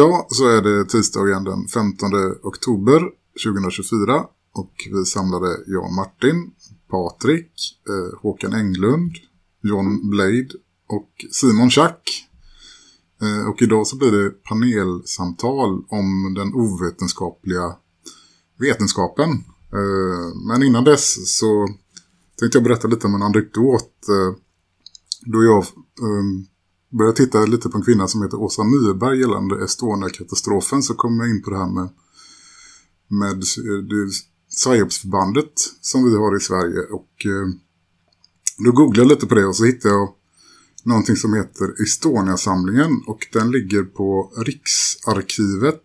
Idag så är det tisdagen den 15 oktober 2024 och vi samlade jag Martin, Patrik, eh, Håkan Englund, John Blade och Simon Schack. Eh, och idag så blir det panelsamtal om den ovetenskapliga vetenskapen. Eh, men innan dess så tänkte jag berätta lite om en anekdot eh, då jag eh, börjar började titta lite på en kvinna som heter Åsa Nyberg gällande Estonia-katastrofen så kom jag in på det här med, med Psyops-förbandet som vi har i Sverige. Och eh, då googlade jag lite på det och så hittade jag någonting som heter Estonia-samlingen. Och den ligger på Riksarkivet.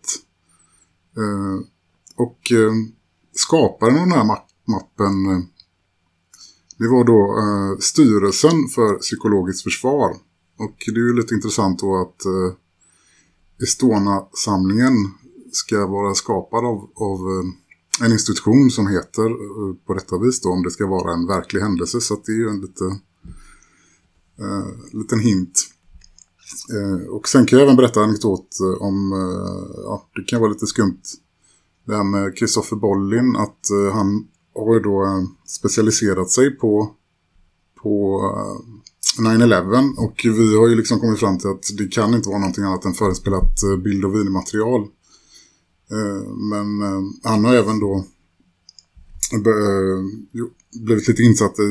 Eh, och eh, skaparen av den här ma- mappen eh, det var då eh, styrelsen för psykologiskt försvar och det är ju lite intressant då att eh, Estona-samlingen ska vara skapad av, av eh, en institution som heter eh, på detta vis då om det ska vara en verklig händelse så att det är ju en lite, eh, liten hint. Eh, och sen kan jag även berätta en anekdot eh, om, eh, ja det kan vara lite skumt, det här med Christopher Bollin att eh, han har ju då eh, specialiserat sig på, på eh, 9-11 och vi har ju liksom kommit fram till att det kan inte vara någonting annat än förespelat eh, bild- och videomaterial. Eh, men eh, han har även då blivit lite insatt i,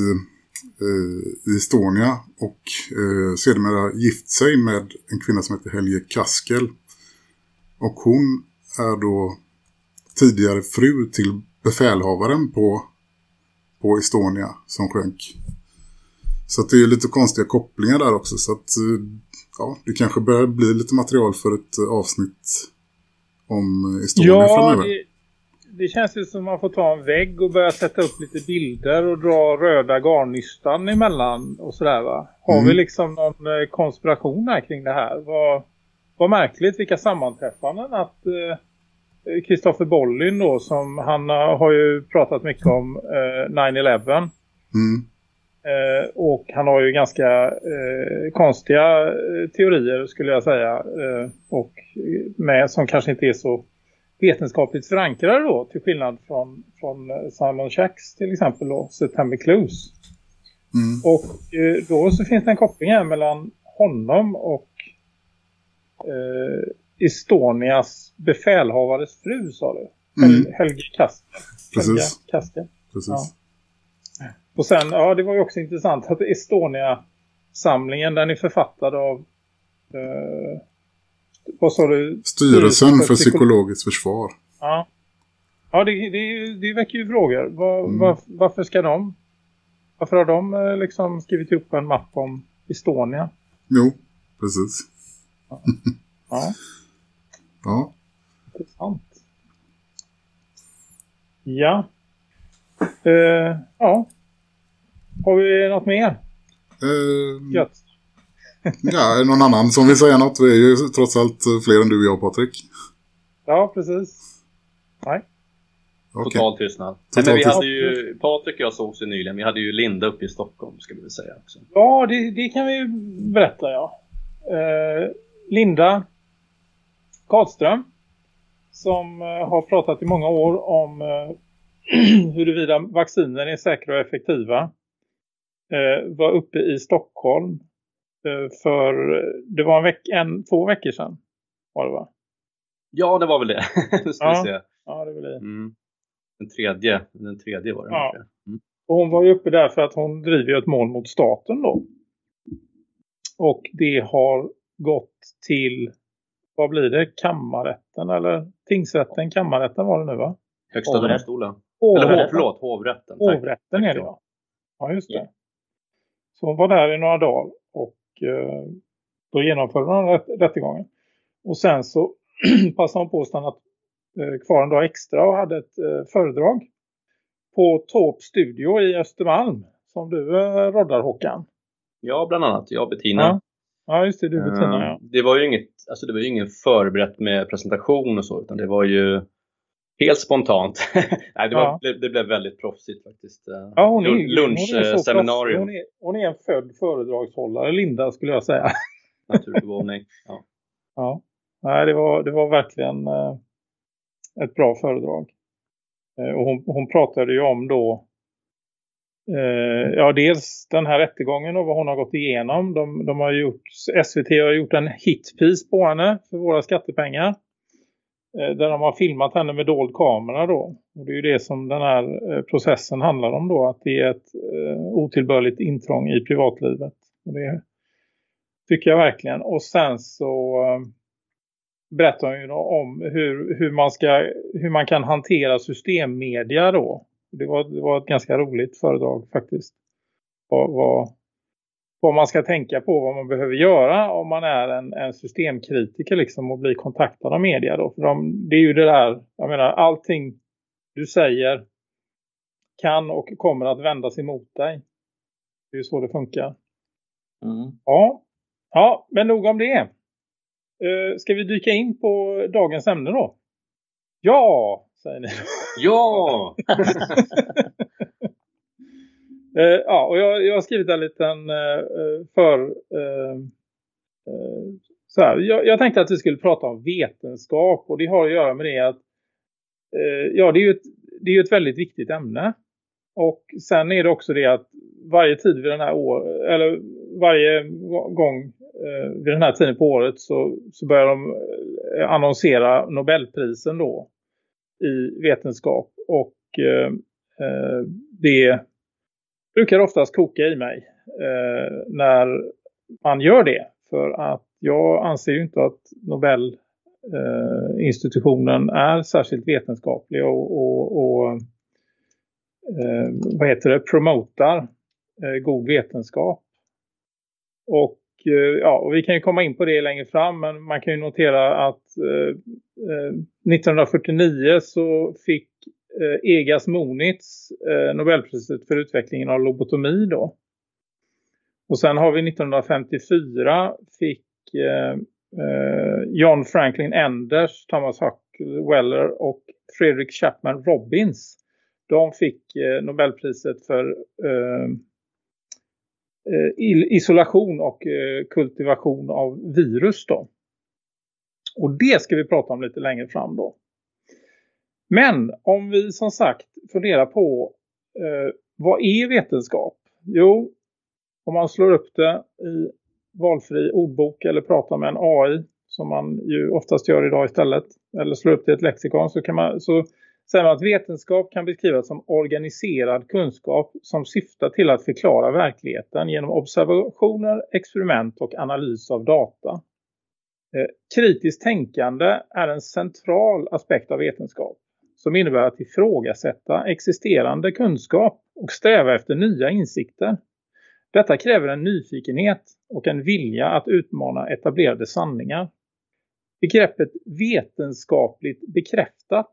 i Estonia och sedermera gift sig med en kvinna som heter Helge Kaskel. Och hon är då tidigare fru till befälhavaren på, på Estonia som sjönk. Så att det är lite konstiga kopplingar där också. Så att eh, ja, det kanske börjar bli lite material för ett eh, avsnitt om Estonia Ja, framöver. det, det känns ju som man får ta en vägg och börja sätta upp lite bilder och dra röda garnnystan emellan och sådär va. Har Mm. vi liksom någon eh, konspiration här kring det här? Vad, vad märkligt vilka sammanträffanden att Kristoffer Bollin då som han eh, har ju pratat mycket om eh, 9-11 Mm. Eh, och han har ju ganska eh, konstiga eh, teorier skulle jag säga. Eh, och med, som kanske inte är så vetenskapligt förankrade då. Till skillnad från, från Simon Shacks till exempel då. September Clues. Mm. Och eh, då så finns det en koppling här mellan honom och eh, Estonias befälhavares fru sa du. Hel Mm. Helge Kastel. Precis. Helge Kastel. Precis. Ja. Och sen, ja det var ju också intressant att Estonia-samlingen den är författad av eh, vad sa du? Styrelsen för psyko- psykologiskt försvar. Ja, ja det, det, det väcker ju frågor. Var, Mm. var, varför ska de varför har de eh, liksom skrivit upp en mapp om Estonia? Jo, precis. Ja, Ja. intressant. Ja. Eh, ja. Har vi något mer? Gött. ja, någon annan som vill säga något? Vi är ju trots allt fler än du och jag, Patrik. Ja, precis. Nej. Okej. Total tystnad. Total Nej, men vi hade ju, Patrik och jag sågs ju nyligen. Vi hade ju Linda uppe i Stockholm ska vi väl säga också. Ja, det, det kan vi ju berätta, ja. Eh, Linda Karlström som eh, har pratat i många år om eh, huruvida vacciner är säkra och effektiva var uppe i Stockholm eh, för det var en, veck en två veckor sedan var det va? Ja, det var väl det. ska Ja. se. Ja, det var det. Mm. Den tredje, den tredje var det. Ja. Mm. Och hon var ju uppe där för att hon driver ett mål mot staten då. Och det har gått till, vad blir det, kammarrätten eller tingsrätten, kammarrätten var det nu va? Högsta domstolen. Eller hov, Hovrätten, förlåt, hovrätten. Tack. hovrätten är det ja. Ja, just det. Så hon var där i några dagar och eh, då genomförde hon rätt, rättegången. Och sen så passade hon på att stanna eh, kvar en dag extra och hade ett eh, föredrag på Torp Studio i Östermalm som du eh, roddar Håkan. Ja, bland annat. Jag och Bettina. Ja. Ja, just det. Du Bettina, ja. Det var ju inget, alltså det var ju ingen förberett med presentation och så, utan det var ju helt spontant. Nej, det, var, Ja. det, det blev väldigt proffsigt faktiskt. Ja, hon är, hon Lunchseminarium. Hon är, hon är en född föredragshållare, Linda skulle jag säga. naturbegåvning. Ja. Ja, Nej, det, var, det var verkligen eh, ett bra föredrag. Eh, och hon, hon pratade ju om då eh, ja, dels den här rättegången och vad hon har gått igenom. De, de har gjort, SVT har gjort en hitpiece på henne för våra skattepengar. Eh, där de har filmat henne med dold kamera då. Och det är ju det som den här eh, processen handlar om då. Att det är ett eh, otillbörligt intrång i privatlivet. Och det tycker jag verkligen. Och sen så berättar hon ju då om hur, hur, man ska, hur man kan hantera systemmedia då. Det var, det var ett ganska roligt föredrag faktiskt. Vad, vad, vad man ska tänka på, vad man behöver göra om man är en, en systemkritiker liksom och blir kontaktad av media då. För de, det är ju det där, jag menar allting du säger kan och kommer att vändas emot dig. Det är ju så det funkar. Mm. Ja, ja men nog om det. Uh, ska vi dyka in på dagens ämne då? Ja, säger ni. Ja! Eh, ja, och jag, jag har skrivit en liten eh, eh för... Eh, eh, så här, jag, jag tänkte att vi skulle prata om vetenskap och det har att göra med det att eh, ja, det är ju ett, det är ett väldigt viktigt ämne. Och sen är det också det att varje tid vid den här år, eller varje gång eh, vid den här tiden på året så, så börjar de eh, annonsera Nobelprisen då i vetenskap och eh, eh, det brukar oftast koka i mig eh, när man gör det. För att jag anser ju inte att Nobelinstitutionen eh, är särskilt vetenskaplig och, och, och eh, vad heter det, promotar eh, god vetenskap. Och eh, ja, och vi kan ju komma in på det längre fram men man kan ju notera att eh, eh 1949 så fick Eh, Egas Monits eh, Nobelpriset för utvecklingen av lobotomi då. Och sen har vi 1954 fick eh, eh, John Franklin Enders, Thomas Huck Weller och Fredrik Chapman Robbins. De fick eh, Nobelpriset för eh, eh isolation och eh, kultivation av virus då. Och det ska vi prata om lite längre fram då. Men om vi som sagt funderar på eh, vad är vetenskap? Jo, om man slår upp det i valfri ordbok eller pratar med en AI som man ju oftast gör idag istället eller slår upp det i ett lexikon så, kan man, så säger man att vetenskap kan beskrivas som organiserad kunskap som syftar till att förklara verkligheten genom observationer, experiment och analys av data. Eh, kritiskt tänkande är en central aspekt av vetenskap som innebär att ifrågasätta existerande kunskap och sträva efter nya insikter. Detta kräver en nyfikenhet och en vilja att utmana etablerade sanningar. Begreppet vetenskapligt bekräftat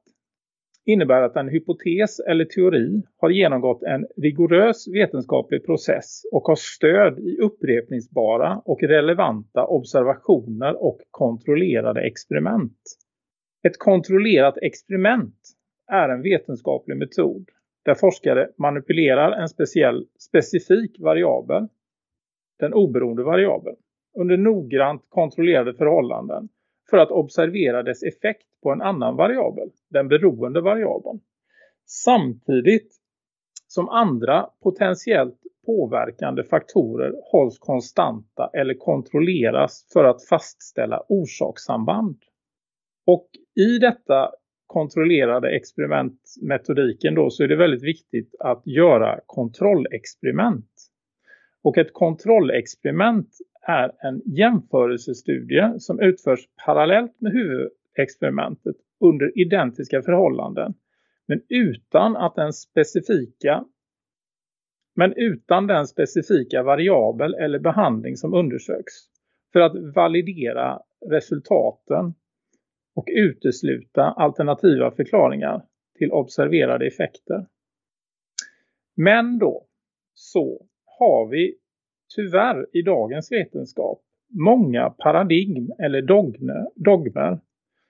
innebär att en hypotes eller teori har genomgått en rigorös vetenskaplig process och har stöd i upprepningsbara och relevanta observationer och kontrollerade experiment. Ett kontrollerat experiment är en vetenskaplig metod där forskare manipulerar en speciell, specifik variabel, den oberoende variabeln, under noggrant kontrollerade förhållanden för att observera dess effekt på en annan variabel, den beroende variabeln. Samtidigt som andra potentiellt påverkande faktorer hålls konstanta eller kontrolleras för att fastställa orsakssamband. Och i detta kontrollerade experimentmetodiken då så är det väldigt viktigt att göra kontrollexperiment. Och ett kontrollexperiment är en jämförelsestudie som utförs parallellt med huvudexperimentet under identiska förhållanden Men utan att den specifika men utan den specifika variabel eller behandling som undersöks för att validera resultaten och utesluta alternativa förklaringar till observerade effekter. Men då så har vi tyvärr i dagens vetenskap många paradigm eller dogmer, dogmer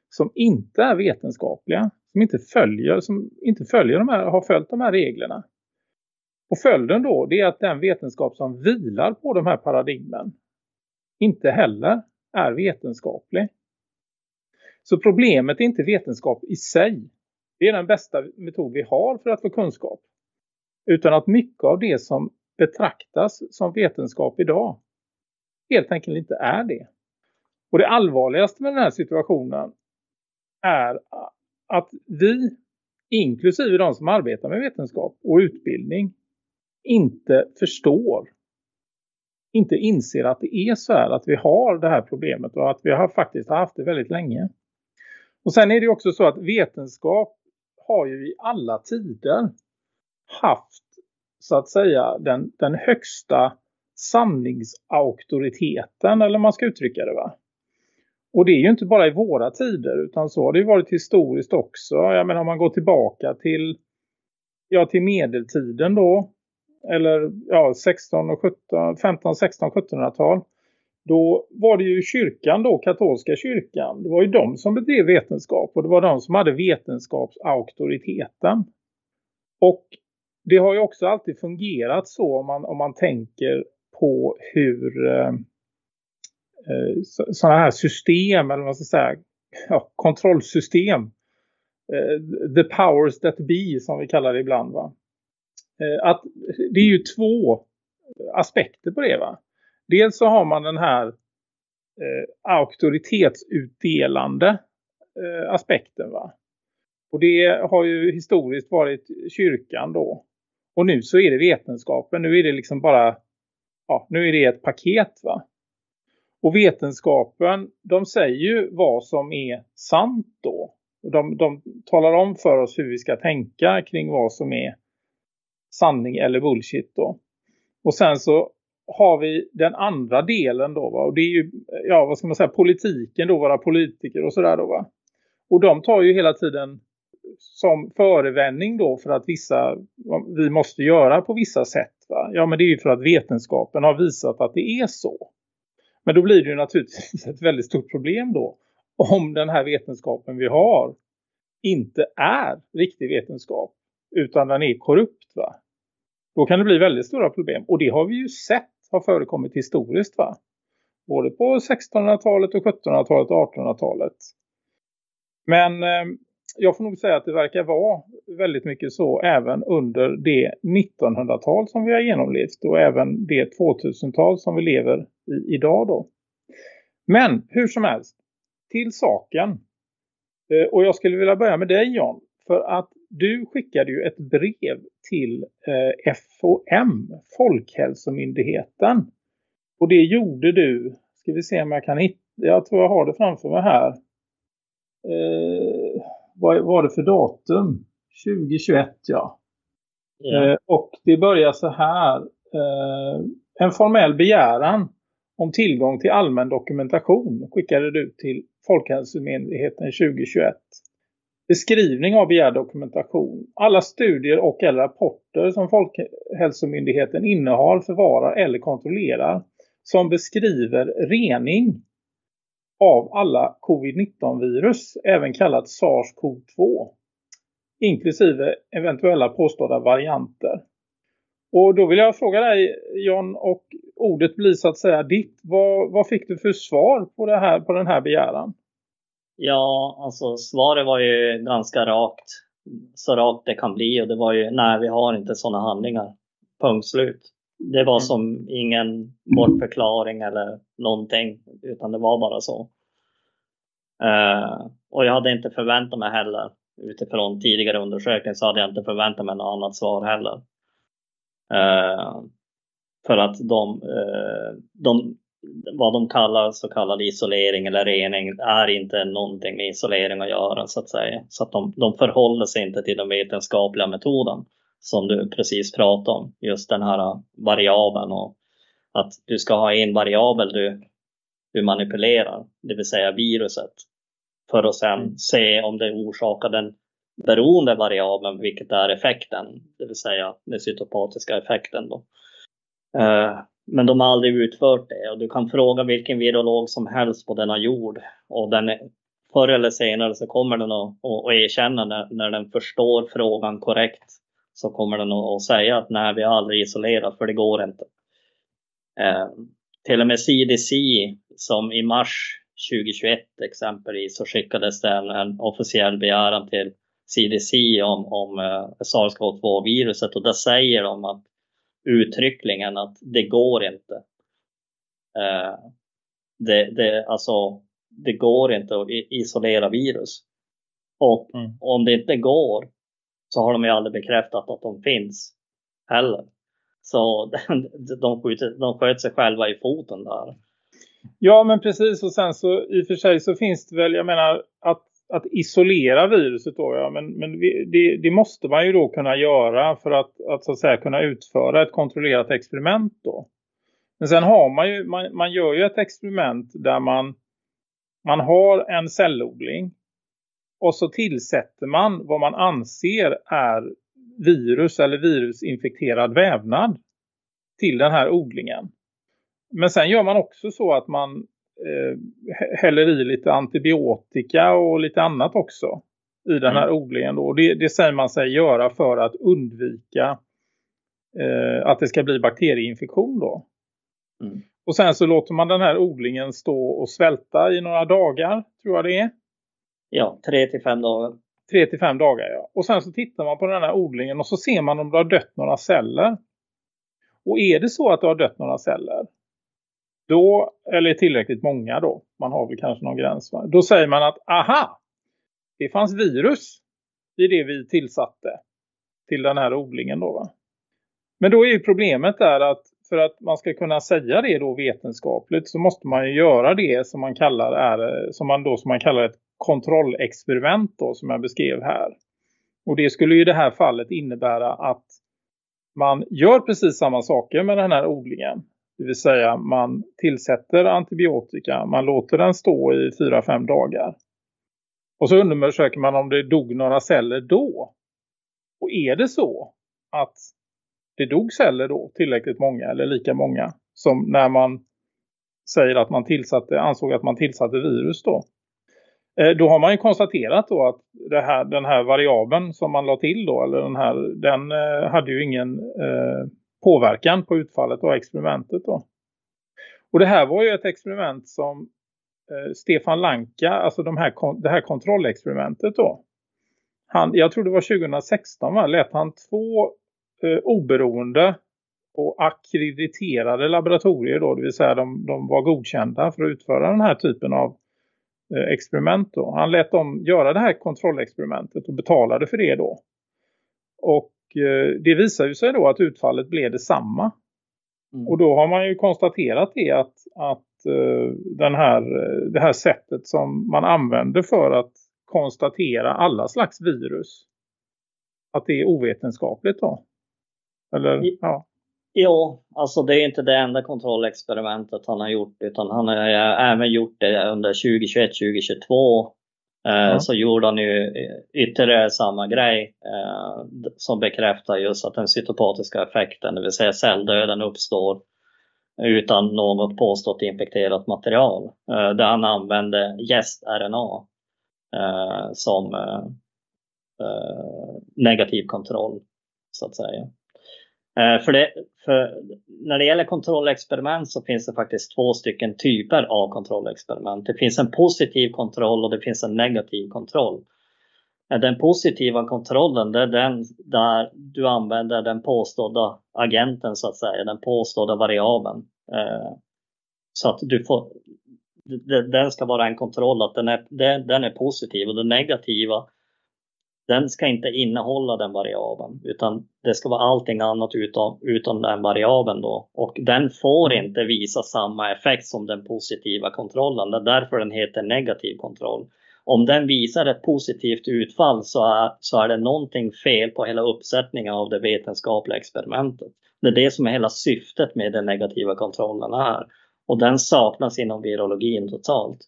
som inte är vetenskapliga, som inte följer, som inte följer de här, har följt de här reglerna. Och följden då det är att den vetenskap som vilar på de här paradigmen inte heller är vetenskaplig. Så problemet är inte vetenskap i sig. Det är den bästa metod vi har för att få kunskap. Utan att mycket av det som betraktas som vetenskap idag helt enkelt inte är det. Och det allvarligaste med den här situationen är att vi, inklusive de som arbetar med vetenskap och utbildning, inte förstår, inte inser att det är så här att vi har det här problemet och att vi har faktiskt haft det väldigt länge. Och sen är det också så att vetenskap har ju i alla tider haft så att säga den, den högsta sanningsauktoriteten eller man ska uttrycka det va. Och det är ju inte bara i våra tider utan så har det ju varit historiskt också. Jag menar om man går tillbaka till ja till medeltiden då eller ja 16 och 17 15 16 1700-tal då var det ju kyrkan då, katolska kyrkan. Det var ju de som bedrev vetenskap och det var de som hade vetenskapsauktoriteten. Och det har ju också alltid fungerat så om man, om man tänker på hur eh, eh sådana här system eller vad ska säga, ja, kontrollsystem eh, the powers that be som vi kallar det ibland va. Eh, att det är ju två aspekter på det va. Dels så har man den här eh, auktoritetsutdelande eh, aspekten va. Och det har ju historiskt varit kyrkan då. Och nu så är det vetenskapen. Nu är det liksom bara, ja nu är det ett paket va. Och vetenskapen, de säger ju vad som är sant då. De, de talar om för oss hur vi ska tänka kring vad som är sanning eller bullshit då. Och sen så har vi den andra delen då va? och det är ju ja vad ska man säga politiken då våra politiker och sådär då va. Och de tar ju hela tiden som förevändning då för att vissa vi måste göra på vissa sätt va. Ja men det är ju för att vetenskapen har visat att det är så. Men då blir det ju naturligtvis ett väldigt stort problem då om den här vetenskapen vi har inte är riktig vetenskap utan den är korrupt va. Då kan det bli väldigt stora problem och det har vi ju sett har förekommit historiskt va? Både på 1600-talet och 1700-talet och 1800-talet. Men eh, jag får nog säga att det verkar vara väldigt mycket så även under det 1900-tal som vi har genomlevt och även det 2000-tal som vi lever i idag då. Men hur som helst, till saken. Eh, och jag skulle vilja börja med dig John. För att du skickade ju ett brev till eh, FOM, Folkhälsomyndigheten. Och det gjorde du, ska vi se om jag kan hitta, jag tror jag har det framför mig här. Eh, vad var det för datum? 2021 ja. ja. Eh, och det börjar så här. Eh, en formell begäran om tillgång till allmän dokumentation skickade du till Folkhälsomyndigheten 2021 beskrivning av begärd dokumentation. Alla studier och eller rapporter som Folkhälsomyndigheten innehar, förvarar eller kontrollerar som beskriver rening av alla covid-19-virus, även kallat SARS-CoV-2, inklusive eventuella påstådda varianter. Och då vill jag fråga dig John och ordet blir så att säga ditt. Vad, vad fick du för svar på, det här, på den här begäran? Ja, alltså svaret var ju ganska rakt. Så rakt det kan bli och det var ju nej, vi har inte sådana handlingar. Punkt slut. Det var mm. som ingen bortförklaring eller någonting utan det var bara så. Uh, och jag hade inte förväntat mig heller utifrån tidigare undersökning så hade jag inte förväntat mig något annat svar heller. Uh, för att de, uh, de vad de kallar så kallad isolering eller rening är inte någonting med isolering att göra så att säga. Så att de, de förhåller sig inte till den vetenskapliga metoden som du precis pratade om. Just den här variabeln och att du ska ha en variabel du, du manipulerar, det vill säga viruset. För att sen se om det orsakar den beroende variabeln, vilket är effekten, det vill säga den cytopatiska effekten. Då. Men de har aldrig utfört det. Och du kan fråga vilken virolog som helst på denna jord. Och den, förr eller senare så kommer den att, att, att erkänna när, när den förstår frågan korrekt. Så kommer den att, att säga att nej, vi har aldrig isolerat för det går inte. Eh, till och med CDC som i mars 2021 exempelvis så skickades det en, en officiell begäran till CDC om, om eh, SARS-CoV-2-viruset och där säger de att uttryckligen att det går inte. Eh, det, det, alltså, det går inte att isolera virus. Och Mm. om det inte går så har de ju aldrig bekräftat att de finns heller. Så de, skjuter, de sköt sig själva i foten där. Ja, men precis. Och sen så i och för sig så finns det väl, jag menar att, att isolera viruset då, ja, men, men vi, det, det måste man ju då kunna göra för att, att så att säga kunna utföra ett kontrollerat experiment då. Men sen har man ju, man, man gör ju ett experiment där man, man har en cellodling och så tillsätter man vad man anser är virus eller virusinfekterad vävnad till den här odlingen. Men sen gör man också så att man häller i lite antibiotika och lite annat också i den här odlingen. Då. Och det, det säger man sig göra för att undvika eh, att det ska bli bakterieinfektion då. Mm. Och sen så låter man den här odlingen stå och svälta i några dagar, tror jag det är. Ja, tre till fem dagar. Tre till fem dagar, ja. Och sen så tittar man på den här odlingen och så ser man om det har dött några celler. Och är det så att det har dött några celler, då, eller tillräckligt många då, man har väl kanske någon gräns, va? då säger man att aha, det fanns virus i det vi tillsatte till den här odlingen då va. Men då är ju problemet där att för att man ska kunna säga det då vetenskapligt så måste man ju göra det som man kallar är, som man då som man kallar ett kontrollexperiment då som jag beskrev här. Och det skulle ju i det här fallet innebära att man gör precis samma saker med den här odlingen. Det vill säga man tillsätter antibiotika, man låter den stå i 4-5 dagar. Och så undersöker man om det dog några celler då. Och är det så att det dog celler då, tillräckligt många eller lika många som när man säger att man tillsatte, ansåg att man tillsatte virus då. Eh, då har man ju konstaterat då att det här, den här variabeln som man la till då, eller den här, den eh, hade ju ingen eh, påverkan på utfallet av experimentet då. Och det här var ju ett experiment som eh, Stefan Lanka, alltså de här, det här kontrollexperimentet då. Han, jag tror det var 2016 va, lät han två eh, oberoende och akkrediterade laboratorier då, det vill säga de, de var godkända för att utföra den här typen av eh, experiment då. Han lät dem göra det här kontrollexperimentet och betalade för det då. Och det visar ju sig då att utfallet blev detsamma. Mm. Och då har man ju konstaterat det att, att eh, den här, eh, det här sättet som man använder för att konstatera alla slags virus. Att det är ovetenskapligt då. Eller ja. Jo, alltså det är inte det enda kontrollexperimentet han har gjort utan han har även gjort det under 2021-2022. Ja. Så gjorde han ju ytterligare samma grej eh, som bekräftar just att den cytopatiska effekten, det vill säga celldöden uppstår utan något påstått infekterat material. Eh, där han använde gäst-RNA eh, som eh, eh, negativ kontroll så att säga. För, det, för när det gäller kontrollexperiment så finns det faktiskt två stycken typer av kontrollexperiment. Det finns en positiv kontroll och det finns en negativ kontroll. Den positiva kontrollen det är den där du använder den påstådda agenten så att säga, den påstådda variabeln. Eh, så att du får, den ska vara en kontroll att den är, den är positiv och den negativa den ska inte innehålla den variabeln utan det ska vara allting annat utom, utom den variabeln då. Och den får inte visa samma effekt som den positiva kontrollen. Det är därför den heter negativ kontroll. Om den visar ett positivt utfall så är, så är det någonting fel på hela uppsättningen av det vetenskapliga experimentet. Det är det som är hela syftet med den negativa kontrollen här. Och den saknas inom virologin totalt.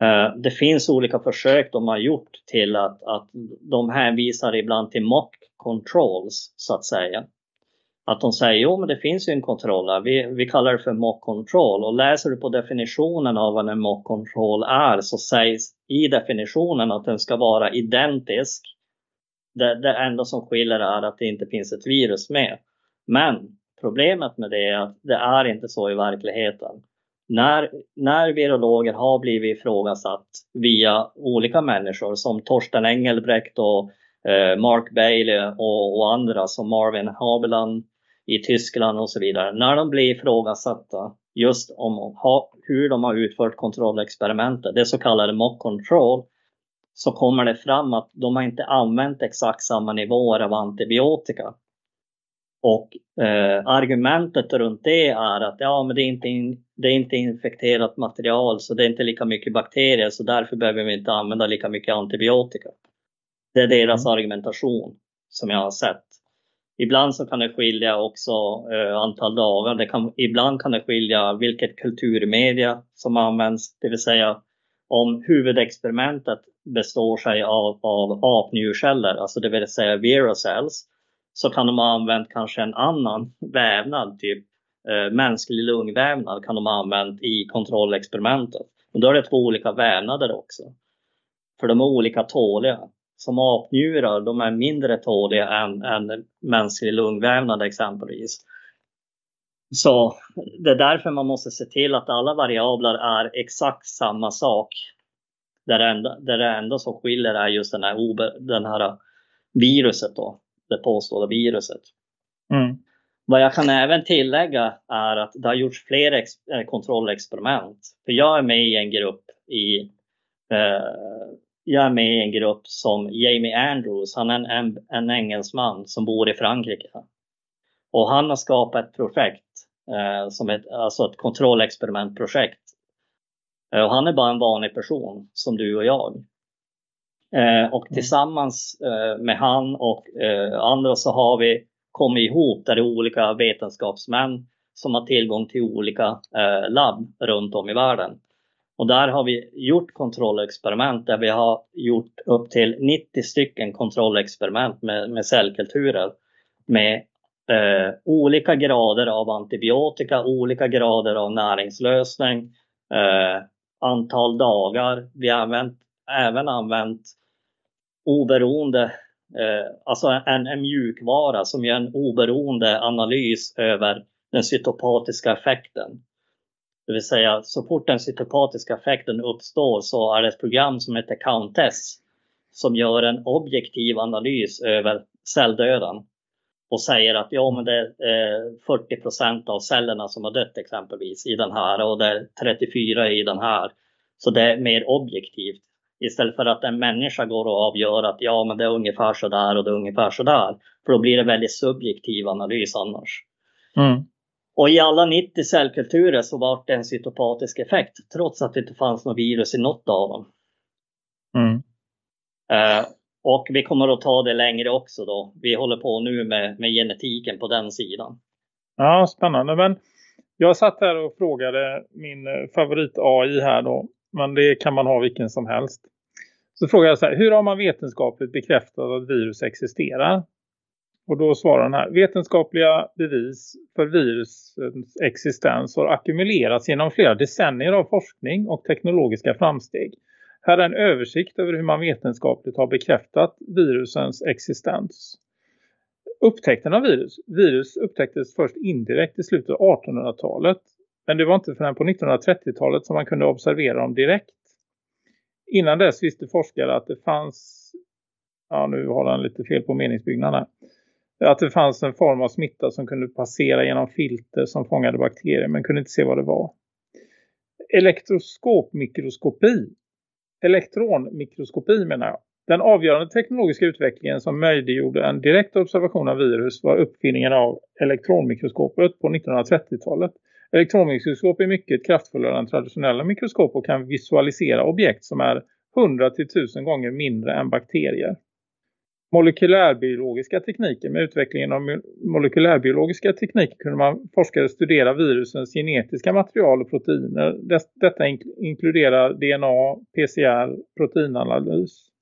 Eh, det finns olika försök de har gjort till att, att de hänvisar ibland till mock controls så att säga. Att de säger jo men det finns ju en kontroll här. Vi, vi kallar det för mock control och läser du på definitionen av vad en mock control är så sägs i definitionen att den ska vara identisk. Det, det enda som skiljer är att det inte finns ett virus med. Men problemet med det är att det är inte så i verkligheten när, när virologer har blivit ifrågasatt via olika människor som Torsten Engelbrekt och eh, Mark Bailey och, och, andra som Marvin Habeland i Tyskland och så vidare. När de blir ifrågasatta just om ha, hur de har utfört kontrollexperimentet, det så kallade mock control, så kommer det fram att de har inte använt exakt samma nivåer av antibiotika. Och eh, argumentet runt det är att ja, men det är, inte in, det är inte infekterat material så det är inte lika mycket bakterier så därför behöver vi inte använda lika mycket antibiotika. Det är deras mm. argumentation som jag har sett. Ibland så kan det skilja också eh, antal dagar. Det kan, ibland kan det skilja vilket kulturmedia som används, det vill säga om huvudexperimentet består sig av, av apnjurceller, alltså det vill säga virocells, så kan de ha använt kanske en annan vävnad, typ Eh, mänsklig lungvävnad kan de ha använt i kontrollexperimentet. Men då är det två olika vävnader också. För de är olika tåliga. Som apnjurar, de är mindre tåliga än, än mänsklig lungvävnad exempelvis. Så det är därför man måste se till att alla variabler är exakt samma sak. Där det enda, där det enda som skiljer är just den här, den här viruset då det påstådda viruset. Mm. Vad jag kan även tillägga är att det har gjorts fler eh, kontrollexperiment. För jag är med i en grupp i eh, jag är med i en grupp som Jamie Andrews, han är en, en, en engelsman som bor i Frankrike. Och han har skapat ett projekt, eh, som ett, alltså ett kontrollexperimentprojekt. Eh, och han är bara en vanlig person som du och jag. Eh, och mm. tillsammans eh, med han och eh, andra så har vi kommit ihop där det är olika vetenskapsmän som har tillgång till olika eh, labb runt om i världen. Och där har vi gjort kontrollexperiment där vi har gjort upp till 90 stycken kontrollexperiment med, med cellkulturer med eh, olika grader av antibiotika, olika grader av näringslösning, eh, antal dagar. Vi har använt, även använt oberoende, Eh, alltså en, en mjukvara som gör en oberoende analys över den cytopatiska effekten. Det vill säga så fort den cytopatiska effekten uppstår så är det ett program som heter Countess som gör en objektiv analys över celldöden och säger att ja, men det är eh, 40 procent av cellerna som har dött exempelvis i den här och det är 34 i den här. Så det är mer objektivt. Istället för att en människa går och avgör att ja, men det är ungefär så där och det är ungefär så där. För då blir det väldigt subjektiv analys annars. Mm. Och i alla 90 cellkulturer så var det en cytopatisk effekt trots att det inte fanns något virus i något av dem. Mm. Uh, och vi kommer att ta det längre också då. Vi håller på nu med, med genetiken på den sidan. Ja, spännande. Men jag satt här och frågade min eh, favorit AI här då men det kan man ha vilken som helst. Så frågar jag så här, hur har man vetenskapligt bekräftat att virus existerar? Och då svarar den här, vetenskapliga bevis för virusens existens har ackumulerats genom flera decennier av forskning och teknologiska framsteg. Här är en översikt över hur man vetenskapligt har bekräftat virusens existens. Upptäckten av virus. Virus upptäcktes först indirekt i slutet av 1800-talet men det var inte förrän på 1930-talet som man kunde observera dem direkt. Innan dess visste forskare att det fanns, ja nu har han lite fel på meningsbyggnaden att det fanns en form av smitta som kunde passera genom filter som fångade bakterier men kunde inte se vad det var. Elektroskopmikroskopi, elektronmikroskopi menar jag, Den avgörande teknologiska utvecklingen som möjliggjorde en direkt observation av virus var uppfinningen av elektronmikroskopet på 1930-talet. Elektronmikroskop är mycket kraftfullare än traditionella mikroskop och kan visualisera objekt som är 100 till 1000 gånger mindre än bakterier. Molekylärbiologiska tekniker med utvecklingen av molekylärbiologiska tekniker kunde man forskare studera virusens genetiska material och proteiner. Detta inkluderar DNA, PCR, proteinanalys.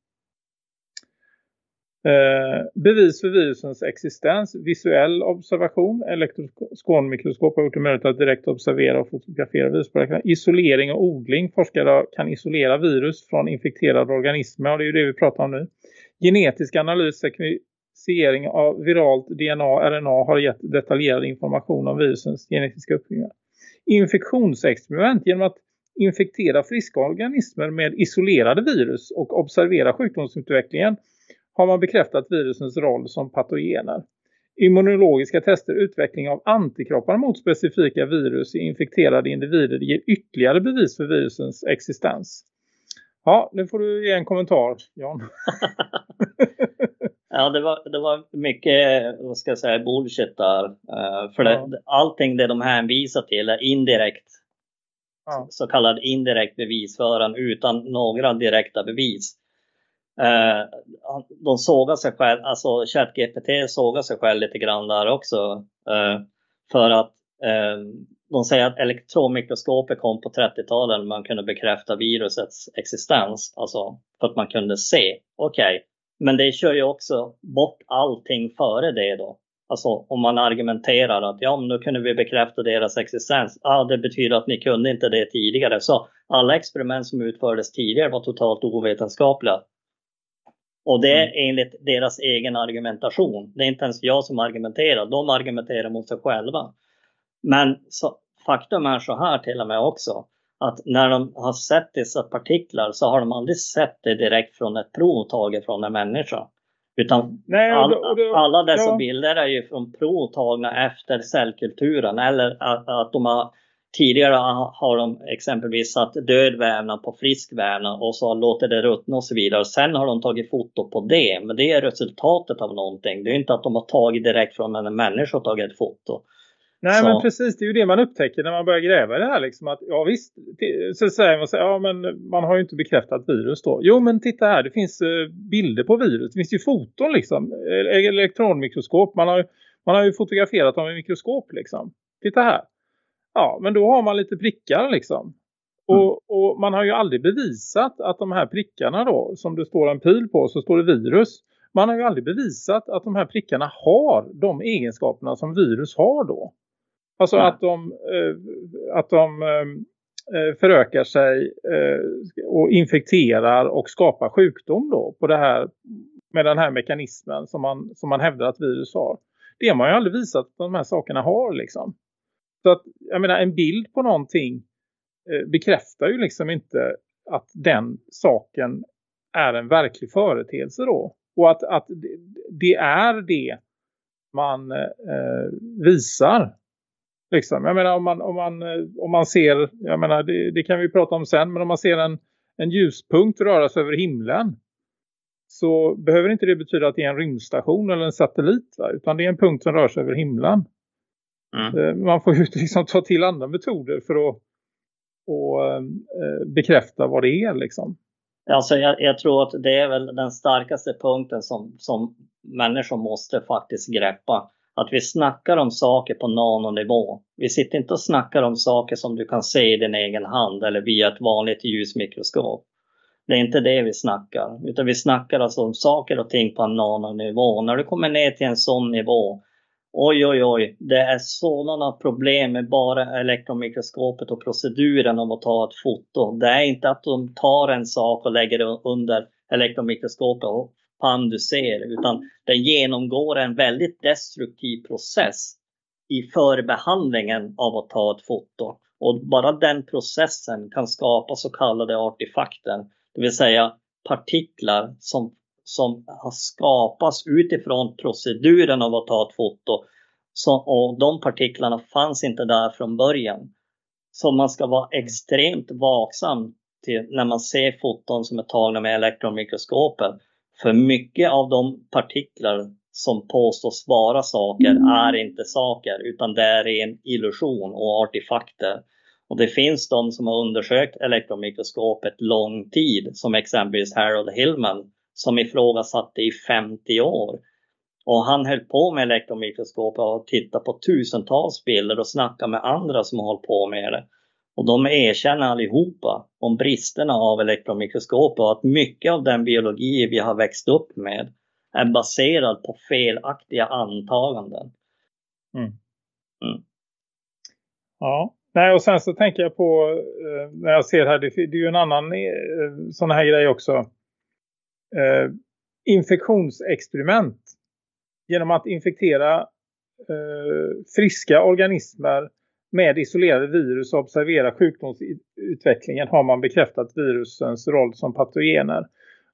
Eh, bevis för virusens existens, visuell observation, elektronmikroskop har gjort det möjligt att direkt observera och fotografera viruspåverkan. Isolering och odling, forskare kan isolera virus från infekterade organismer och det är ju det vi pratar om nu. Genetisk analys, sekvensering av viralt DNA, och RNA har gett detaljerad information om virusens genetiska uppbyggnad. Infektionsexperiment genom att infektera friska organismer med isolerade virus och observera sjukdomsutvecklingen har man bekräftat virusens roll som patogener. Immunologiska tester utveckling av antikroppar mot specifika virus i infekterade individer ger ytterligare bevis för virusens existens. Ja, nu får du ge en kommentar, Jan. ja, det var, det var mycket, vad ska jag säga, bullshit där. Uh, för ja. det, allting det de hänvisar till är indirekt. Ja. Så kallad indirekt bevisföran utan några direkta bevis. Eh, de sågar sig själv, alltså ChatGPT sågar sig själv lite grann där också. Eh, för att eh, de säger att elektronmikroskopet kom på 30-talet man kunde bekräfta virusets existens. Alltså för att man kunde se. Okej, okay. men det kör ju också bort allting före det då. Alltså om man argumenterar att ja, men då kunde vi bekräfta deras existens. Ja, ah, det betyder att ni kunde inte det tidigare. Så alla experiment som utfördes tidigare var totalt ovetenskapliga. Och det är mm. enligt deras egen argumentation. Det är inte ens jag som argumenterar. De argumenterar mot sig själva. Men så, faktum är så här till och med också att när de har sett dessa partiklar så har de aldrig sett det direkt från ett prov taget från en människa. Utan Nej, all, det, det, alla dessa ja. bilder är ju från prov tagna efter cellkulturen eller att, att de har Tidigare har de exempelvis satt död vävnad på frisk vävnad och så låter det ruttna och så vidare. Sen har de tagit foto på det, men det är resultatet av någonting. Det är inte att de har tagit direkt från en människa och tagit ett foto. Nej så. men precis, det är ju det man upptäcker när man börjar gräva det här liksom att ja visst, så säger man så, ja men man har ju inte bekräftat virus då. Jo men titta här, det finns uh, bilder på virus, det finns ju foton liksom, e-, elektronmikroskop, man har, man har ju fotograferat dem i mikroskop liksom. Titta här. Ja men då har man lite prickar liksom. Mm. Och, och, man har ju aldrig bevisat att de här prickarna då, som det står en pil på så står det virus. Man har ju aldrig bevisat att de här prickarna har de egenskaperna som virus har då. Alltså att de, eh, att de eh, eh, förökar sig och infekterar och skapar sjukdom då på det här med den här mekanismen som man, som man hävdar att virus har. Det har man ju aldrig visat att de här sakerna har liksom. Så att, jag menar, en bild på någonting eh, bekräftar ju liksom inte att den saken är en verklig företeelse då. Och att, att det är det man eh, visar Liksom. Jag menar om man, om man, eh, om man ser, jag menar det, det, kan vi prata om sen, men om man ser en, en ljuspunkt röra sig över himlen så behöver inte det betyda att det är en rymdstation eller en satellit va? utan det är en punkt som rör sig över himlen. Mm. Eh, man får ju liksom ta till andra metoder för att och, eh, bekräfta vad det är liksom. Alltså jag, jag, tror att det är väl den starkaste punkten som, som människor måste faktiskt greppa. Att vi snackar om saker på nanonivå. Vi sitter inte och snackar om saker som du kan se i din egen hand eller via ett vanligt ljusmikroskop. Det är inte det vi snackar, utan vi snackar alltså om saker och ting på en nanonivå. När du kommer ner till en sån nivå, oj oj oj, det är sådana problem med bara elektronmikroskopet och proceduren om att ta ett foto. Det är inte att de tar en sak och lägger det under elektronmikroskopet och pan du ser, utan den genomgår en väldigt destruktiv process i förbehandlingen av att ta ett foto. Och bara den processen kan skapa så kallade artefakter, det vill säga partiklar som, som har skapats utifrån proceduren av att ta ett foto. Så, och de partiklarna fanns inte där från början. Så man ska vara extremt vaksam till när man ser foton som är tagna med elektronmikroskopet. För mycket av de partiklar som påstås vara saker är inte saker utan det är en illusion och artefakter. Och det finns de som har undersökt elektronmikroskopet lång tid som exempelvis Harold Hillman som ifrågasatte i 50 år. Och han höll på med elektronmikroskop och tittade på tusentals bilder och snackade med andra som har hållit på med det. Och de erkänner allihopa om bristerna av elektronmikroskop och att mycket av den biologi vi har växt upp med är baserad på felaktiga antaganden. Mm. Mm. Ja, nej och sen så tänker jag på eh, när jag ser här, det, det är ju en annan eh, sån här grej också. Eh, infektionsexperiment. Genom att infektera eh, friska organismer med isolerade virus och observera sjukdomsutvecklingen har man bekräftat virusens roll som patogener.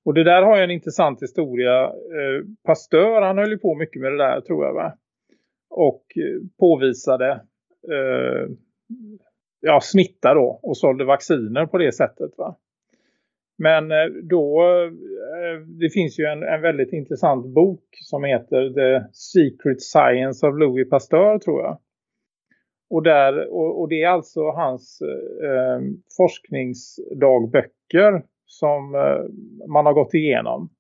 Och det där har ju en intressant historia. Eh, Pasteur han höll ju på mycket med det där tror jag va. Och eh, påvisade eh, ja, smitta då och sålde vacciner på det sättet va. Men eh, då, eh, det finns ju en, en väldigt intressant bok som heter The Secret Science of Louis Pasteur tror jag. Och, där, och, och det är alltså hans eh, forskningsdagböcker som eh, man har gått igenom.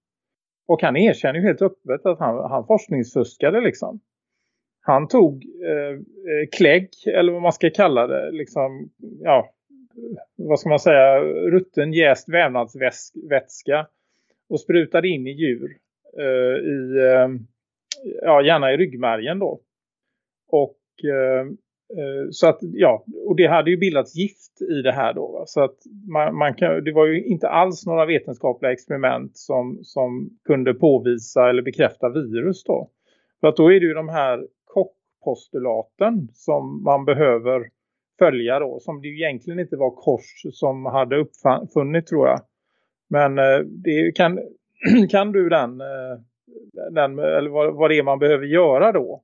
Och han erkänner ju helt öppet att han, han forskningsfuskade liksom. Han tog eh, eh klägg, eller vad man ska kalla det, liksom, ja, vad ska man säga, rutten jäst vävnadsvätska och sprutade in i djur. Eh, i, eh, ja, gärna i ryggmärgen då. Och eh, eh så att, ja, och det hade ju bildats gift i det här då. Så att man, man kan, det var ju inte alls några vetenskapliga experiment som, som kunde påvisa eller bekräfta virus då. För att då är det ju de här kockpostulaten som man behöver följa då. Som det ju egentligen inte var kors som hade uppfunnit tror jag. Men eh, det kan, kan du den, eh, den eller vad, vad det är man behöver göra då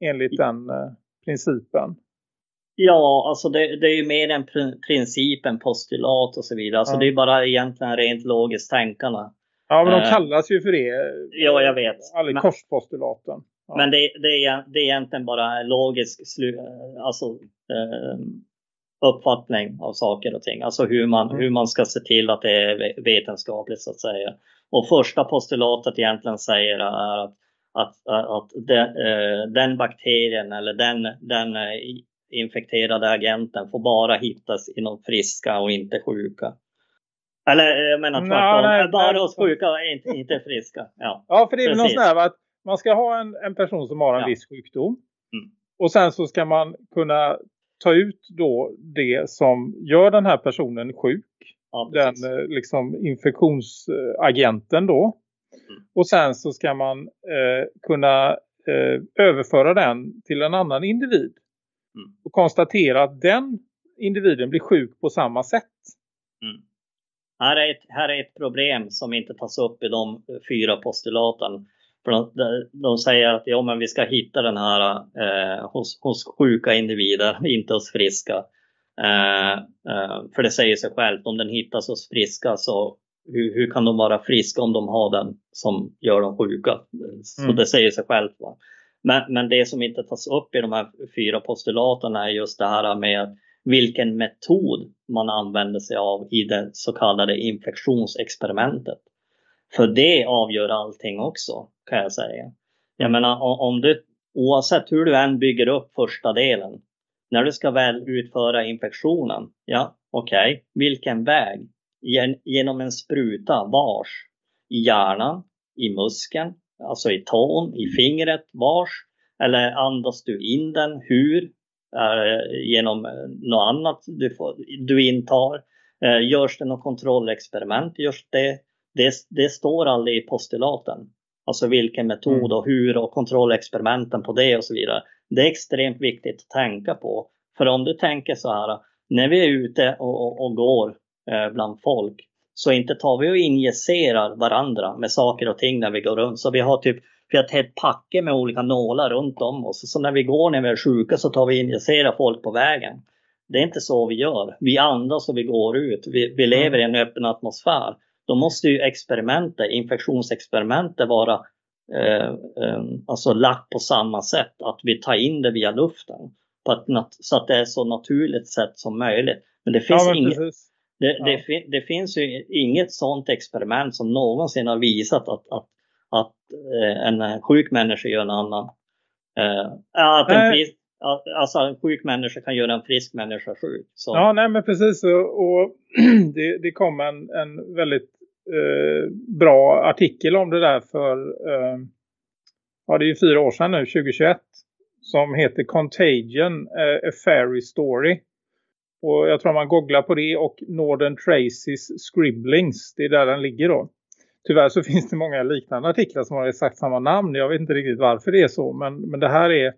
enligt den principen? Ja, alltså det, det är ju mer en principen, postulat och så vidare. Alltså ja. det är bara egentligen rent logiskt tänkande. Ja, men de kallas ju för det. Ja, jag vet. Alla men, korspostulaten. Ja. Men det, det, är, det är egentligen bara logisk slu, alltså, uh, uppfattning av saker och ting. Alltså hur man, mm. hur man ska se till att det är vetenskapligt så att säga. Och första postulatet egentligen säger är att att, att den, eh, den bakterien eller den, den eh, infekterade agenten får bara hittas inom friska och inte sjuka. Eller eh, jag menar tvärtom, nej, nej, bara hos sjuka och inte, inte friska. Ja, ja för det är väl något sånt att man ska ha en, en person som har en ja. viss sjukdom. Mm. Och sen så ska man kunna ta ut då det som gör den här personen sjuk. Ja, den liksom infektionsagenten då. Mm. Och sen så ska man eh, kunna eh, överföra den till en annan individ. Mm. Och konstatera att den individen blir sjuk på samma sätt. Mm. Här, är ett, här är ett problem som inte tas upp i de fyra postulaten. För de, de säger att ja, men vi ska hitta den här eh, hos, hos sjuka individer, inte hos friska. Eh, eh, för det säger sig självt, om den hittas hos friska så hur, hur, kan de vara friska om de har den som gör dem sjuka? Så mm. det säger sig självt. Va? Men, men det som inte tas upp i de här fyra postulaten är just det här med vilken metod man använder sig av i det så kallade infektionsexperimentet. För det avgör allting också kan jag säga. Jag menar om du oavsett hur du än bygger upp första delen. När du ska väl utföra infektionen, ja okej, okay, vilken väg? genom en spruta vars i hjärnan, i muskeln, alltså i tån, i fingret vars eller andas du in den, hur? genom eh, något annat du, får, du intar? Eh, görs det något kontrollexperiment? Görs det? Det? Det står aldrig i postulaten. Alltså vilken metod mm. och hur och kontrollexperimenten på det och så vidare. Det är extremt viktigt att tänka på. För om du tänker så här, när vi är ute och, och, och går Eh, bland folk. Så inte tar vi och injicerar varandra med saker och ting när vi går runt. Så vi har typ vi har ett helt packe med olika nålar runt om oss. Så när vi går när vi är sjuka så tar vi och injicerar folk på vägen. Det är inte så vi gör. Vi andas och vi går ut. Vi, vi lever i en öppen atmosfär. Då måste ju experimentet, infektionsexperimentet vara eh, eh, alltså lagt på samma sätt. Att vi tar in det via luften. Nat- så att det är så naturligt sätt som möjligt. Men det finns Ja, inget, det, Ja. det, fin- det finns ju inget sådant experiment som någonsin har visat att, att, att eh, en sjuk människa gör en annan. Eh, att en frisk, att- alltså en sjuk människa kan göra en frisk människa sjuk. Så, Ja, nej men precis. Och, och det, det kom en, en väldigt Eh, bra artikel om det där för, eh, ja det är ju fyra år sedan nu, 2021. Som heter Contagion, eh, A Fairy Story. Och jag tror man googlar på det och Northern Traces Scribblings, det är där den ligger då. Tyvärr så finns det många liknande artiklar som har exakt samma namn. Jag vet inte riktigt varför det är så. Men, men det här är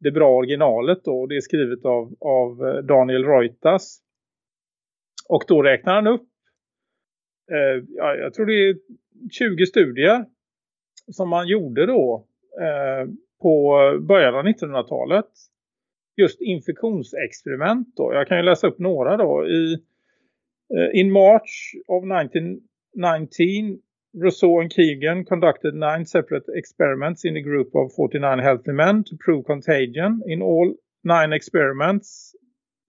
det bra originalet då. Det är skrivet av, av eh, Daniel Reuters. Och då räknar han upp, eh, ja, jag tror det är 20 studier som man gjorde då eh, på början av 1900-talet. Just infektionsexperiment då. Jag kan ju läsa upp några då. I, eh, in March of 1919 Rousseau and Keegan conducted nine separate experiments in a group of 49 healthy men to prove contagion. In all nine experiments,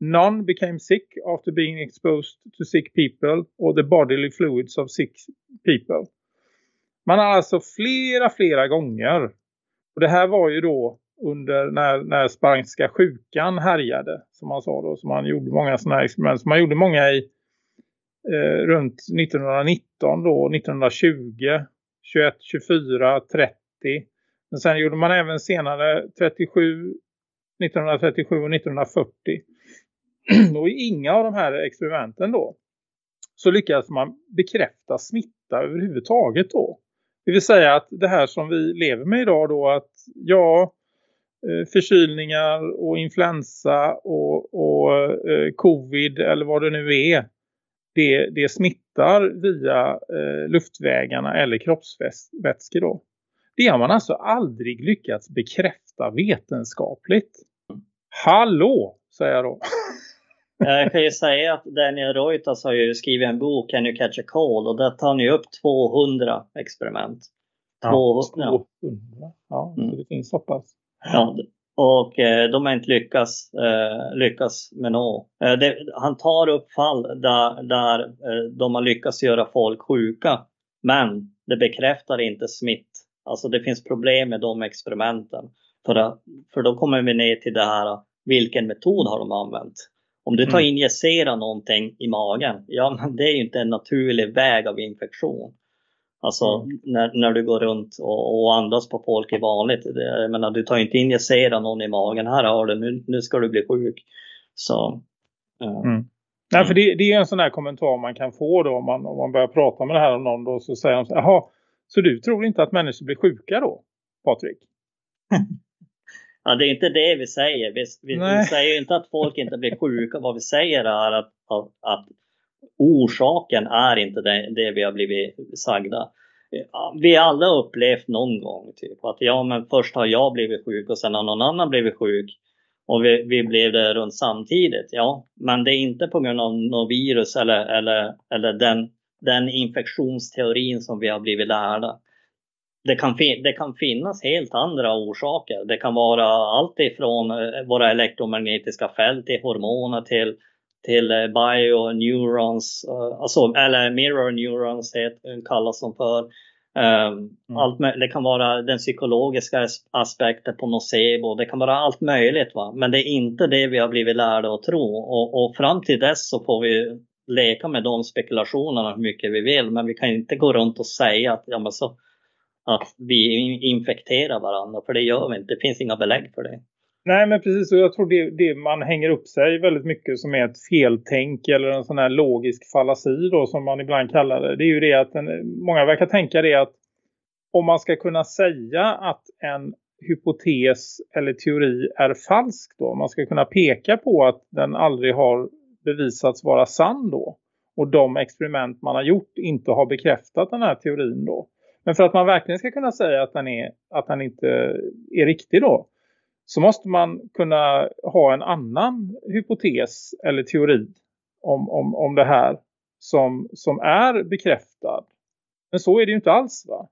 none became sick after being exposed to sick people or the bodily fluids of sick people. Man har alltså flera, flera gånger. Och det här var ju då under när, när spanska sjukan härjade, som man sa då. Så man gjorde många sådana här experiment. Så man gjorde många i eh, runt 1919 då, 1920, 21, 24, 30. Men sen gjorde man även senare 37, 1937 och 1940. och i inga av de här experimenten då så lyckades man bekräfta smitta överhuvudtaget då. Det vill säga att det här som vi lever med idag då att ja, eh, förkylningar och influensa och, och eh, covid eller vad det nu är det, det smittar via eh, luftvägarna eller kroppsvätskor då. Det har man alltså aldrig lyckats bekräfta vetenskapligt. Hallå, säger jag då. Jag kan ju säga att Daniel Reuters har ju skrivit en bok, Can you catch a cold? Och där tar han ju upp 200 experiment. Två- ja. 200. Ja, Mm. så det finns så pass. Ja, och eh, de har inte lyckats, eh, lyckats med något. Eh, det, han tar upp fall där, där eh, de har lyckats göra folk sjuka. Men det bekräftar inte smitt. Alltså det finns problem med de experimenten. För, att, för då kommer vi ner till det här, vilken metod har de använt? Om du tar Mm. injicera någonting i magen, ja men det är ju inte en naturlig väg av infektion. Alltså Mm. när, när du går runt och, och andas på folk i vanligt. Det, jag menar, du tar inte injicera någon i magen. Här har du, nu, nu ska du bli sjuk. Så, eh, Mm. Nej, för det, det är en sån här kommentar man kan få då om man, om man börjar prata med det här om någon då så säger de så jaha, så du tror inte att människor blir sjuka då, Patrik? ja, det är inte det vi säger. Vi, vi, vi säger inte att folk inte blir sjuka. Vad vi säger är att, att, att orsaken är inte det, det vi har blivit sagda. Vi har alla upplevt någon gång typ att ja men först har jag blivit sjuk och sen har någon annan blivit sjuk. Och vi, vi blev det runt samtidigt. Ja, men det är inte på grund av något virus eller, eller, eller den, den infektionsteorin som vi har blivit lärda. Det kan, det kan finnas helt andra orsaker. Det kan vara allt ifrån eh, våra elektromagnetiska fält till hormoner till, till eh, bioneurons, eh, alltså, eller mirror neurons kallas de för. Um, allt, mö- det kan vara den psykologiska as- aspekten på nocebo, det kan vara allt möjligt. Va? Men det är inte det vi har blivit lärda att tro. Och, och fram till dess så får vi leka med de spekulationerna hur mycket vi vill. Men vi kan inte gå runt och säga att, ja, men så, att vi infekterar varandra, för det gör vi inte. Det finns inga belägg för det. Nej men precis och jag tror det, det man hänger upp sig väldigt mycket som är ett feltänk eller en sån här logisk fallasi då som man ibland kallar det. Det är ju det att en, många verkar tänka det att om man ska kunna säga att en hypotes eller teori är falsk då. Man ska kunna peka på att den aldrig har bevisats vara sann då. Och de experiment man har gjort inte har bekräftat den här teorin då. Men för att man verkligen ska kunna säga att den, är, att den inte är riktig då så måste man kunna ha en annan hypotes eller teori om, om, om det här som, som är bekräftad. Men så är det ju inte alls va?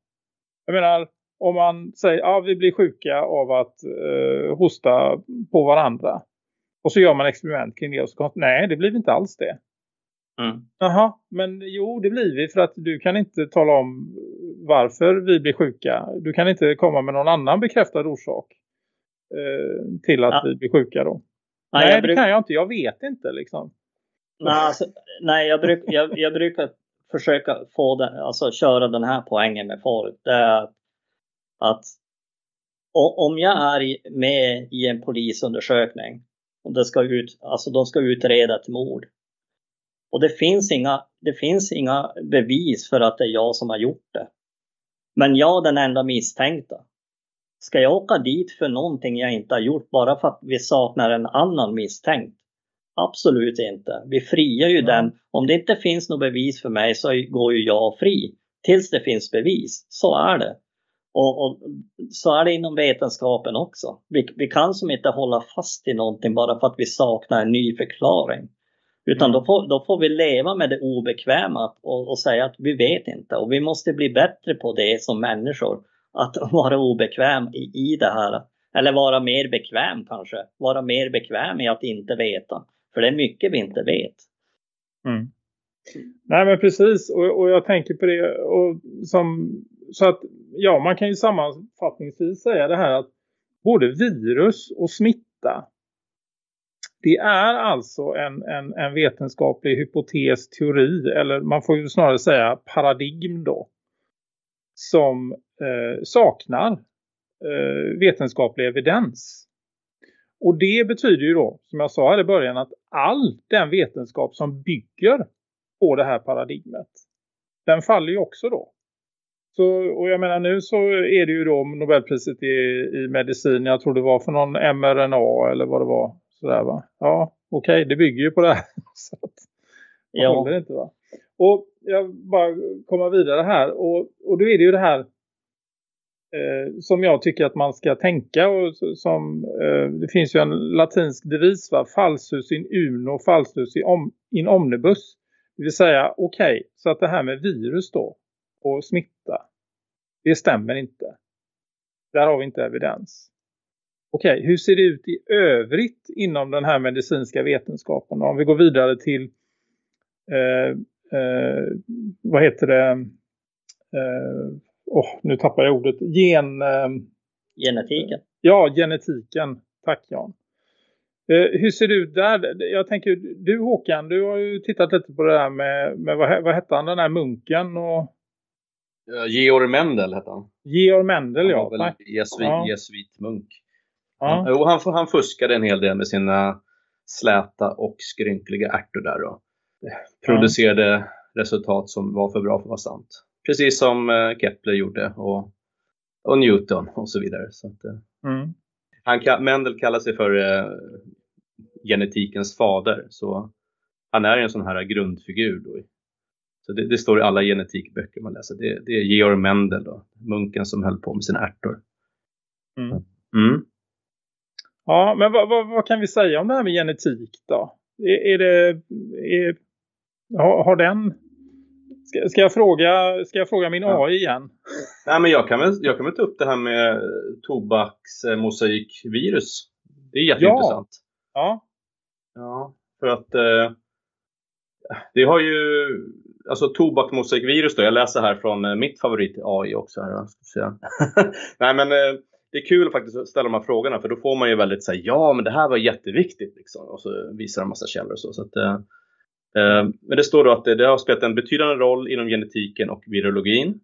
Jag menar, om man säger att ah, vi blir sjuka av att eh, hosta på varandra. Och så gör man experiment kring det och så nej det blir inte alls det. Mm. Jaha, men jo det blir vi för att du kan inte tala om varför vi blir sjuka. Du kan inte komma med någon annan bekräftad orsak eh, till att Ja. vi blir sjuka då. Nej, Nej, det bruk- kan jag inte. Jag vet inte liksom. Nej, alltså, nej jag, bruk, jag, jag brukar försöka få den, alltså köra den här poängen med folk. Det är att, om jag är med i en polisundersökning och det ska ut, alltså de ska utreda ett mord. Och det finns, inga, det finns inga bevis för att det är jag som har gjort det. Men jag den enda misstänkta. Ska jag åka dit för någonting jag inte har gjort bara för att vi saknar en annan misstänkt? Absolut inte. Vi friar ju Mm. den. Om det inte finns något bevis för mig så går ju jag fri. Tills det finns bevis. Så är det. Och, och så är det inom vetenskapen också. Vi, vi kan som inte hålla fast i någonting bara för att vi saknar en ny förklaring. Utan Mm. då, får, då får vi leva med det obekväma och, och säga att vi vet inte. Och vi måste bli bättre på det som människor. Att vara obekväm i, i det här. Eller vara mer bekväm kanske. Vara mer bekväm i att inte veta. För det är mycket vi inte vet. Mm. Nej men precis och, och jag tänker på det och som, så att ja man kan ju sammanfattningsvis säga det här att både virus och smitta det är alltså en, en, en vetenskaplig hypotes, teori eller man får ju snarare säga paradigm då som eh, saknar eh, vetenskaplig evidens. Och det betyder ju då, som jag sa här i början, att all den vetenskap som bygger på det här paradigmet, den faller ju också då. Så, och jag menar nu så är det ju då Nobelpriset i, i medicin, jag tror det var för någon mRNA eller vad det var. Sådär va? Ja, okej, det bygger ju på det här. så att, Ja. håller inte va? Och jag bara komma vidare här. Och, och då är det ju det här eh, som jag tycker att man ska tänka. Och som, eh, det finns ju en latinsk devis va? Falsus in uno, falsus in, om, in omnibus. Det vill säga, okej, så att det här med virus då och smitta, det stämmer inte. Där har vi inte evidens. Okej, hur ser det ut i övrigt inom den här medicinska vetenskapen? Om vi går vidare till eh, eh, vad heter det? Eh, åh, nu tappar jag ordet. Gen, eh, Genetiken. ja, genetiken. Tack Jan. Eh, hur ser det ut där? Jag tänker, du Håkan, du har ju tittat lite på det där med, med vad, vad hette han, den här munken och Eh, Georg Mendel hette han. Georg Mendel, Han ja. Tack. jesuit, Ja. jesuitmunk. Ja. Jo, han, han fuskade en hel del med sina släta och skrynkliga ärtor där och producerade resultat som var för bra för att vara sant. Precis som eh, Kepler gjorde och, och Newton och så vidare. Så att, eh, Mm. han, Mendel kallar sig för eh, genetikens fader. Så han är en sån här grundfigur. Då. Så det, det står i alla genetikböcker man läser. Det, det är Georg Mendel, då, munken som höll på med sina ärtor. Mm. Mm. Ja, men vad, vad, vad kan vi säga om det här med genetik då? Är, är det... Är, har, har den... Ska, ska, jag fråga, ska jag fråga min Ja. AI igen? Nej, men jag, kan väl, jag kan väl ta upp det här med tobaksmosaikvirus. Det är jätteintressant. Ja. Ja, för att eh, det har ju, alltså tobaksmosaikvirus då, jag läser här från eh, mitt favorit AI också här. Ska se. Nej men eh, det är kul faktiskt att ställa de här frågorna för då får man ju väldigt säga ja men det här var jätteviktigt liksom. Och så visar en massa källor och så. så att, eh, eh, men det står då att det, det har spelat en betydande roll inom genetiken och virologin.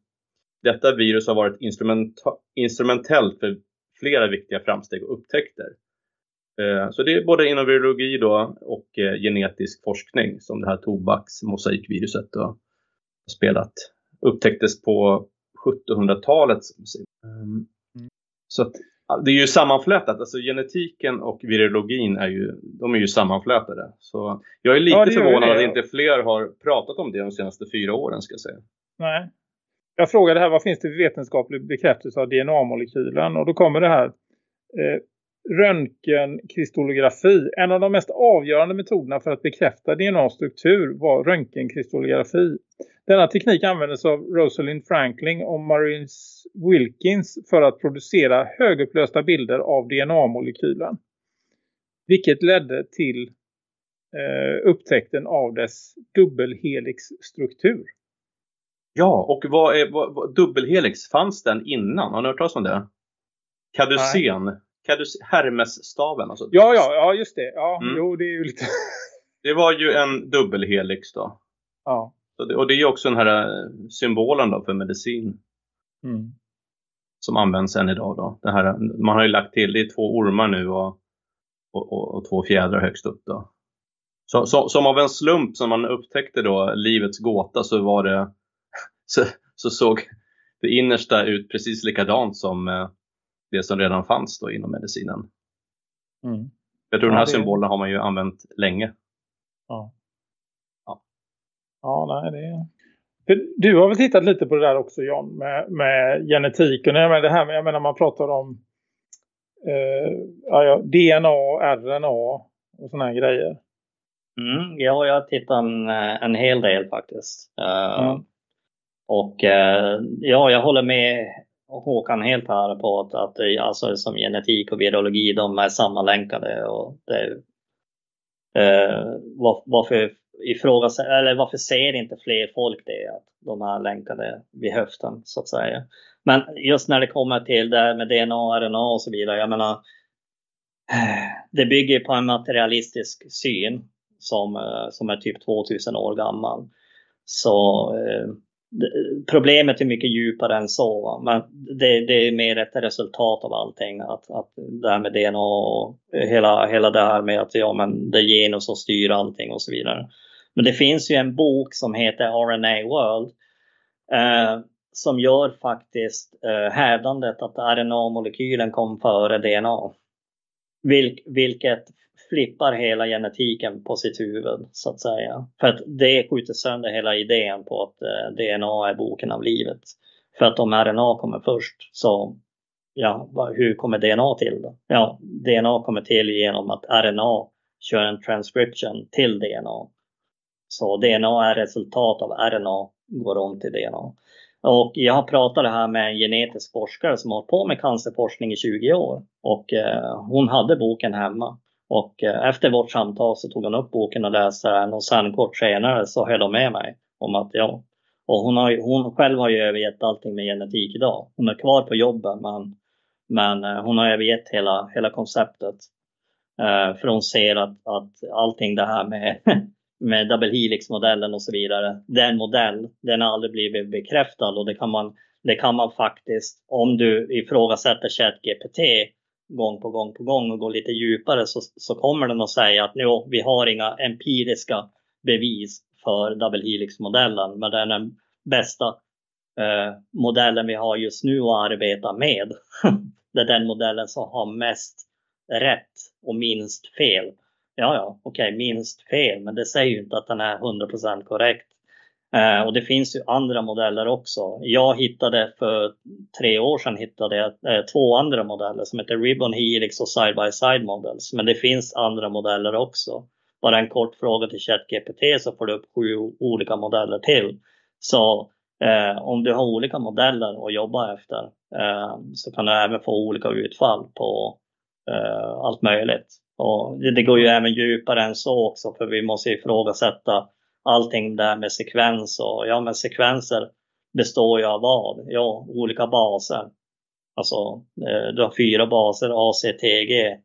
Detta virus har varit instrumenta- instrumentellt för flera viktiga framsteg och upptäckter. Eh, Så det är både inom virologi då och eh, genetisk forskning som det här tobaksmosaikviruset då har spelat. Upptäcktes på 1700-talet. som man säger. Ehm, så det är ju sammanflätat. Alltså genetiken och virologin är ju, de är ju sammanflätade. Så jag är lite Ja, förvånad att inte fler har pratat om det de senaste fyra åren ska jag säga. Nej. Jag frågade här, vad finns det för vetenskaplig bekräftelse av DNA-molekylen? Och då kommer det här. Eh, röntgenkrystallografi. En av de mest avgörande metoderna för att bekräfta DNA-struktur var röntgenkrystallografi. Denna teknik användes av Rosalind Franklin och Maurice Wilkins för att producera högupplösta bilder av DNA-molekylen. Vilket ledde till eh, upptäckten av dess dubbelhelixstruktur. Ja, och vad är vad, vad, dubbelhelix? Fanns den innan? Har ni hört talas om det? Caducen. Cadus, Hermesstaven alltså. Ja, ja, ja just det. Ja, Mm. jo, det är ju lite... Det var ju en dubbelhelix då. ja. Och det är ju också den här eh, symbolen då för medicin Mm. som används än idag. Då. Det här, man har ju lagt till, det är två ormar nu och, och, och, och två fjädrar högst upp. Då. Så, så, som av en slump som man upptäckte då livets gåta så var det så, så såg det innersta ut precis likadant som eh, det som redan fanns då inom medicinen. Mm. Jag tror Ja, den här det- symbolen har man ju använt länge. Ja. Ja, nej det För Du har väl tittat lite på det där också John med, med genetiken. Jag menar det här med, jag menar man pratar om eh, ja, DNA, RNA och såna här grejer. Mm, ja, jag har tittat en, en hel del faktiskt. Mm. Och eh, ja, jag håller med Håkan helt här på att, att det, alltså, som genetik och virologi, de är sammanlänkade. Och det, eh, var, varför, ifrågas, eller varför ser inte fler folk det? Att de är länkade vid höften så att säga. Men just när det kommer till det här med DNA, RNA och så vidare. Jag menar, det bygger på en materialistisk syn som, eh, som är typ 2000 år gammal. Så eh, problemet är mycket djupare än så. Va? Men det, det är mer ett resultat av allting. Att, att det här med DNA och hela, hela det här med att ja, men det är genus som styr allting och så vidare. Men det finns ju en bok som heter RNA World. Eh, som gör faktiskt eh, hävdandet att RNA-molekylen kom före DNA. Vilk, vilket flippar hela genetiken på sitt huvud så att säga. För att det skjuter sönder hela idén på att eh, DNA är boken av livet. För att om RNA kommer först så ja, hur kommer DNA till då? Ja, DNA kommer till genom att RNA kör en transcription till DNA. Så DNA är resultat av RNA går om till DNA. Och jag har pratat det här med en genetisk forskare som har hållit på med cancerforskning i 20 år. Och eh, hon hade boken hemma. Och eh, efter vårt samtal så tog hon upp boken och läste den och sen kort senare så höll hon med mig om att ja. Och hon, har, hon själv har ju övergett allting med genetik idag. Hon är kvar på jobben men, men eh, hon har övergett hela, hela konceptet. Eh, för hon ser att, att allting det här med, med double helix-modellen och så vidare. Den modell, den har aldrig blivit bekräftad och det kan man, det kan man faktiskt, om du ifrågasätter ChatGPT gång på gång på gång och går lite djupare så, så kommer den att säga att jo, vi har inga empiriska bevis för double helix-modellen, men den är den bästa eh, modellen vi har just nu att arbeta med. det är den modellen som har mest rätt och minst fel. Ja, ja, okej, minst fel, men det säger ju inte att den är 100% korrekt. Eh, och det finns ju andra modeller också. Jag hittade för tre år sedan hittade jag eh, två andra modeller som heter Ribbon Helix och Side by Side Models. Men det finns andra modeller också. Bara en kort fråga till ChatGPT så får du upp sju olika modeller till. Så eh, om du har olika modeller att jobba efter eh, så kan du även få olika utfall på eh, allt möjligt. Och det, det går ju även djupare än så också för vi måste ifrågasätta allting där med sekvens och ja men sekvenser består ju av vad? Ja, olika baser. Alltså eh, du har fyra baser A, C, T, G.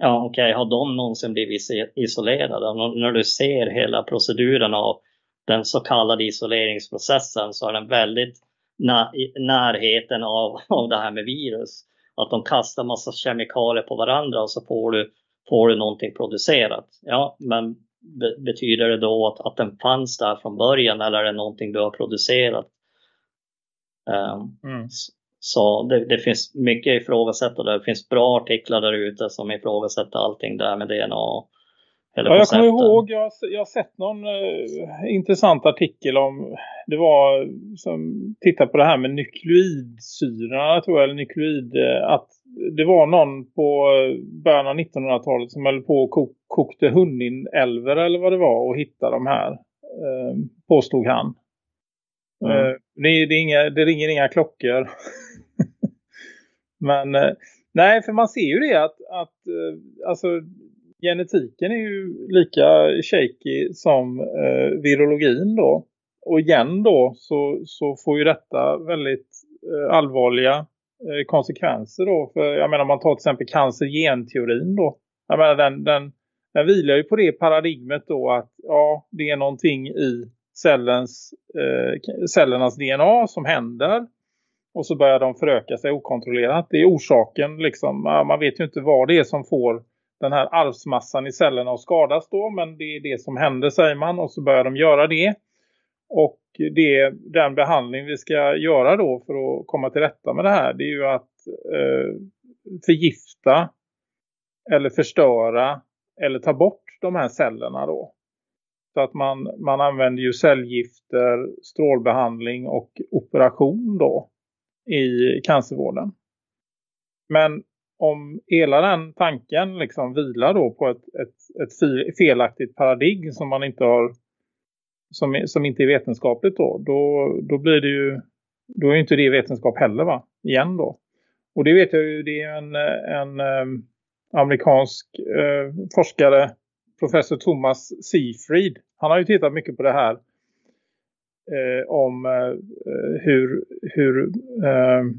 Ja okej, har de någonsin blivit isolerade? När du ser hela proceduren av den så kallade isoleringsprocessen så är den väldigt nä- i närheten av, av det här med virus. Att de kastar massa kemikalier på varandra och så får du, får du någonting producerat. Ja, men be, betyder det då att, att den fanns där från början eller är det någonting du har producerat? Um, Mm. så det, det finns mycket ifrågasättande. Det finns bra artiklar där ute som ifrågasätter allting där med DNA. Hela Ja, jag kommer ihåg, jag, jag har sett någon eh, intressant artikel om, det var som tittar på det här med nukleoidsyrorna tror jag, eller nukleid, eh, att det var någon på början av 1900-talet som höll på och kok kokte hundinälver eller vad det var och hittade de här. Eh, påstod han. Mm. Eh, det, det, inga, det ringer inga klockor. Men eh, nej, för man ser ju det att, att eh, alltså, genetiken är ju lika shaky som eh, virologin då. Och igen då så, så får ju detta väldigt eh, allvarliga eh, konsekvenser då. För jag menar om man tar till exempel cancergenteorin då. Jag menar den, den, den vilar ju på det paradigmet då att ja det är någonting i cellens, eh, cellernas DNA som händer. Och så börjar de föröka sig okontrollerat. Det är orsaken liksom. Man vet ju inte vad det är som får den här arvsmassan i cellerna och skadas då. Men det är det som händer säger man. Och så börjar de göra det. Och det, den behandling vi ska göra då för att komma till rätta med det här. Det är ju att eh, förgifta eller förstöra eller ta bort de här cellerna då. Så att man, man använder ju cellgifter, strålbehandling och operation då i cancervården. Men om hela den tanken liksom vilar då på ett, ett, ett felaktigt paradigm som man inte har som, som inte är vetenskapligt då, då, då blir det ju då är inte det vetenskap heller va, igen då. Och det vet jag ju, det är en, en ehm, amerikansk eh, forskare, professor Thomas Seafried. Han har ju tittat mycket på det här eh, om eh, hur, hur, ehm,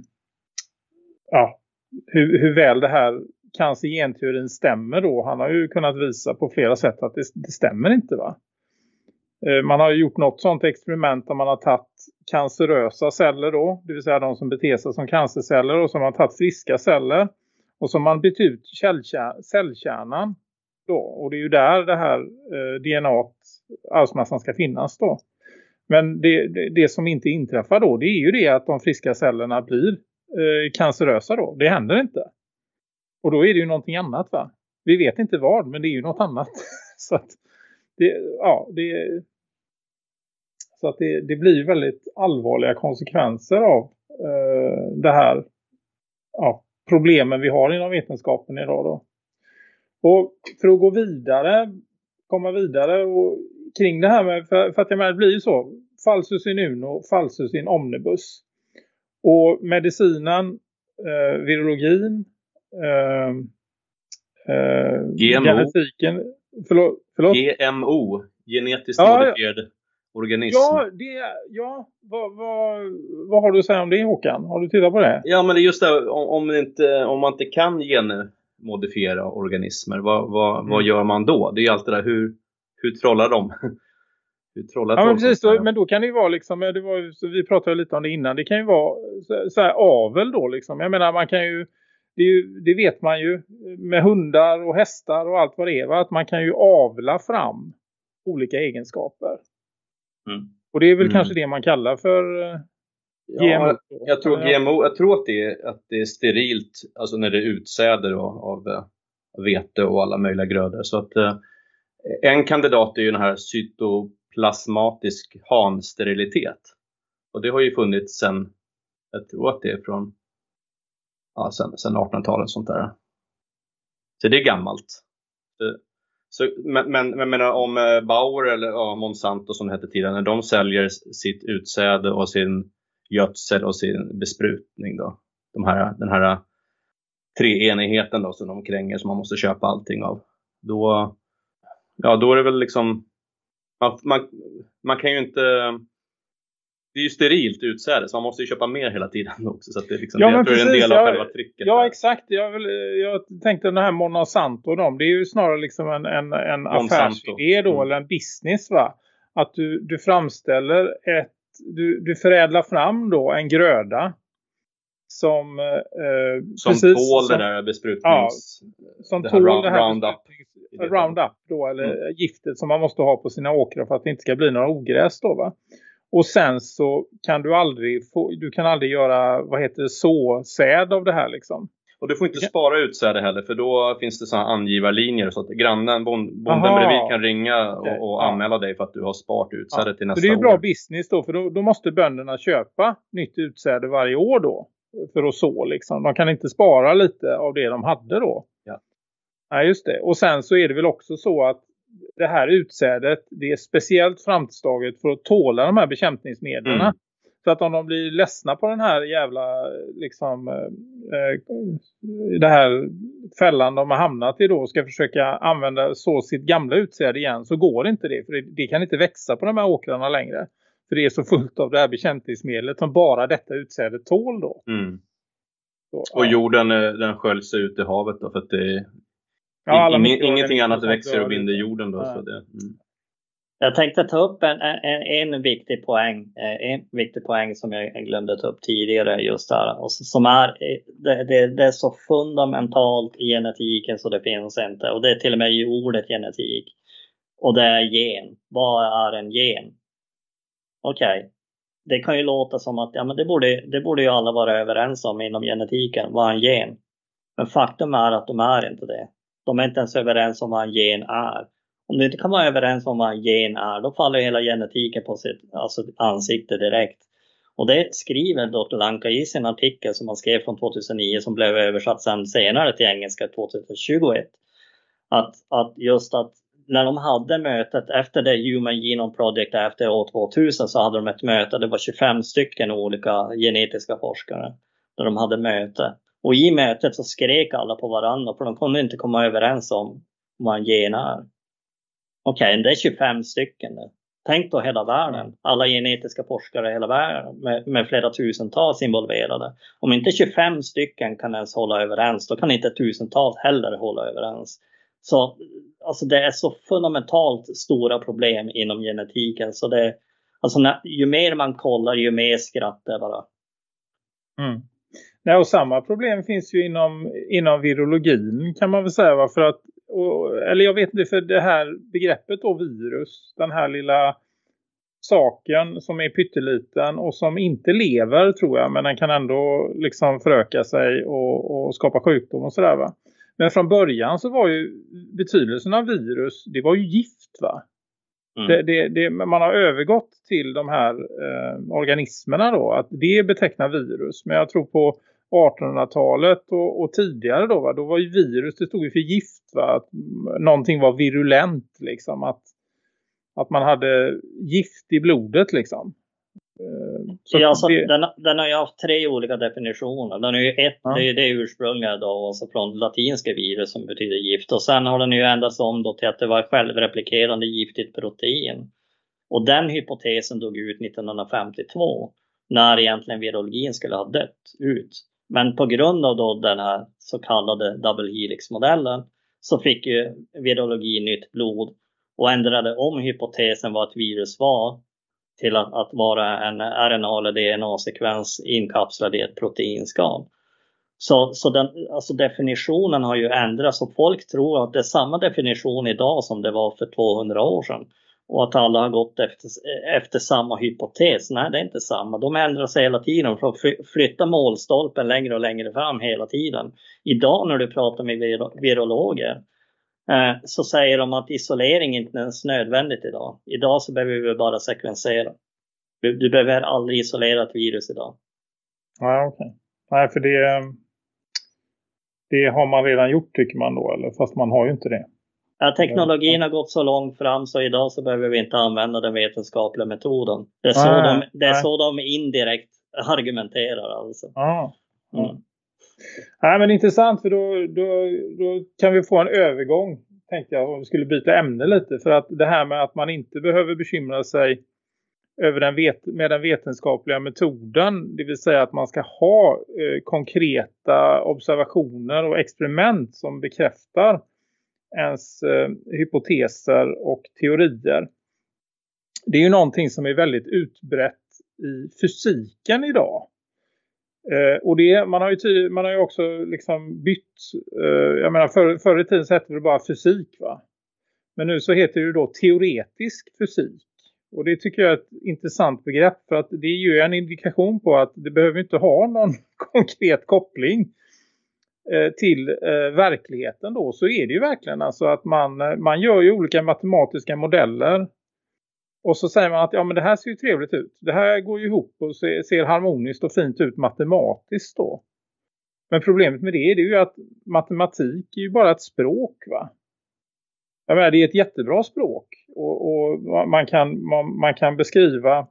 ja, hur, hur väl det här cancergenteorin stämmer då. Han har ju kunnat visa på flera sätt att det, det stämmer inte va. Eh, man har gjort något sånt experiment där man har tagit cancerösa celler då. Det vill säga de som beter sig som cancerceller och som har tagit friska celler. Och som man bytt ut cellkärnan då. Och det är ju där det här eh, DNA, arvsmassan ska finnas då. Men det, det, det, som inte inträffar då det är ju det att de friska cellerna blir eh, cancerösa då. Det händer inte. Och då är det ju någonting annat va? Vi vet inte vad men det är ju något annat. Så att det, ja, det, så att det, det blir väldigt allvarliga konsekvenser av eh, det här ja, problemen vi har inom vetenskapen idag då. Och för att gå vidare, komma vidare och kring det här med, för, för att jag menar, det blir ju så, falsus in uno, falsus in omnibus. Och medicinen, eh, virologin, eh, eh, GMO. genetiken, förlåt, förlåt? GMO, genetiskt Ja, ja. modifierad organism. Ja, det, ja vad, vad, vad har du att säga om det Håkan? Har du tittat på det? Ja, men det är just det, om, om, det inte, om man inte kan genmodifiera organismer, vad, vad, Mm. vad gör man då? Det är ju allt det där, hur, hur trollar de? Ja, men precis. Då, men då kan det ju vara liksom, det var, vi pratade lite om det innan, det kan ju vara så, så här avel då liksom. Jag menar man kan ju det, ju, det vet man ju med hundar och hästar och allt vad det är, va? att man kan ju avla fram olika egenskaper. Mm. Och det är väl Mm. kanske det man kallar för eh, GMO. Ja, jag tror GMO, jag tror att det är, att det är sterilt, alltså när det är utsäde då, av eh, vete och alla möjliga grödor. Så att eh, en kandidat är ju den här plasmatisk hansterilitet. Och det har ju funnits sedan, jag tror att det är från ja, sen, sen 1800-talet sånt där. Så det är gammalt. Eh, så, men, men, jag menar om eh, Bauer eller ja, Monsanto som det hette tidigare, när de säljer sitt utsäde och sin gödsel och sin besprutning då. De här, den här treenigheten då som de kränger som man måste köpa allting av. Då, ja, då är det väl liksom, man, man, man kan ju inte, det är ju sterilt utsäde så man måste ju köpa mer hela tiden också. Så det, är liksom, Ja, jag tror det är en del av ja. själva trycket. Ja, där. exakt. Jag, vill, jag tänkte den här Monsanto dem. Det är ju snarare liksom en, en, en Monsanto. affärsidé då, Mm. eller en business va. Att du, du framställer ett, du, du förädlar fram då en gröda som, eh, som precis tål som, det där besprutnings... som det tål round- det här Roundup. Roundup då, eller giftet som man måste ha på sina åkrar för att det inte ska bli några ogräs då va. Och sen så kan du aldrig få, du kan aldrig göra, vad heter det, såsäd av det här liksom. Och du får inte Ja. spara utsäde heller för då finns det sådana angivarlinjer så att grannen, bond, bonden Aha. bredvid kan ringa och, och ja. anmäla dig för att du har sparat utsäde till Så nästa det är ju år. bra business då för då, då måste bönderna köpa nytt utsäde varje år då. För att så liksom. De kan inte spara lite av det de hade då. Ja. Nej just det. Och sen så är det väl också så att det här utsädet det är speciellt framtaget för att tåla de här bekämpningsmedlen. Mm. Så att om de blir ledsna på den här jävla liksom eh, det här fällan de har hamnat i då och ska försöka använda så sitt gamla utsäde igen så går inte det. För det, det kan inte växa på de här åkrarna längre. För det är så fullt av det här bekämpningsmedlet som bara detta utsäde tål då. Mm. Så, Och ja. jorden eh, den sköljs ut i havet då för att det Ja, alla ing- mikroorganismer ingenting annat växer och binder jorden då. Nej. Så det, mm. Jag tänkte ta upp en, en, en viktig poäng. eh, En viktig poäng som jag glömde ta upp tidigare just där. Och som är, eh, det, det, det är så fundamentalt i genetiken så det finns inte. Och det är till och med i ordet genetik. Och det är gen. Vad är en gen? Okej. Det kan ju låta som att ja, men det, borde, det borde ju alla vara överens om inom genetiken. Vad är en gen? Men faktum är att de är inte det. De är inte ens överens om vad en gen är. Om du inte kan vara överens om vad en gen är, då faller hela genetiken på sitt alltså, ansikte direkt. Och det skriver Dr. Lanka i sin artikel som han skrev från 2009 som blev översatt sen senare till engelska 2021. Att, att just att när de hade mötet efter det Human Genome Project efter år 2000 så hade de ett möte, det var 25 stycken olika genetiska forskare där de hade möte. Och i mötet så skrek alla på varandra för de kunde inte komma överens om vad en gen är. Okej, det är 25 stycken. nu. Tänk då hela världen, alla genetiska forskare i hela världen med, med flera tusentals involverade. Om inte 25 stycken kan ens hålla överens, då kan inte tusentals heller hålla överens. Så alltså det är så fundamentalt stora problem inom genetiken så det, alltså när, ju mer man kollar ju mer skrattar det bara. Mm. Nej, och samma problem finns ju inom, inom virologin kan man väl säga. Va? För att, och, eller jag vet inte, för det här begreppet då virus, den här lilla saken som är pytteliten och som inte lever tror jag. Men den kan ändå liksom föröka sig och, och skapa sjukdom och sådär va. Men från början så var ju betydelsen av virus, det var ju gift va. Mm. Det, det, det, man har övergått till de här eh, organismerna då. Att det betecknar virus. Men jag tror på 1800-talet och, och tidigare då va. Då var ju virus, det stod ju för gift va. Att någonting var virulent liksom. Att, att man hade gift i blodet liksom. Eh, så ja, alltså, det, den, den har ju haft tre olika definitioner. Den är ju ett, Ja. det är det ursprungliga då, alltså från latinska virus som betyder gift. Och sen har den ju ändrats om då till att det var självreplikerande giftigt protein. Och den hypotesen dog ut 1952. När egentligen virologin skulle ha dött ut. Men på grund av då den här så kallade double helix-modellen så fick ju virologi nytt blod och ändrade om hypotesen vad ett virus var till att, att vara en RNA eller DNA-sekvens inkapslad i ett proteinskal. Så, så den, alltså definitionen har ju ändrats och folk tror att det är samma definition idag som det var för 200 år sedan. Och att alla har gått efter, efter samma hypotes. Nej, det är inte samma. De ändrar sig hela tiden för att flytta målstolpen längre och längre fram hela tiden. Idag när du pratar med virologer så säger de att isolering inte är ens nödvändigt idag. Idag så behöver vi bara sekvensera. Du, du behöver aldrig isolera ett virus idag. ja, okej. Nej, för det, det har man redan gjort tycker man då. Eller? Fast man har ju inte det. Ja, teknologin har gått så långt fram så idag så behöver vi inte använda den vetenskapliga metoden. Det är så, Nej, de, det är nej. så de indirekt argumenterar alltså. Ja. Mm. Nej men intressant för då, då, då kan vi få en övergång tänkte jag om vi skulle byta ämne lite. För att det här med att man inte behöver bekymra sig över den vet, med den vetenskapliga metoden. Det vill säga att man ska ha eh, konkreta observationer och experiment som bekräftar ens eh, hypoteser och teorier. Det är ju någonting som är väldigt utbrett i fysiken idag. Eh, och det, man, har ju ty- man har ju också liksom bytt, eh, jag menar förr, förr i tiden så hette det bara fysik va. Men nu så heter det ju då teoretisk fysik. Och det tycker jag är ett intressant begrepp för att det är ju en indikation på att det behöver inte ha någon konkret koppling eh, till eh, verkligheten då. Så är det ju verkligen alltså att man, eh, man gör ju olika matematiska modeller och så säger man att ja men det här ser ju trevligt ut. Det här går ju ihop och ser, harmoniskt och fint ut matematiskt då. Men problemet med det är ju att matematik är ju bara ett språk va. Jag menar, det är ett jättebra språk och, och man, kan, man, man, kan beskriva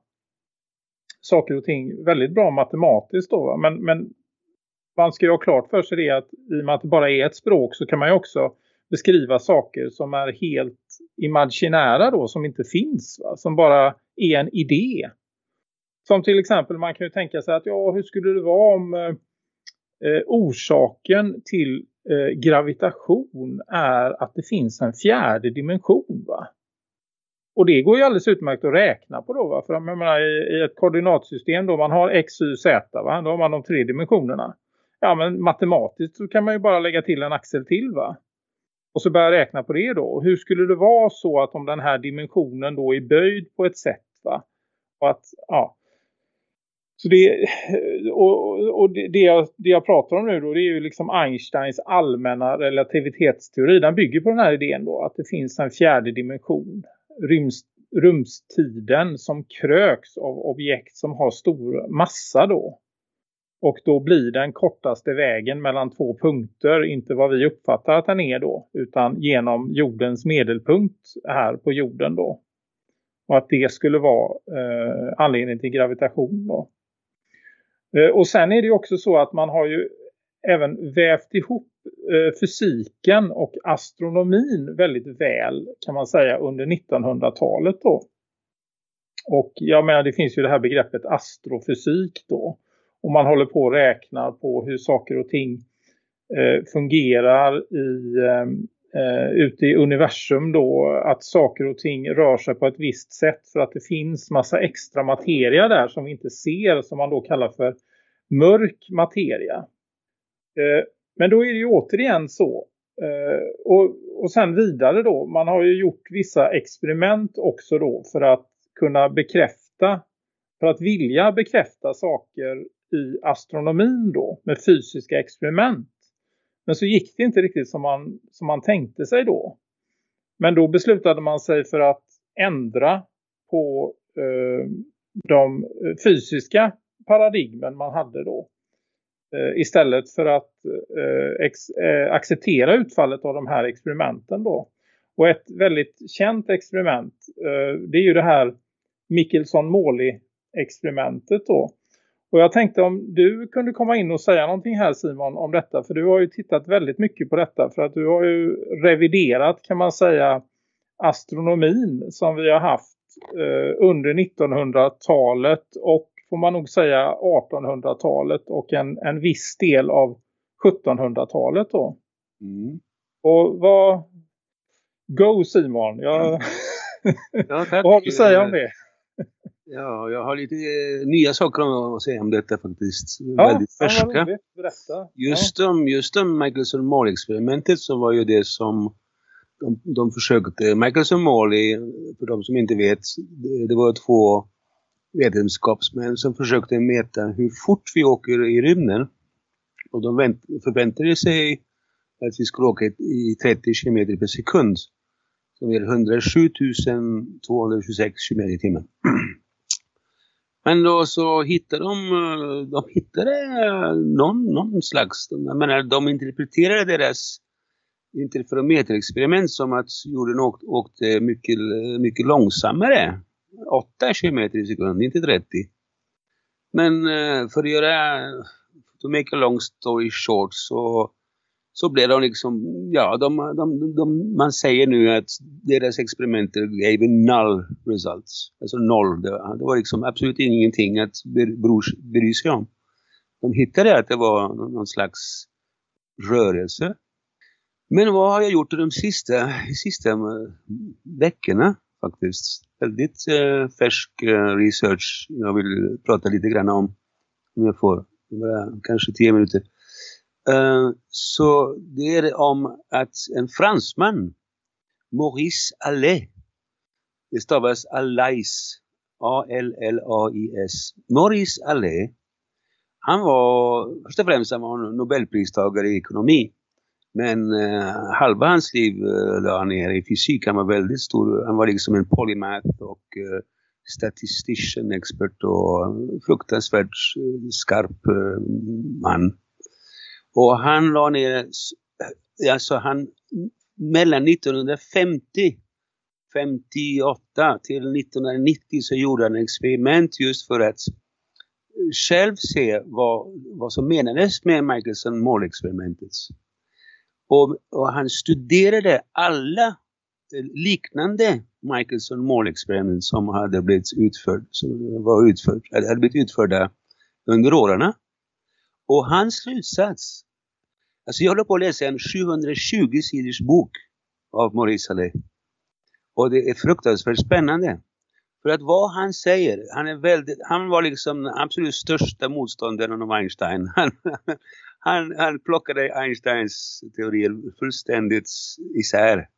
saker och ting väldigt bra matematiskt då. Va? Men, men man ska ju ha klart för sig det att i och med att det bara är ett språk så kan man ju också beskriva saker som är helt imaginära då, som inte finns, va? som bara är en idé. Som till exempel man kan ju tänka sig att ja, hur skulle det vara om eh, eh orsaken till eh, gravitation är att det finns en fjärde dimension va? Och det går ju alldeles utmärkt att räkna på då va? För jag menar, i, i ett koordinatsystem då man har x, y, z va? Då har man de tre dimensionerna. Ja men matematiskt så kan man ju bara lägga till en axel till va? Och så börja räkna på det då. Hur skulle det vara så att om den här dimensionen då är böjd på ett sätt va? Och att, ja. Så det, och, och det, det, jag, det jag pratar om nu då det är ju liksom Einsteins allmänna relativitetsteori. Den bygger på den här idén då att det finns en fjärde dimension. Ryms, rumstiden som kröks av objekt som har stor massa då. Och då blir den kortaste vägen mellan två punkter inte vad vi uppfattar att den är då. Utan genom jordens medelpunkt här på jorden då. Och att det skulle vara eh, anledningen till gravitation då. Eh, och sen är det också så att man har ju även vävt ihop eh, fysiken och astronomin väldigt väl kan man säga under 1900-talet då. Och jag menar det finns ju det här begreppet astrofysik då. Och man håller på att räkna på hur saker och ting eh, fungerar i, eh, eh, ute i universum då. Att saker och ting rör sig på ett visst sätt för att det finns massa extra materia där som vi inte ser som man då kallar för mörk materia. Eh, men då är det ju återigen så. Uh, och, och sen vidare då. Man har ju gjort vissa experiment också då för att kunna bekräfta. För att vilja bekräfta saker i astronomin då med fysiska experiment. Men så gick det inte riktigt som man, som man tänkte sig då. Men då beslutade man sig för att ändra på eh, de eh, fysiska paradigmen man hade då. Eh, istället för att eh, ex, eh, acceptera utfallet av de här experimenten då. Och ett väldigt känt experiment eh, det är ju det här Michelson-Måli-experimentet då och jag tänkte om du kunde komma in och säga någonting här Simon om detta. För du har ju tittat väldigt mycket på detta. För att du har ju reviderat kan man säga astronomin som vi har haft eh, under 1900-talet. Och får man nog säga 1800-talet och en, en viss del av 1700-talet då. Mm. Och vad... Go Simon! Jag... Ja, vad har du att säga om det? Ja, jag har lite eh, nya saker att säga om detta faktiskt. Ja, Väldigt färska. Berätta. Just, ja. om, just om Michelson Morley-experimentet så var ju det som de, de försökte. Michelson Morley, för de som inte vet, det, det var två vetenskapsmän som försökte mäta hur fort vi åker i rymden. Och de vänt, förväntade sig att vi skulle åka i 30 km per sekund. Som är 107 226 km i timmen. Men då så hittade de, eh, de hittade eh, någon, någon slags, jag menar, de interpreterade deras interferometerexperiment som att jorden åkte, åkte mycket, eh, mycket långsammare. 8 km i sekund, inte 30. Men för att göra, to make a long story short så så blev de liksom, ja, de, de, de, man säger nu att deras experimenter gav noll results. Alltså noll. Det, det var liksom absolut ingenting att bry sig om. De hittade att det var någon slags rörelse. Men vad har jag gjort de sista, sista eh, veckorna faktiskt? Väldigt eh, färsk eh, research jag vill prata lite grann om. Om jag får, kanske tio minuter. Uh, så det är om att en fransman, Maurice Allais, det stavas Allais, A-L-L-A-I-S. Maurice Allais, han var först och främst han var Nobelpristagare i ekonomi. Men eh, halva hans liv eh, la han ner i fysik. Han var väldigt stor. Han var liksom en polymath och eh, statistician expert och eh, fruktansvärt eh, skarp eh, man. Och han la ner, eh, alltså han mellan 1950 58 till 1990 så gjorde han experiment just för att själv se vad, vad som menades med Michelson-Morley-experimentet. Och, och han studerade alla eh, liknande Michelson-Morley-experiment som hade blivit utförd, som var utförd, hade blivit utförda under åren. Och hans slutsats, alltså jag håller på att läsa en 720 sidors bok av Maurice Allais. Och det är fruktansvärt spännande. För att vad han säger, han är väldigt, han var liksom den absolut största motståndaren av Einstein. Han, han, han plockade Einsteins teorier fullständigt isär.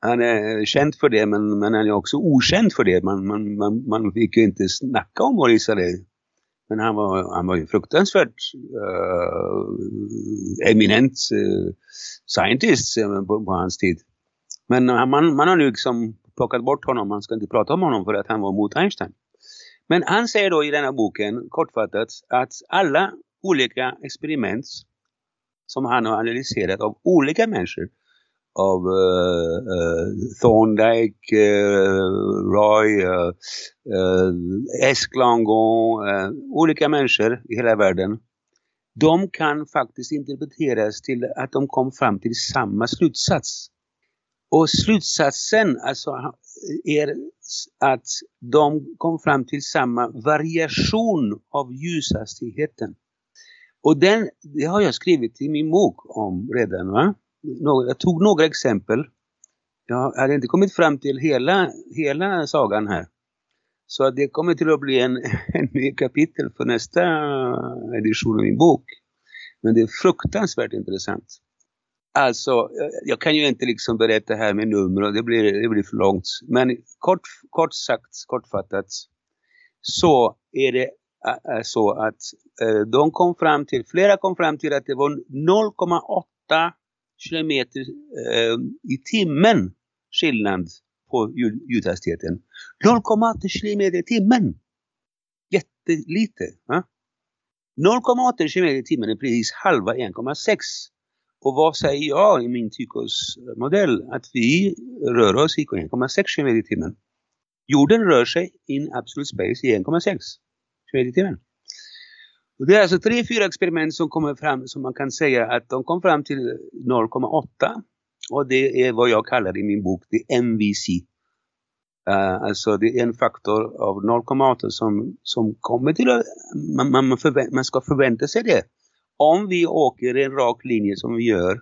Han är känd för det men, men han är också okänd för det. Man, man, man, man fick ju inte snacka om Maurice Allais. Men han var, han var ju fruktansvärt uh, eminent uh, scientist uh, på, på hans tid. Men uh, man, man har nu liksom plockat bort honom, man ska inte prata om honom för att han var mot Einstein. Men han säger då i denna boken kortfattat att alla olika experiment som han har analyserat av olika människor av uh, uh, Thorndike, uh, Roy, uh, uh, uh, olika människor i hela världen. De kan faktiskt interpreteras till att de kom fram till samma slutsats. Och slutsatsen alltså, är att de kom fram till samma variation av ljushastigheten. Och den, det har jag skrivit i min bok om redan. Va? Jag tog några exempel. Jag hade inte kommit fram till hela, hela sagan här. Så det kommer till att bli en, en ny kapitel för nästa edition av min bok. Men det är fruktansvärt intressant. Alltså, jag kan ju inte liksom berätta här med nummer och det blir, det blir för långt. Men kort, kort sagt, kortfattat, så är det så att eh, de kom fram till, flera kom fram till att det var 0,8 kilometer eh, i timmen skillnad på ljud, ljudhastigheten. 0,8 kilometer i timmen! Jättelite. Va? 0,8 kilometer i timmen är precis halva 1,6. Och vad säger jag i min Tykos-modell? Att vi rör oss i 1,6 km i timmen. Jorden rör sig in absolute space i 1,6 km i timmen. Och det är alltså tre, fyra experiment som kommer fram som man kan säga att de kom fram till 0,8. Och det är vad jag kallar i min bok det MVC. Uh, eh, alltså det är en faktor av 0,8 som, som kommer till att man, man, förvä man ska förvänta sig det om vi åker en rak linje som vi gör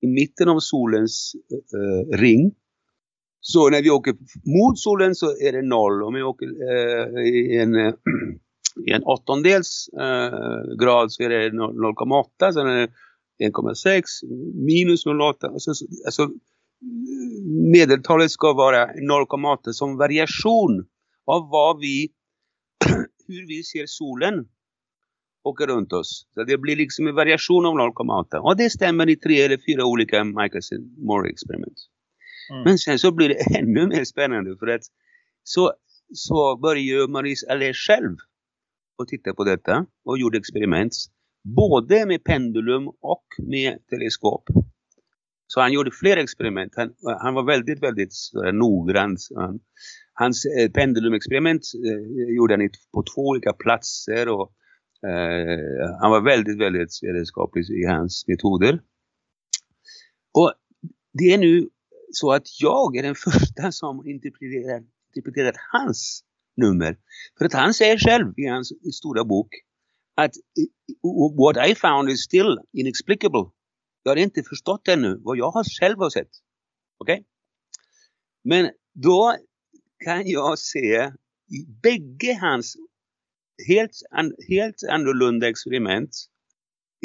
i mitten av solens uh, ring. Så när vi åker mot solen så är det noll. Om vi åker uh, i, en, i en åttondels uh, grad så är det 0,8. Sen är det 1,6 minus 0,8. Alltså, alltså, medeltalet ska vara 0,8 som variation av vad vi, hur vi ser solen åker runt oss. Så det blir liksom en variation av 0,8. Och det stämmer i tre eller fyra olika Michelson-Morley-experiment. Mm. Men sen så blir det ännu mer spännande för att så, så började Maurice Allais själv och tittade på detta och gjorde experiment. Både med pendulum och med teleskop. Så han gjorde flera experiment. Han, han var väldigt, väldigt noggrann. Han, hans eh, pendulumexperiment eh, gjorde han på två olika platser och eh, han var väldigt, väldigt vetenskaplig i hans metoder. Och det är nu så att jag är den första som interpreterar, interpreterat hans nummer. För att han säger själv i hans stora bok att what I found is still inexplicable. Jag har inte förstått ännu vad jag har själv har sett. Okej? Okay? Men då kan jag se i bägge hans helt, an, helt annorlunda experiment.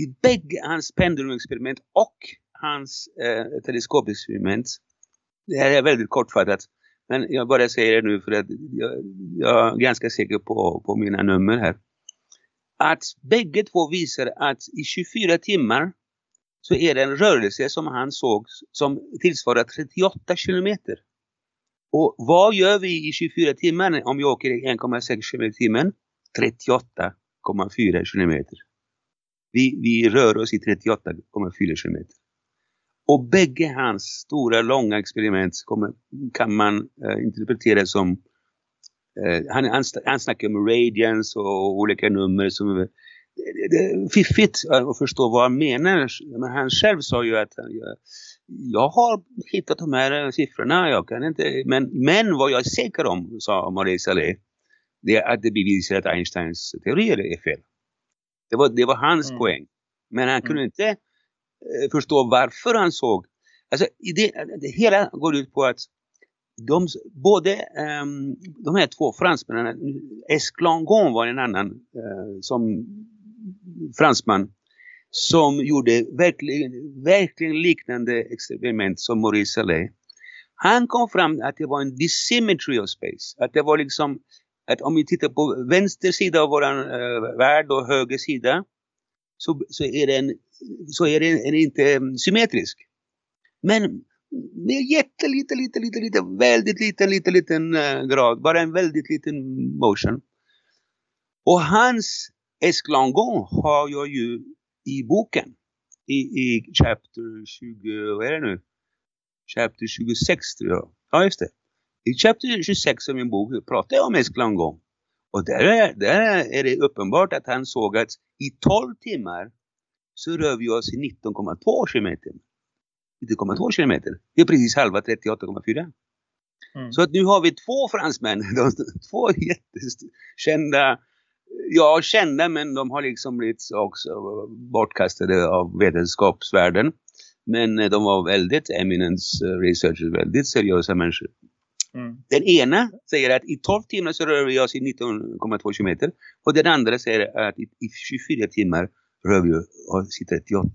I bägge hans pendulumexperiment och hans eh, teleskopexperiment. Det här är väldigt kortfattat. Men jag bara säger det nu för att jag, jag är ganska säker på, på mina nummer här. Att bägge två visar att i 24 timmar så är det en rörelse som han såg som tillsvarar 38 kilometer. Och vad gör vi i 24 timmar om jag åker 1,6 kilometer i timmen? 38,4 kilometer. Vi, vi rör oss i 38,4 kilometer. Och bägge hans stora långa experiment kommer, kan man eh, interpretera som eh, han, han, han snackar om radians och olika nummer som det, är fiffigt att förstå vad han menar. Men han själv sa ju att jag, jag har hittat de här siffrorna, jag kan inte, men, men vad jag är säker om, sa Marie Saleh, det är att det bevisar att Einsteins teorier är fel. Det var, det var hans Mm. poäng. Men han kunde Mm. inte eh, Eh, förstå varför han såg. Alltså, det, det hela går ut på att de, både um, de här två fransmännen, Esclangon var en annan uh, som fransman som gjorde verkligen, verkligen liknande experiment som Maurice Saleh. Han kom fram att det var en dissymmetry of space. Att det var liksom att om vi tittar på vänster sida av vår uh, eh, värld och höger sida så, så är en så är den, är den inte eh, symmetrisk. Men med jättelite, lite, lite, lite, väldigt liten, liten, liten grad. Bara en väldigt liten motion. Och hans Esclangon har jag ju i boken. I, i chapter 20, vad är det nu? Chapter 26 tror jag. Ja just det. I chapter 26 av min bok pratar jag om Esclangon. Och där är, där är det uppenbart att han såg att i 12 timmar så rör vi oss i 19,2 kilometer. 19,2 kilometer. Det är precis halva 38,4. Mm. Så att nu har vi två fransmän, de, två jättekända, ja kända men de har liksom blivit också bortkastade av vetenskapsvärlden. Men eh, de var väldigt eminence eh, researchers, väldigt seriösa människor. Mm. Den ena säger att i 12 timmar så rör vi oss i 19,2 kilometer. Och den andra säger att i, i 24 timmar vi oss i 38.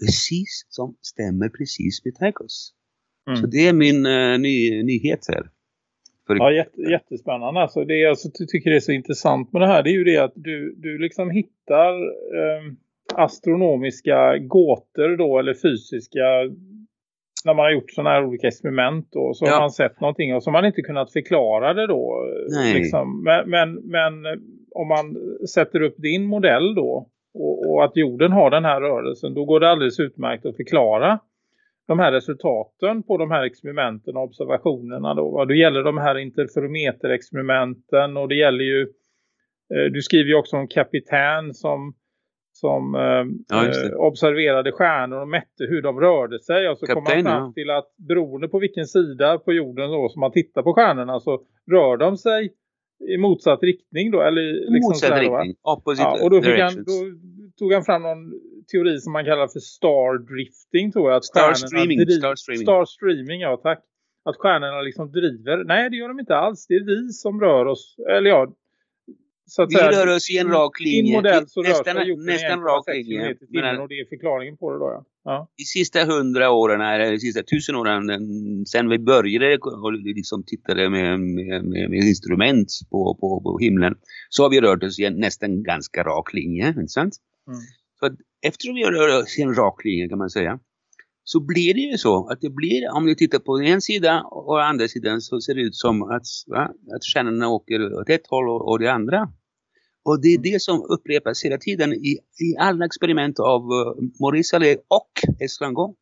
Precis som stämmer precis med Tychos. Mm. Så det är min uh, ny, nyhet här. För, Ja, jätte, jättespännande. Alltså det jag alltså, ty- tycker det är så intressant med det här det är ju det att du, du liksom hittar eh, astronomiska gåtor då eller fysiska när man har gjort sådana här olika experiment då, så Ja. har man sett någonting och så har man inte kunnat förklara det då. Liksom. Men, men, men om man sätter upp din modell då och, att jorden har den här rörelsen då går det alldeles utmärkt att förklara de här resultaten på de här experimenten och observationerna då. Det gäller de här interferometerexperimenten och det gäller ju eh, du skriver ju också om kapitän som som eh, Ja, eh, observerade stjärnor och mätte hur de rörde sig och så kom man fram ja. till att beroende på vilken sida på jorden då som man tittar på stjärnorna så rör de sig i motsatt riktning då eller liksom motsatt sådär då, va? riktning. Opposite Ja, och då, han, då tog han fram någon teori som man kallar för star drifting tror jag. Att Star streaming, driv- star streaming. Star streaming, ja tack. Att stjärnorna liksom driver. Nej det gör de inte alls. Det är vi som rör oss. Eller ja. Så Vi rör oss i en rak linje. modell så rör nästan, sig jorden nästan rak 1,6 linje. Men, och det är förklaringen på det då ja. ja. de sista hundra åren, eller de sista tusen åren, sen vi började och liksom tittade med, med, med, instrument på, på, på himlen, så har vi rört oss i en nästan ganska rak linje, sant? Mm. Så att eftersom vi rör oss i en rak linje kan man säga, så blir det ju så att det blir, om du tittar på en sida och andra sidan så ser det ut som att, va, att stjärnorna åker åt ett håll och, och det andra. Och det är det som upprepas hela tiden i, i alla experiment av uh, Maurice Allais och Eslangon.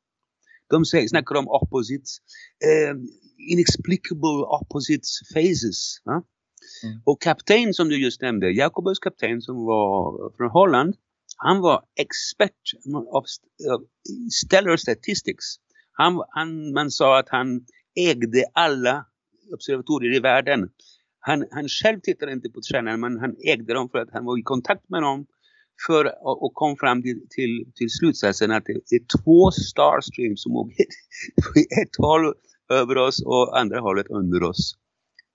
De säger, snackar om opposites, eh, inexplicable opposite phases. Va? Mm. Och kapten som du just nämnde, Jacobus kapten som var från Holland, han var expert av stellar statistics. Han, han, man sa att han ägde alla observatorier i världen. Han, han själv tittade inte på stjärnorna men han ägde dem för att han var i kontakt med dem för, och, och kom fram till, till, till slutsatsen att det är två Starstreams som åker ett håll över oss och andra hållet under oss.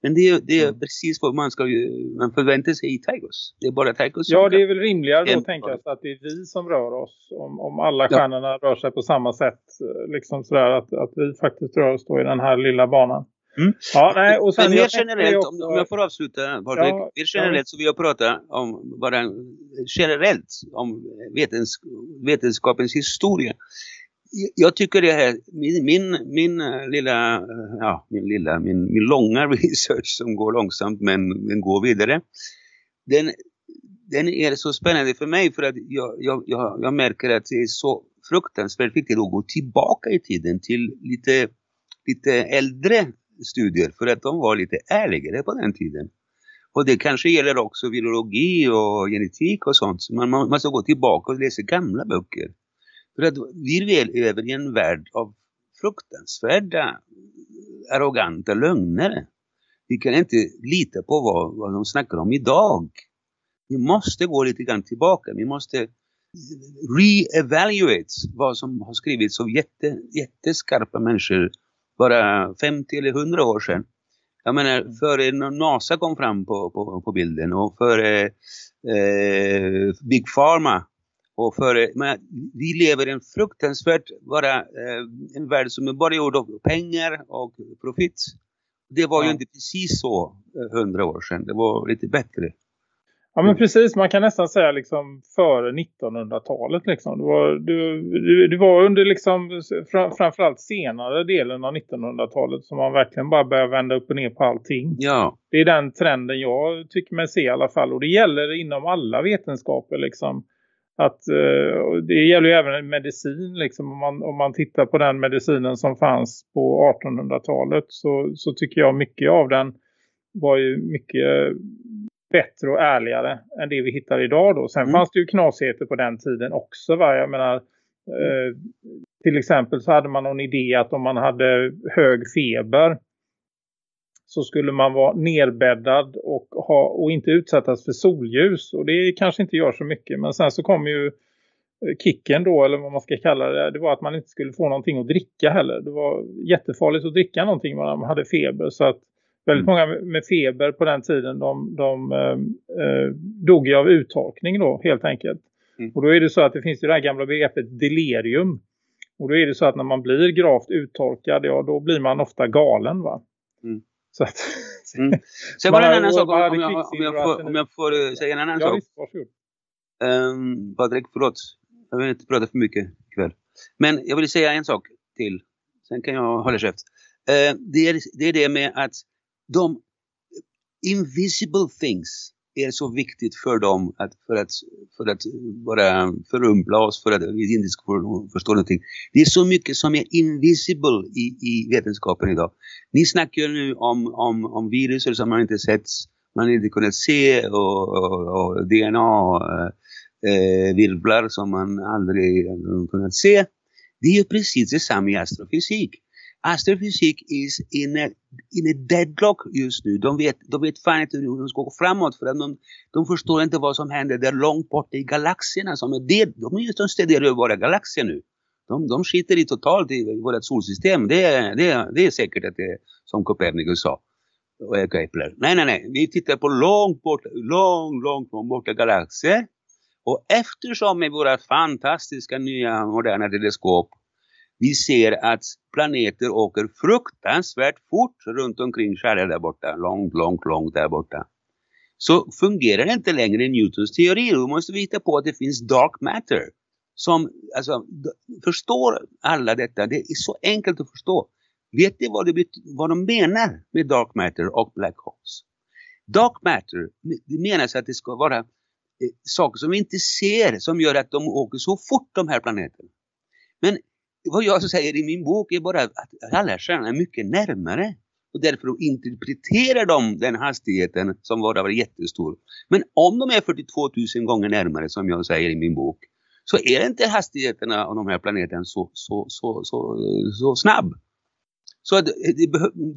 Men det är, det är Mm. precis vad man ska man förväntar sig i Taigos. Det är bara som Ja, det är väl rimligare då att tänka sig att det är vi som rör oss. Om, om alla Ja. stjärnorna rör sig på samma sätt. eh, Liksom sådär att, att vi faktiskt rör oss då i den här lilla banan. Ja, nej, och sen Men mer generellt, också- om, jag får avsluta Patrik, Ja, mer generellt så vill jag prata om bara generellt om vetens, vetenskapens historia. Jag- tycker det här, min, min, min eh, lilla, eh, ja, min lilla, min, min långa research som går långsamt men den går vidare. Den, den är så spännande för mig för att jag, jag, jag, jag märker att det är så fruktansvärt viktigt att gå tillbaka i tiden till lite, lite äldre studier för att de var lite ärligare på den tiden. Och det kanske gäller också virologi och genetik och sånt. Man, man, man måste gå tillbaka och läsa gamla böcker. För att vi lever i en värld av fruktansvärda eh, arroganta lögner. Vi kan inte lita på vad, vad de snackar om idag. Vi måste gå lite grann tillbaka. Vi måste re-evaluate vad som har skrivits av jätte, jätteskarpa människor bara 50 eller 100 år sedan. Jag menar, före NASA kom fram på, på, på bilden och före eh, Big Pharma och före, men vi lever i en fruktansvärt bara eh, en värld som är bara gjord av pengar och profit. Det var ju Ja. inte precis så eh, 100 år sedan, det var lite bättre. Ja men precis, man kan nästan säga liksom före 1900-talet liksom. Det var, det, det- det var under liksom fram, framförallt senare delen av 1900-talet som man verkligen bara började vända upp och ner på allting. Ja, Det är den trenden jag tycker mig se i alla fall. Och det gäller inom alla vetenskaper liksom. Att, eh, det gäller ju även medicin liksom. Om man, om man tittar på den medicinen som fanns på 1800-talet så, så tycker jag mycket av den var ju mycket bättre och ärligare än det vi hittar idag då. Sen Mm. fanns det ju knasigheter på den tiden också va. Jag menar eh, till exempel så hade man någon idé att om man hade hög feber så skulle man vara nerbäddad och, ha, och inte utsättas för solljus. Och det kanske inte gör så mycket. Men sen så kom ju eh, kicken då, eller vad man ska kalla det. Det var att man inte skulle få någonting att dricka heller. Det var jättefarligt att dricka någonting när man hade feber. Så att väldigt Mm. många med- feber på den tiden, de, de eh, eh, dog ju av uttorkning då, helt enkelt. Mm. Och då är det så att det finns ju det här gamla begreppet delirium. Och då är det så att när man blir gravt uttorkad, ja då blir man ofta galen va. Mm. Så att, Mm. Sen var det en annan sak, om, om, jag, om, jag får, om jag får eh, säga en annan ja sak. visst. Um, Patrik, förlåt. Jag vill inte prata för mycket ikväll. Men jag vill säga en sak till. Sen kan jag hålla käft. Eh, det, är, det är det med att de invisible things är så viktigt för dem att, för, att, för att bara förumpla oss för att vi inte ska förstå någonting. Det är så mycket som är invisible i, i vetenskapen idag. Ni snackar nu om, om, om viruser som man inte sett, man inte kunnat se och, och, och DNA och, eh, eh, virvlar som man aldrig kunnat se. Det är precis detsamma i astrofysik. Astrofysik is in a, in a deadlock just nu. De vet, de vet fan inte hur de ska gå framåt för att de, de förstår inte vad som händer där långt bort i galaxerna. Som är del, de är just en studerar över våra galaxer nu. De, de skiter i totalt i vårt solsystem. Det, är- det, är- det är säkert att det är som Copernicus sa. Och Kepler. Nej, nej, nej. Vi tittar på långt bort, långt, långt borta galaxer. Och eftersom med våra fantastiska nya moderna teleskop vi ser att planeter åker fruktansvärt fort runt omkring stjärnor där borta. Långt, långt, långt där borta. Så fungerar det inte längre Newtons teori. Då måste vi hitta på att det finns dark matter. Som, alltså, förstår alla detta? Det är så enkelt att förstå. Vet ni vad, det vad de menar med dark matter och black holes? Dark matter, det menas att det ska vara eh, saker som vi inte ser som gör att de åker så fort de här planeterna. Men vad jag säger i min bok är bara att alla stjärnor är mycket närmare. Och därför interpreterar de den hastigheten som var var jättestor. Men om de är 42 000 gånger närmare som jag säger i min bok. Så är inte hastigheterna av de här planeterna så, så, så, så, så snabb. Så att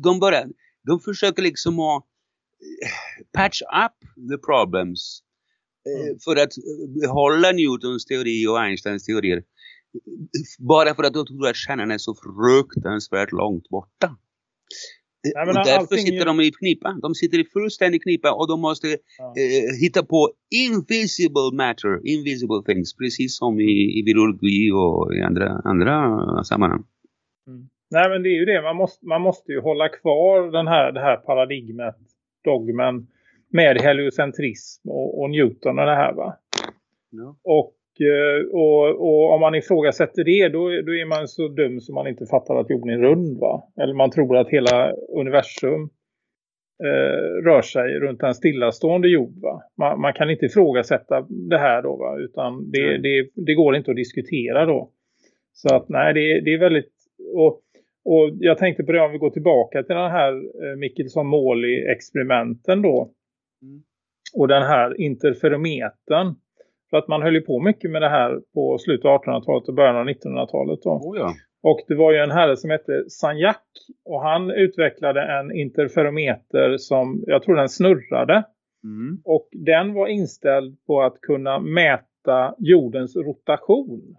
de, börjar, de försöker liksom att eh, patch up the problems. eh, För att eh, behålla Newtons teori och Einsteins teorier. Bara för att de tror att stjärnan är så fruktansvärt långt borta. Jag menar, och därför allting sitter de i knipa. De sitter i fullständig knipa och de måste Ja. eh, hitta på invisible matter, invisible things. Precis som i, i virologi och i andra, andra sammanhang. Nej men det är ju det. Man måste, man måste ju hålla kvar den här, det här paradigmet, dogmen med heliocentrism och, och Newton och det här va. Ja. Och, och, och om man ifrågasätter det då, då är man så dum som man inte fattar att jorden är rund va. Eller man tror att hela universum eh, rör sig runt en stillastående jord va. Man, man kan inte ifrågasätta det här då va. Utan det, det, det går inte att diskutera då. Så att nej det, det är väldigt... Och, och jag tänkte på det om vi går tillbaka till den här eh, Michelson-Morley-experimenten då. Mm. Och den här interferometern. För att man höll ju på mycket med det här på slutet av 1800-talet och början av 1900-talet då. Oh, ja. Och det var ju en herre som hette Sagnac. Och han utvecklade en interferometer som, jag tror den snurrade. Mm. Och den var inställd på att kunna mäta jordens rotation.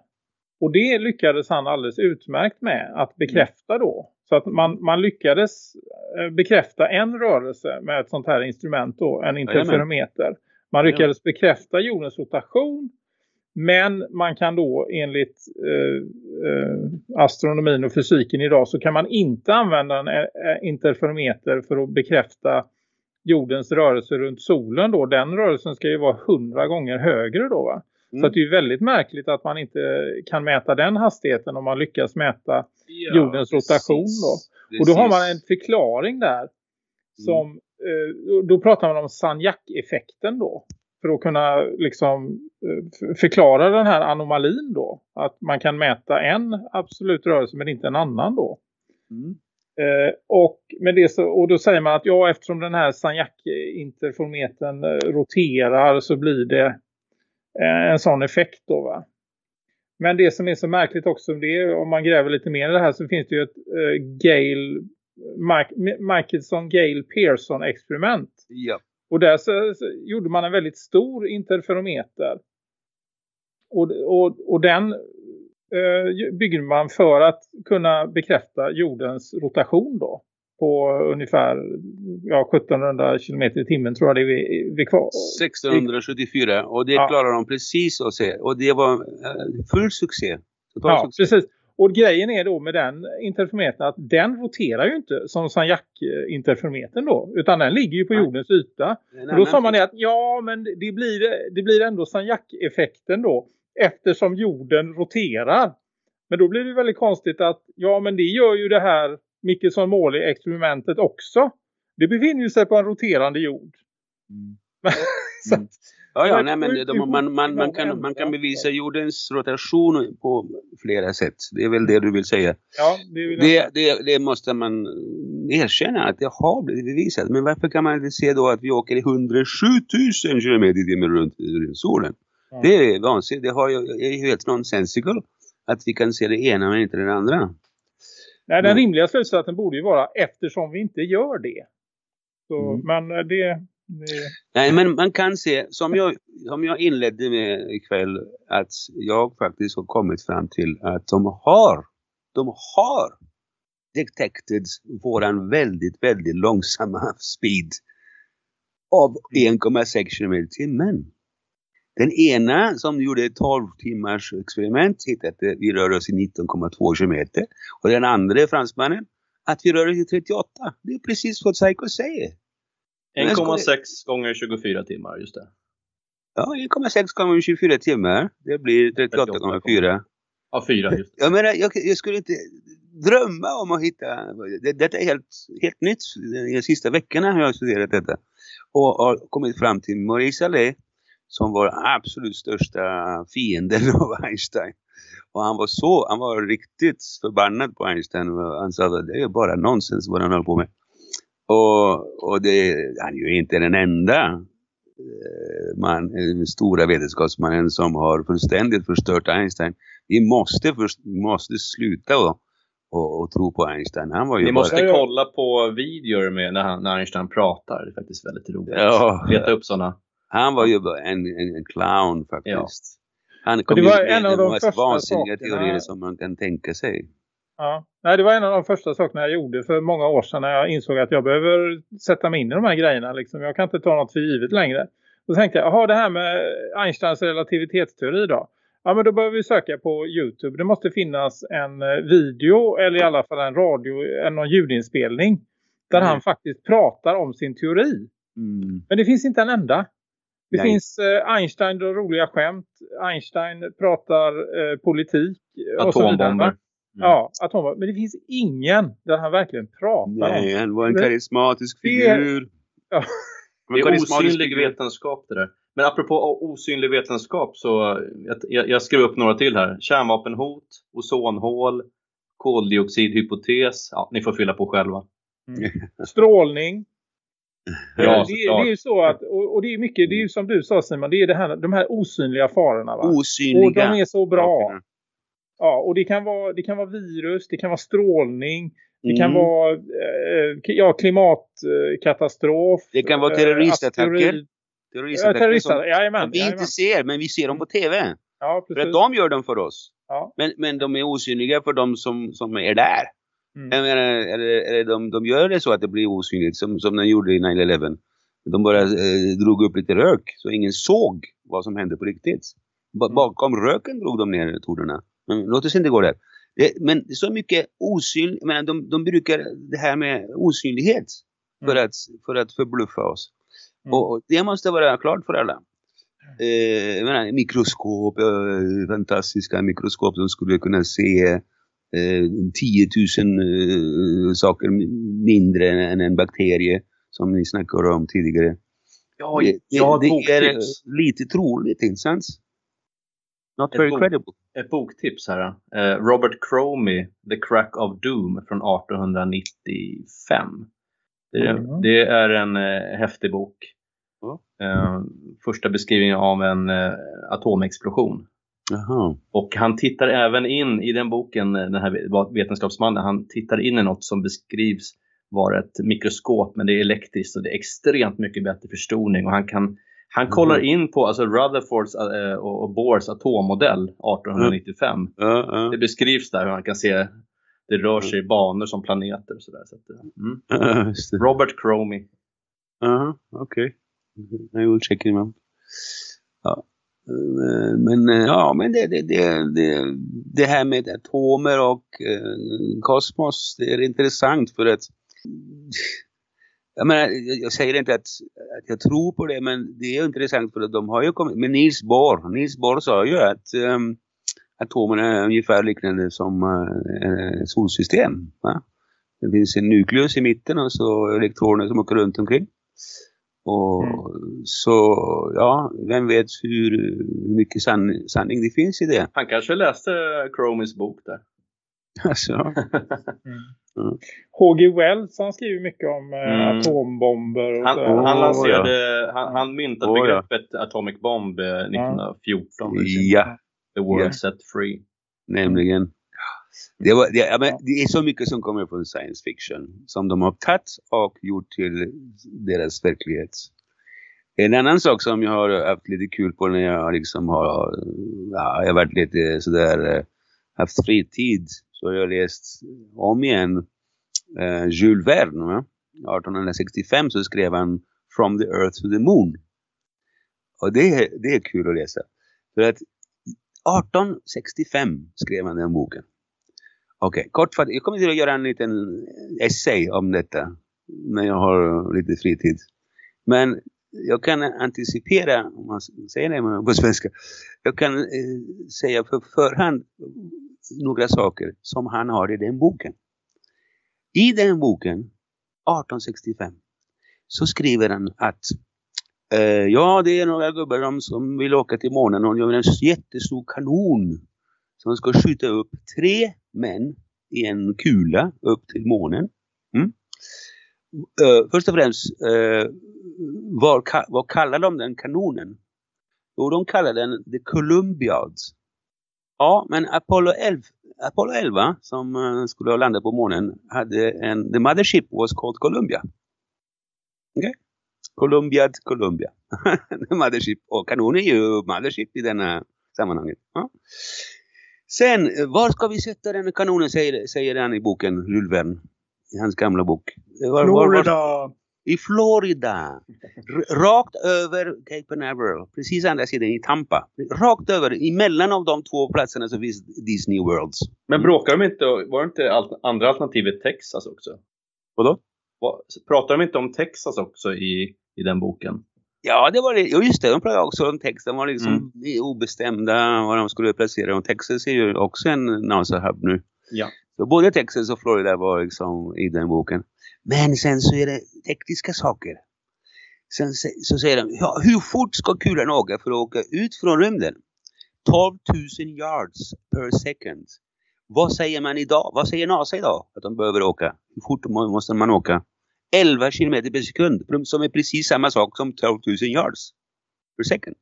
Och det lyckades han alldeles utmärkt med att bekräfta då. Så att man, man lyckades eh, bekräfta en rörelse med ett sånt här instrument då, en interferometer. Man lyckades bekräfta jordens rotation. Men man kan då enligt eh, eh, astronomin och fysiken idag så kan man inte använda en eh, interferometer för att bekräfta jordens rörelse runt solen då. Den rörelsen ska ju vara hundra gånger högre då va? Så Mm. att det är ju väldigt märkligt att man inte kan mäta den hastigheten om man lyckas mäta Ja, jordens rotation då. Och då har man en förklaring där som, eh, då pratar man om Sagnac-effekten då. För att kunna liksom eh, förklara den här anomalin då. Att man kan mäta en absolut rörelse men inte en annan då. Mm. Eh, och, med det så, och då säger man att ja eftersom den här Sagnac-interferometern eh, roterar så blir det eh, en sån effekt då va. Men det som är så märkligt också det är, om man gräver lite mer i det här så finns det ju ett eh, Gale, Mike, Michelson Gale Pearson experiment. Ja. Och där så, så gjorde man en väldigt stor interferometer. Och, och, och den eh, byggde man för att kunna bekräfta jordens rotation då. På ungefär ja, 1700 km i timmen tror jag det är vi, vi kvar. 1674 och det Ja. klarar de precis att se. Och det var eh, full succé. Total Ja, succé. precis. Och grejen är då med den interferometern att den roterar ju inte som Sagnac-interferometern då. Utan den ligger ju på Nej. jordens yta. Och då sa man det att ja men det blir, det blir ändå Sagnac-effekten då. Eftersom jorden roterar. Men då blir det väldigt konstigt att ja men det gör ju det här Michelson-Morley-experimentet också. Det befinner ju sig på en roterande jord. Mm. Så Mm. Ja, ja nej, men de, man, man, man, kan, man kan bevisa jordens rotation på flera sätt. Det är väl det du vill säga. ja, det, vill Det, det, det måste man erkänna att det har blivit bevisat. Men varför kan man inte se då att vi åker i 107 000 kilometer i timmen runt, runt solen? Ja. Det är vansinnigt. Det har ju, är helt nonsensical att vi kan se det ena men inte det andra. Nej, den Mm. rimliga slutsatsen borde ju vara eftersom vi inte gör det. Så, Mm. Men eh, det... Nej, men man kan se, som jag, som jag inledde med ikväll, att jag faktiskt har kommit fram till att de har, de har detected våran väldigt, väldigt långsamma speed av 1,6 km i timmen. Den ena som gjorde ett 12 timmars experiment hittade att vi rör oss i 19,2 km. Och den andra fransmannen att vi rör oss i 38. Det är precis vad Psycho säger. 1,6 gånger 24 timmar, just det. Ja, 1,6 gånger 24 timmar. Det blir 38,4. Ja, 4 just det. Jag menar, jag, jag skulle inte drömma om att hitta... Det, detta är helt, helt nytt. De sista veckorna har jag studerat detta. Och har kommit fram till Maurice Allais som var absolut största fienden av Einstein. Och han var så, han var riktigt förbannad på Einstein. Han sa att det är bara nonsens vad han håller på med. Och, och det, han är ju inte den enda eh, man, eh, stora vetenskapsmannen som har fullständigt förstört Einstein. Vi måste, först, måste sluta och, och, och tro på Einstein. Han var ju Ni bara... måste Ja, ja. kolla på videor med när, han, när Einstein pratar. Det är faktiskt väldigt roligt. Ja. Leta upp sådana. Han var ju en, en, en clown faktiskt. Han kom ju med en av de de mest vansinniga sakerna- teorier som man kan tänka sig. Ja. Nej, det var en av de första sakerna jag gjorde för många år sedan när jag insåg att jag behöver sätta mig in i de här grejerna. Liksom. Jag kan inte ta något för givet längre. Då tänkte jag, jaha det här med Einsteins relativitetsteori då. Ja men då behöver vi söka på Youtube. Det måste finnas en eh, video eller i alla fall en radio, en någon ljudinspelning. Där Mm. han faktiskt pratar om sin teori. Mm. Men det finns inte en enda. Det Nej. finns eh, Einstein drar roliga skämt. Einstein pratar eh, politik. eh, och så vidare, Va? Ja, atombomber. Men det finns ingen där han verkligen pratar Nej, om. han var en karismatisk det- figur. Ja. Var Det är osynlig vetenskap det där. Men apropå osynlig vetenskap så jag, jag, skrev upp några till här. Kärnvapenhot, ozonhål, koldioxidhypotes. Ja, ni får fylla på själva. Strålning. Ja, det, det är ju så att, och, och det är mycket, det är ju som du sa Simon, det är det här, de här osynliga farorna va? Osynliga. Och de är så bra. Ja, och det kan vara, det kan vara virus, det kan vara strålning, det kan Mm. vara eh, ja, klimatkatastrof. Det kan vara terroristattacker. asteroid- Ja, Terroristattacker som, jajamän. som vi jajamän. inte ser, men vi ser dem på TV. Ja, För precis. att de gör dem för oss. Ja. Men, men de är osynliga för de som, som är där. Mm. Jag menar, eller, eller de, de gör det så att det blir osynligt som, som de gjorde i 9-11. De bara eh, drog upp lite rök så ingen såg vad som hände på riktigt. Ba Mm. bakom röken drog de ner torderna. Men låt oss inte gå där. Det, men så mycket osynligt, jag menar, de, de brukar det här med osynlighet för, Mm. att, för att förbluffa oss. Mm. Och, och det måste vara klart för alla. Eh, jag menar, mikroskop, eh, fantastiska mikroskop som skulle kunna se eh, 10 000 eh, saker mindre än en bakterie som ni snackade om tidigare. Ja, det, har ett det är lite troligt, inte sant? Not Ett very bok- credible. Ett boktips här. Eh, Robert Cromie, The Crack of Doom från 1895. Det, är- Mm. det är en eh, häftig bok. Ja. Eh, första beskrivningen av en eh, atomexplosion. Jaha. Och han tittar även in i den boken, den här vetenskapsmannen, han tittar in i något som beskrivs vara ett mikroskop men det är elektriskt och det är extremt mycket bättre förstoring och han kan han kollar in på alltså Rutherfords eh, och och Bohrs atommodell 1895. Ja, ja. Det beskrivs där hur man kan se det rör sig i banor som planeter och sådär. Så att, eh, mm. Just det. Robert Cromie. Jaha, okej. I will check him out. Ja. Men ja, men det, det, det, det, det här med atomer och eh, kosmos, det är intressant för att jag menar, jag- säger inte att, att jag tror på det, men det är intressant för att de har ju kommit, men Niels Bohr, Niels Bohr sa ju att um, atomerna är ungefär liknande som uh, solsystem. Va? Det finns en nukleus i mitten och så elektroner som åker runt omkring. Och så, ja, vem vet hur, hur mycket san, sanning det finns i det. Han kanske läste Cromies bok där. Alltså, Mm. H.G. Wells han skriver mycket om eh, Mm. atombomber. Och Han, så. Åh, han ja. lanserade, han, han myntade ja. begreppet Atomic Bomb eh, 1914. med sin ja, The World Ja. Set Free. nämligen. Det, var, det, ja, men det är så mycket som kommer från science fiction som de har tagit och gjort till deras verklighet. En annan sak som jag har haft lite kul på när jag liksom har, ja, jag har varit lite sådär, eh, haft fritid så har jag läst om igen eh, Jules Verne. Va? 1865 så skrev han From the Earth to the Moon. Och det, är- det är kul att läsa. För att 1865 skrev han den boken. Okej, kortfattat. Jag kommer till att göra en liten essay om detta när jag har lite fritid. Men jag kan anticipera, om man säger det på svenska, jag kan eh, säga på förhand några saker som han har i den boken. I den boken, 1865, så skriver han att eh, ja, det är några gubbar som vill åka till månen och gör en jättestor kanon som ska skjuta upp tre män i en kula upp till månen. Mm. Eh, först och främst, uh, vad, vad kallar de den kanonen? Jo, de kallar den The Columbiad. Ja, men Apollo 11, Apollo 11 som eh, skulle ha landat på månen hade en, the mothership was called Columbia. Okej? Okay? Columbia. the mothership. Och kanon är ju mothership i denna sammanhanget. Ja. Sen, eh, var ska vi sätta den kanonen säger, säger han i boken Lulvern. I hans gamla bok. Eh, var, Florida! var, var, i Florida. Rakt över Cape Canaveral. Precis andra sidan i Tampa. Rakt över. Emellan av de två platserna så finns Disney Worlds. Men bråkar de inte, var det inte andra alternativet Texas också? Vadå? Vad- Pratar de inte om Texas också i, i den boken? Ja, det var det. Jo, just det. De pratade också om texten. var liksom Mm. obestämda vad de skulle placera. Och Texas är ju också en NASA-hub nu. Ja. Så både Texas och Florida var liksom i den boken. Men sen så är det tekniska saker. Sen så säger de, ja, hur fort ska kulan åka för att åka ut från rymden? 12 000 yards per second. Vad säger man idag? Vad säger NASA idag att de behöver åka? Hur fort måste man åka? 11 kilometer per sekund. Som är precis samma sak som 12 000 yards per second.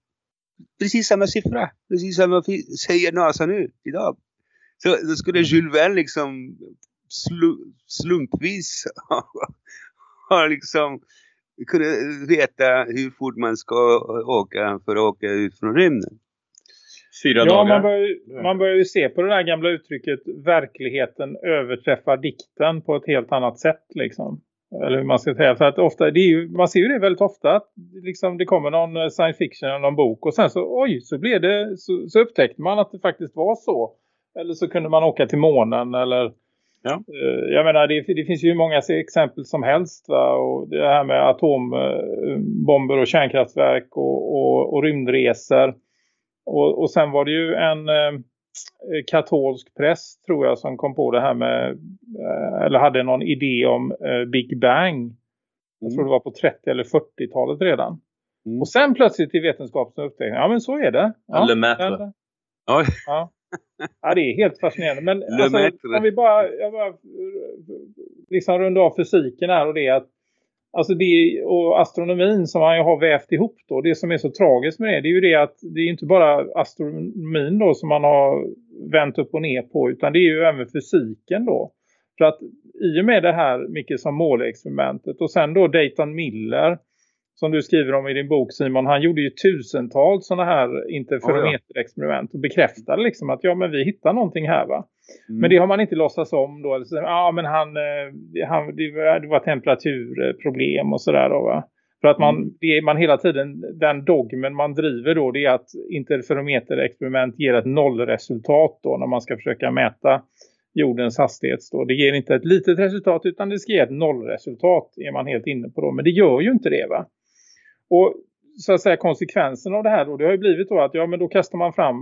Precis samma siffra. Precis samma säger NASA nu idag. Så då skulle Jules Verne liksom slu, slumpvis ha liksom kunna veta hur fort man ska åka för att åka ut från rymden. Fyra Ja, dagar. man börjar, ju- man börjar ju se på det där gamla uttrycket verkligheten överträffar dikten på ett helt annat sätt liksom. Eller hur man ska säga. För att ofta, det är ju, man ser ju det väldigt ofta att liksom, det kommer någon eh, science fiction eller någon bok och sen så, oj, så blev det, så, så upptäckte man att det faktiskt var så. Eller så kunde man åka till månen eller Ja. Eh, Jag menar, det, det finns ju många exempel som helst va? och det här med atombomber och kärnkraftverk och, och, och rymdresor. Och, och sen var det ju en eh, katolsk präst tror jag som kom på det här med, eh, eller hade någon idé om eh, Big Bang. Jag tror det var på 30 eller 40-talet redan. Mm. Och sen plötsligt i vetenskapen upptäckte ja men så är det. Ja, den- Oj. Ja. Ja, det är helt fascinerande. Men alltså, om vi bara, jag bara liksom runda av fysiken här och det att Alltså det och astronomin som man ju har vävt ihop då. Det som är så tragiskt med det, det är ju det att det är inte bara astronomin då som man har vänt upp och ner på. Utan det är ju även fysiken då. För att i och med det här mycket som målexperimentet och sen då Dayton Miller som du skriver om i din bok Simon, han gjorde ju tusentals sådana här interferometerexperiment och bekräftade liksom att ja men vi hittar någonting här va. Mm. Men det har man inte låtsas om då. Eller så, ja men han, eh, han det, var, det var temperaturproblem och sådär då va. För att man, Mm. det man hela tiden, den dogmen man driver då det är att interferometerexperiment ger ett nollresultat då när man ska försöka mäta jordens hastighet då. Det ger inte ett litet resultat utan det ska ge ett nollresultat är man helt inne på då. Men det gör ju inte det va. Och så att säga konsekvensen av det här då, det har ju blivit då att ja men då kastar man fram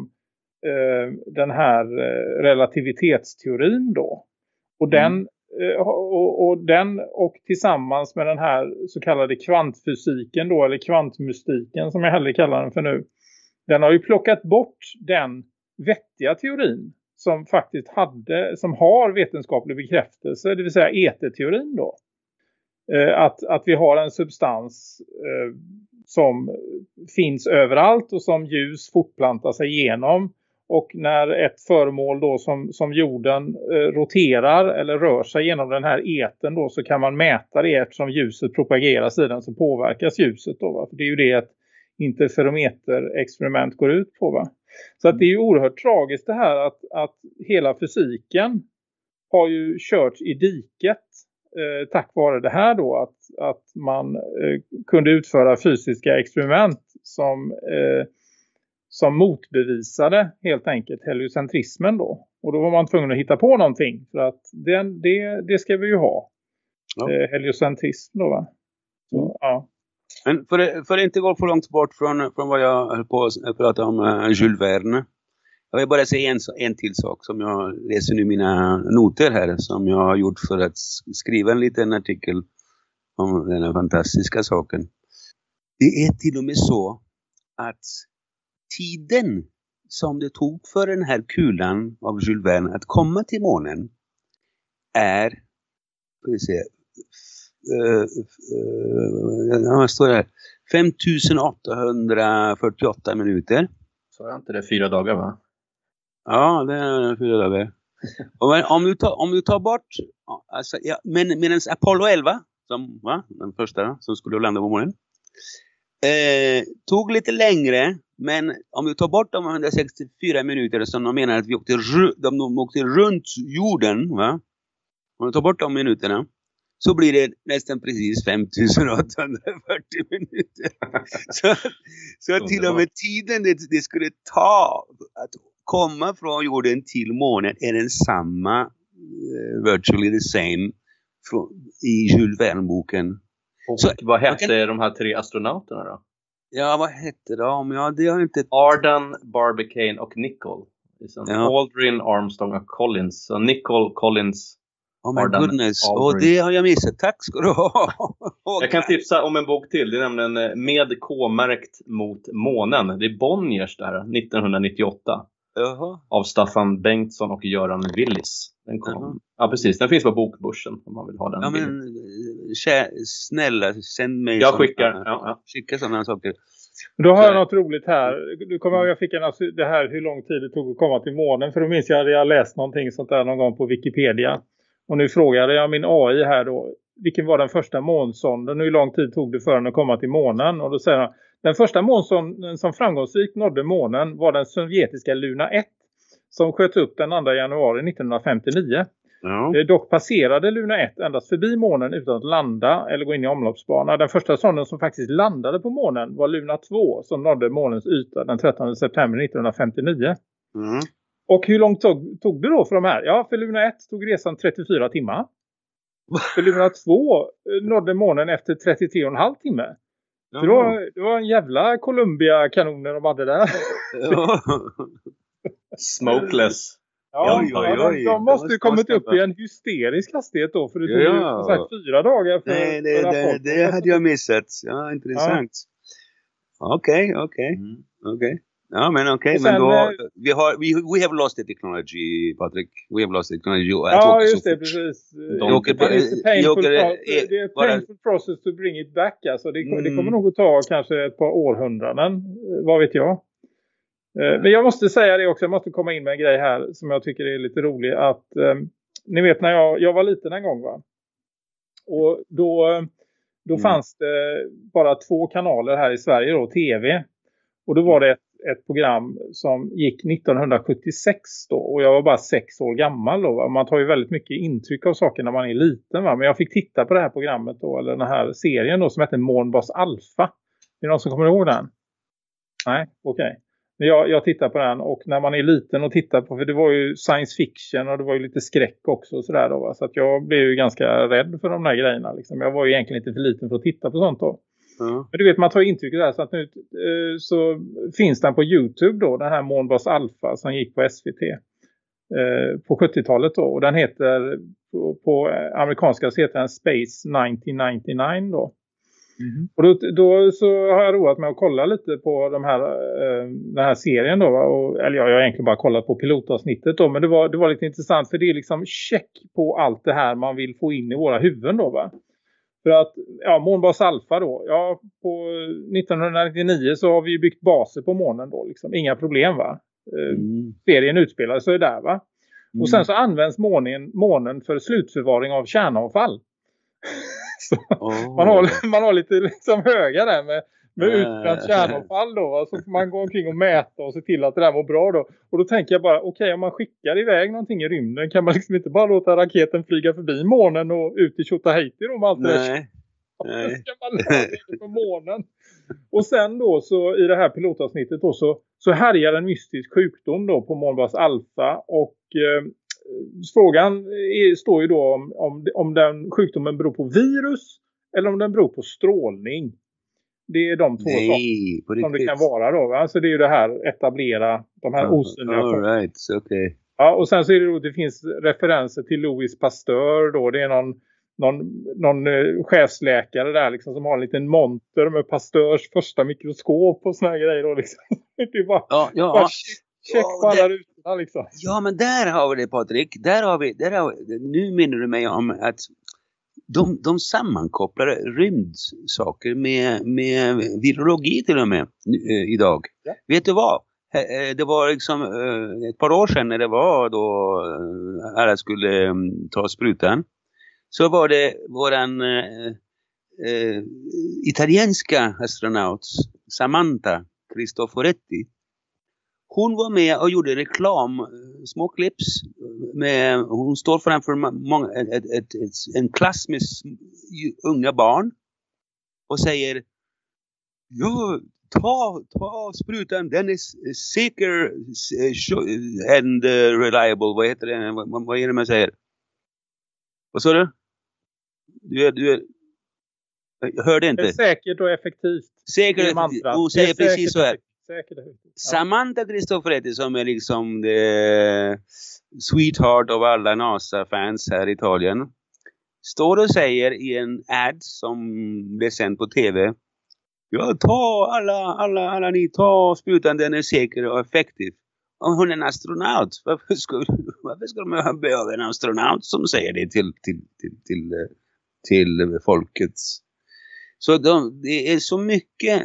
eh, den här eh, relativitetsteorin då. Och den, eh, och, och den och tillsammans med den här så kallade kvantfysiken då eller kvantmystiken som jag hellre kallar den för nu. Den har ju plockat bort den vettiga teorin som faktiskt hade, som har vetenskaplig bekräftelse, det vill säga eterteorin då. Eh, att, att vi har en substans eh, som finns överallt och som ljus fortplantar sig igenom. Och när ett föremål då som, som jorden eh, roterar eller rör sig genom den här eten då så kan man mäta det eftersom ljuset propageras i den så påverkas ljuset då va? För det är ju det ett interferometerexperiment går ut på va. Så att det är ju oerhört tragiskt det här att, att hela fysiken har ju körts i diket eh, tack vare det här då att, att man eh, kunde utföra fysiska experiment som, eh, som motbevisade helt enkelt heliocentrismen då. Och då var man tvungen att hitta på någonting för att den, det, det ska vi ju ha. Ja. Eh, heliocentrism då va. Så, ja. Men för, för att inte gå för långt bort från, från vad jag höll på att prata om uh, Jules Verne. Jag vill bara säga en, en till sak som jag läser nu i mina noter här. Som jag har gjort för att skriva en liten artikel om den här fantastiska saken. Det är till och med så att tiden som det tog för den här kulan av Jules Verne att komma till månen är, ska vi se, uh, uh, vad står det här? 5848 minuter. Sa jag inte det? Fyra dagar va? Ja, det är fyra dagar. Och men om, du tar, om du tar bort, alltså, ja, men medan Apollo 11, som, va, den första som skulle landa på månen, eh, tog lite längre, men om du tar bort de 164 minuter som de menar att vi åkte, de, de åkte runt jorden, va? om du tar bort de minuterna, så blir det nästan precis 5840 minuter. så, så till och med tiden det, det skulle ta att komma från jorden till månen är den samma, eh, virtually the same, från, i Jules Verne-boken. Och Så- vad hette de här tre astronauterna då? Ja, vad hette de? Ja, det har inte... Arden, Barbicane och Nicol. Ja. Aldrin, Armstrong och Collins. Så Nicol, Collins. Oh my Arden goodness. Och Aldrin. det har jag missat. Tack ska du ha. Jag kan tipsa om en bok till. Det är nämligen eh, Med K-märkt mot månen. Det är Bonniers där, 1998. Jaha. Av Staffan Bengtsson och Göran Willis. Den kom. Jaha. Ja, precis. Den finns på Bokbörsen om man vill ha den. Ja, men eh, kä- snälla, sänd mig jag såna- skickar. Ja, ja. Skicka sådana saker. Då har jag något roligt här. Du kommer ihåg jag fick en, alltså, det här hur lång tid det tog att komma till månen. För då minns jag att jag läst någonting sånt där någon gång på Wikipedia. Och nu frågade jag min AI här då. Vilken var den första månsonden? Hur lång tid tog det för den att komma till månen? Och då säger han. Den första månsonden som framgångsrikt nådde månen var den sovjetiska Luna 1. Som sköt upp den 2 januari 1959. Ja. Eh, Dock passerade Luna 1 endast förbi månen utan att landa eller gå in i omloppsbana. Den första sonden som faktiskt landade på månen var Luna 2 som nådde månens yta den 13 september 1959. Mm. Och hur långt tog, tog det då för de här? Ja, för Luna 1 tog resan 34 timmar. För Luna 2 eh, nådde månen efter 33,5 timme. Så det, var, det var en jävla Columbia-kanoner de hade där. Ja. Smokeless. Ja, Oj, oj, ja, oj. de, de måste ju kommit upp i en hysterisk hastighet då. För det tog Ja. ju sagt fyra dagar för, Nej, det, för det, det hade jag missat. Ja, intressant. Okej, okej. okej. Ja, men okej. Och men då, eh, vi har, we, we have lost the technology, Patrik. We have lost the technology. Ja, just det, precis. Åker Det är ett painful, det process to bring it back. Alltså. Det, det Mm. kommer nog att ta kanske ett par århundraden, eh, vad vet jag. Eh, Men jag måste säga det också, jag måste komma in med en grej här som jag tycker är lite rolig. Att, eh, ni vet när jag, jag var liten en gång va? Och då, då Mm. fanns det bara två kanaler här i Sverige då, tv. Och då var det ett, ett program som gick 1976 då. Och jag var bara sex år gammal då. va? Man tar ju väldigt mycket intryck av saker när man är liten va. Men jag fick titta på det här programmet då. Eller den här serien då som hette Månbas Alfa. Är det någon som kommer ihåg den? Nej, okej. Men jag, jag tittar på den och när man är liten och tittar på, för det var ju science fiction och det var ju lite skräck också och sådär då va? Så att jag blev ju ganska rädd för de där grejerna liksom. Jag var ju egentligen inte för liten för att titta på sånt då. Ja. Men du vet, man tar intryck där så att nu eh, så finns den på Youtube då, den här Månbas Alpha som gick på SVT eh, på 70-talet då. Och den heter, på, på amerikanska så heter den Space 1999 då. Och då, då så har jag roat mig att kolla lite på de här, eh, den här serien då. Och, eller ja, jag har egentligen bara kollat på pilotavsnittet då. Men det var, det var lite intressant för det är liksom check på allt det här man vill få in i våra huvuden då va. För att, ja, månbas alfa då. Ja, på 1999 så har vi ju byggt baser på månen då liksom. Inga problem va. Eh, Mm. serien utspelar sig där va. Och sen så använns månen, månen för slutförvaring av kärnavfall. Åh. man, har, man har lite liksom höga där med, med Äh. utbränt kärnavfall då. va. Så får man gå omkring och mäta och se till att det där mår bra då. Och då tänker jag bara, okej om man skickar iväg någonting i rymden kan man liksom inte bara låta raketen flyga förbi månen och ut i Tjotahejti då med allt Nej. Nej. ska man lära på månen. Och sen då så i det här pilotavsnittet då så, så härjar en mystisk sjukdom då på Månbas Alpha och eh, frågan är, står ju då om, om, om den sjukdomen beror på virus eller om den beror på strålning. Det är de två Nej, på som det kan vara då. Va? Så det är ju det här etablera de här osynliga All right, okej. Ja, och sen så är det då, det finns referenser till Louis Pasteur då. Det är någon, någon, någon eh, chefsläkare där liksom som har en liten monter med Pasteurs första mikroskop och såna här grejer då liksom. Det är bara, Ja, ja. bara check, check Ja, alla rutorna liksom. Ja, men där har vi det Patrik. Där har vi, där har vi, nu minner du mig om att de, de sammankopplar rymdsaker med, med virologi till och med eh, idag. Ja. Vet du vad? Eh, eh, Det var liksom ett par år sedan när det var då alla skulle mm, ta sprutan. Så var det våran eh, italienska astronaut Samantha Cristoforetti hon var med och gjorde reklam, små clips med, hon står framför många, ett, ett, ett, en klass med unga barn och säger ja, ta, ta sprutan, den är säker eh, and eh, reliable. Vad heter det? Vad, vad- är det man säger? Vad sa du? Du är, du är, jag hörde Det är inte. säkert och effektivt. Säker, Det är mantrat. hon säger säkert precis så här. Säkert. Ja. Samantha Cristoforetti som är liksom the sweetheart av alla NASA-fans här i Italien. Står och säger i en ad som blev sänd på tv. Ja, ta alla, alla, alla ni, ta sprutan, den är säker och effektiv. Om hon är en astronaut, varför ska, varför skulle de behöva en astronaut som säger det till, till, till, till, till folket? Så de, det är så mycket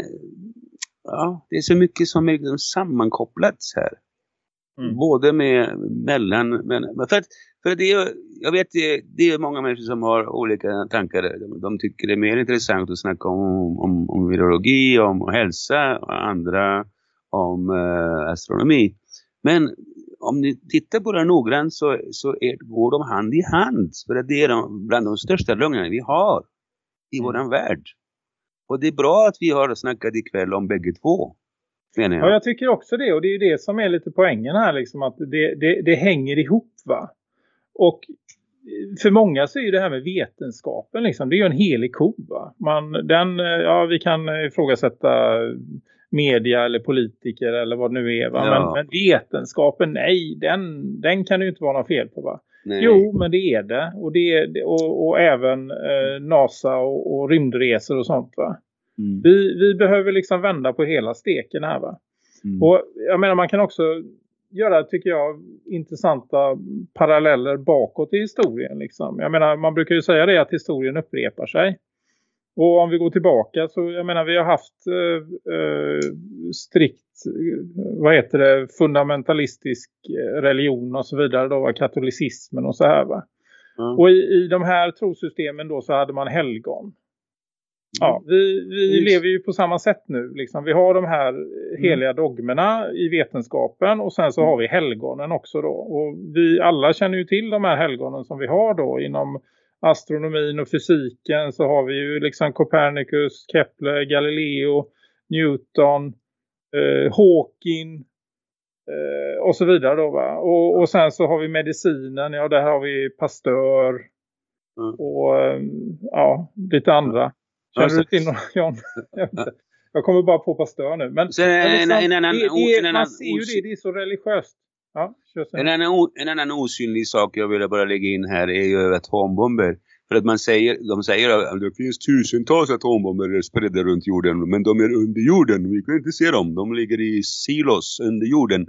ja, det är så mycket som är liksom sammankopplat här. Mm. Både med mellan, men, för att, för att det är, jag vet det, det är många människor som har olika tankar. De, de tycker det är mer intressant att snacka om, om, om virologi, om hälsa och andra om eh, astronomi. Men om ni tittar på det noggrant så, så är, går de hand i hand. För att det är de, bland de största lögnerna vi har i Mm. våran värld. Och det är bra att vi har snackat ikväll om bägge två. Jag. Ja, jag tycker också det. Och det är det som är lite poängen här. Liksom, att det, det, det hänger ihop va. Och för många så är ju det här med vetenskapen liksom, det är ju en helig ko va. Man, den, ja vi kan ifrågasätta media eller politiker eller vad det nu är va. Ja. Men, men vetenskapen, nej, den, den kan det ju inte vara något fel på va. Nej. Jo, men det är det. Och, det är, och, och även eh, NASA och, och rymdresor och sånt va. Mm. Vi, vi behöver liksom vända på hela steken här va. Mm. Och jag menar man kan också göra tycker jag intressanta paralleller bakåt i historien liksom. Jag menar man brukar ju säga det att historien upprepar sig. Och om vi går tillbaka så jag menar vi har haft eh, eh, strikt vad heter det fundamentalistisk eh, religion och så vidare då var katolicismen och så här va. Ja. Och i, i de här trosystemen då så hade man helgon. Ja, vi, vi Just. lever ju på samma sätt nu. Liksom. Vi har de här heliga dogmerna i vetenskapen och sen så har vi helgonen också då. Och vi alla känner ju till de här helgonen som vi har då inom astronomin och fysiken så har vi ju liksom Copernicus, Kepler, Galileo, Newton, eh, Hawking eh, och så vidare då va. Och, och sen så har vi medicinen, ja där har vi Pasteur Mm. och eh, ja, lite andra. Känner du till någon? Jag, kommer bara på Pasteur nu. Men, Sen en, liksom, en, en, annan, man ser ju det, det är så religiöst. Ja, en, annan, en annan osynlig sak jag vill bara lägga in här är ju atombomber. För att man säger, de säger att det finns tusentals atombomber spridda runt jorden. Men de är under jorden. Vi kan inte se dem. De ligger i silos under jorden.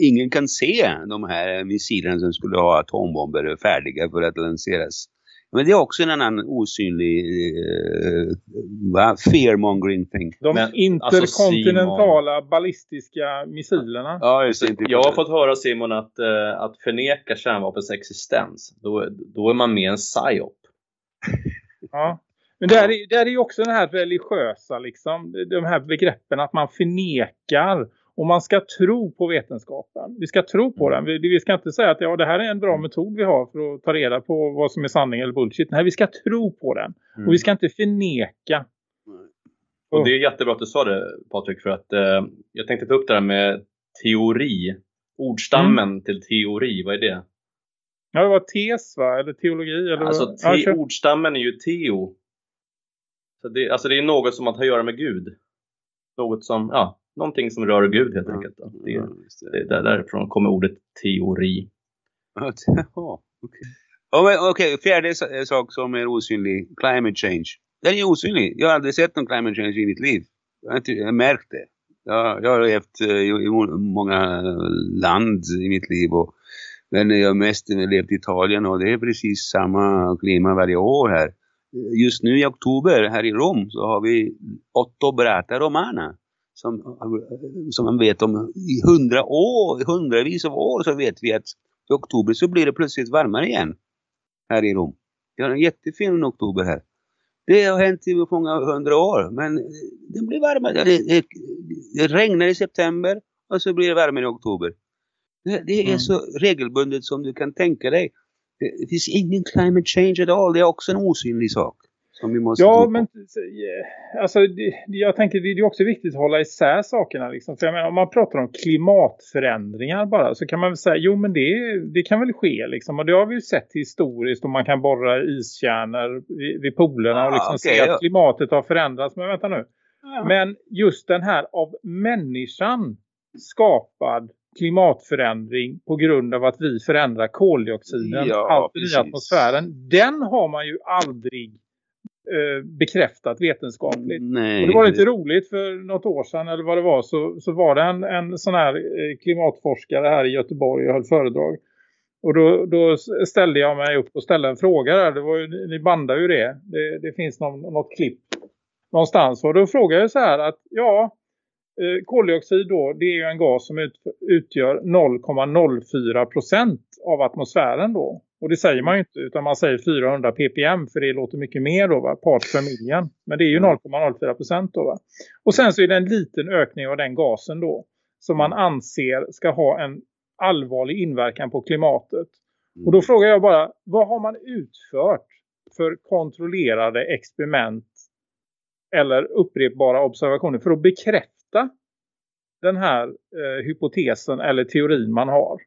Ingen kan se de här missilerna som skulle ha atombomber färdiga för att lanseras. Men det är också en annan osynlig eh, va? fearmongering thing. De Men, interkontinentala ballistiska missilerna. Ja, just det. Inte Jag har fått höra Simon att, eh, att förneka kärnvapens existens, då, då är man med en psyop. Ja. Men där är, där är ju också den här religiösa liksom, de här begreppen att man förnekar och man ska tro på vetenskapen. Vi ska tro på den. Vi, vi ska inte säga att ja, det här är en bra metod vi har för att ta reda på vad som är sanning eller bullshit. Nej, vi ska tro på den. Och vi ska inte förneka. Och det är jättebra att du sa det Patrik för att eh, jag tänkte ta upp det här med teori. Ordstammen till teori, vad är det? Ja, det var tes va? Eller teologi? Eller Alltså te- ja, kör. ordstammen är ju teo. Så det, alltså det är något som har att göra med Gud. Något som, ja, någonting som rör Gud helt enkelt. Då. Det, Ja, det. det, där- därifrån kommer ordet teori. Ja, okej. Ja, Okej, fjärde sa- sak som är osynlig. Climate change. Den är osynlig. Jag har aldrig sett någon climate change i mitt liv. Jag har, inte, jag har märkt det. Jag, jag har levt eh, i, i många land i mitt liv. Och, men jag har mest levt i Italien och det är precis samma klimat varje år här. Just nu i oktober här i Rom så har vi Otto Brata Romana. Som, som man vet om i hundra år, hundravis av år så vet vi att i oktober så blir det plötsligt varmare igen här i Rom. Vi har en jättefin oktober här. Det har hänt i många hundra år men det blir varmare. Det, det, det regnar i september och så blir det varmare i oktober. Det, är Mm. så regelbundet som du kan tänka dig. Det, finns ingen climate change at all. Det är också en osynlig sak. Som vi måste Ja, men alltså, det, jag tänker det är också viktigt att hålla isär sakerna. Liksom. För jag menar, om man pratar om klimatförändringar bara så kan man väl säga, jo men det, det kan väl ske liksom. Och det har vi ju sett historiskt och man kan borra iskärnor vid, vid polerna och Ah, liksom okej, se ja. att klimatet har förändrats. Men vänta nu. Ja. Men just den här av människan skapad klimatförändring på grund av att vi förändrar koldioxiden, Ja, i atmosfären, den har man ju aldrig eh, bekräftat vetenskapligt. Nej. Och det var lite roligt för något år sedan eller vad det var så, så var det en, en sån här eh, klimatforskare här i Göteborg och höll föredrag. Och då, då ställde jag mig upp och ställde en fråga där. Det var ju, ni bandar ju det. Det, det finns någon, något klipp någonstans. Och då frågade jag så här att ja, koldioxid då det är ju en gas som ut, utgör 0,04 procent av atmosfären då. Och det säger man ju inte utan man säger 400 ppm för det låter mycket mer då va, parts per million. Men det är ju 0,04 procent då va. Och sen så är det en liten ökning av den gasen då som man anser ska ha en allvarlig inverkan på klimatet. Och då frågar jag bara, vad har man utfört för kontrollerade experiment eller upprepbara observationer för att bekräfta den här eh, hypotesen eller teorin man har?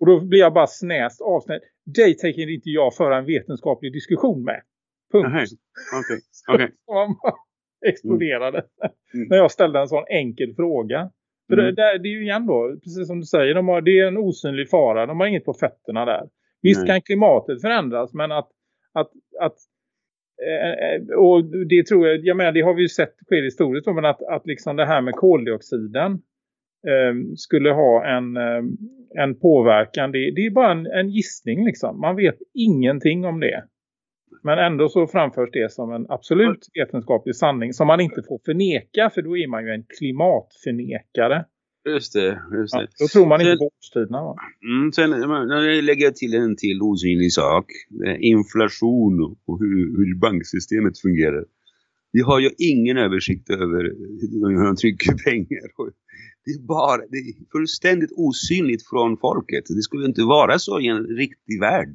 Och då blir jag bara snäst avsnäst. Dig tänker inte jag föra en vetenskaplig diskussion med. Punkt. Okej, okej. Man bara exploderade. Mm. När jag ställde en sån enkel fråga. För Mm. det, det, det är ju igen då, precis som du säger, de har, det är en osynlig fara. De har inget på fötterna där. Visst Nej. kan klimatet förändras, men att, att, att Eh, och det tror jag, jag menar det har vi ju sett sker historiskt, men att, att liksom det här med koldioxiden eh, skulle ha en, eh, en påverkan, det, det är bara en, en gissning liksom. Man vet ingenting om det. Men ändå så framförs det som en absolut vetenskaplig sanning som man inte får förneka för då är man ju en klimatförnekare. Just det, just Ja, det. då tror man inte på årstiderna va? Mm, sen när lägger jag till en till osynlig sak. Inflation och hur, hur banksystemet fungerar. Vi har ju ingen översikt över hur de trycker pengar. Det är bara det är fullständigt osynligt från folket. Det skulle inte vara så i en riktig värld.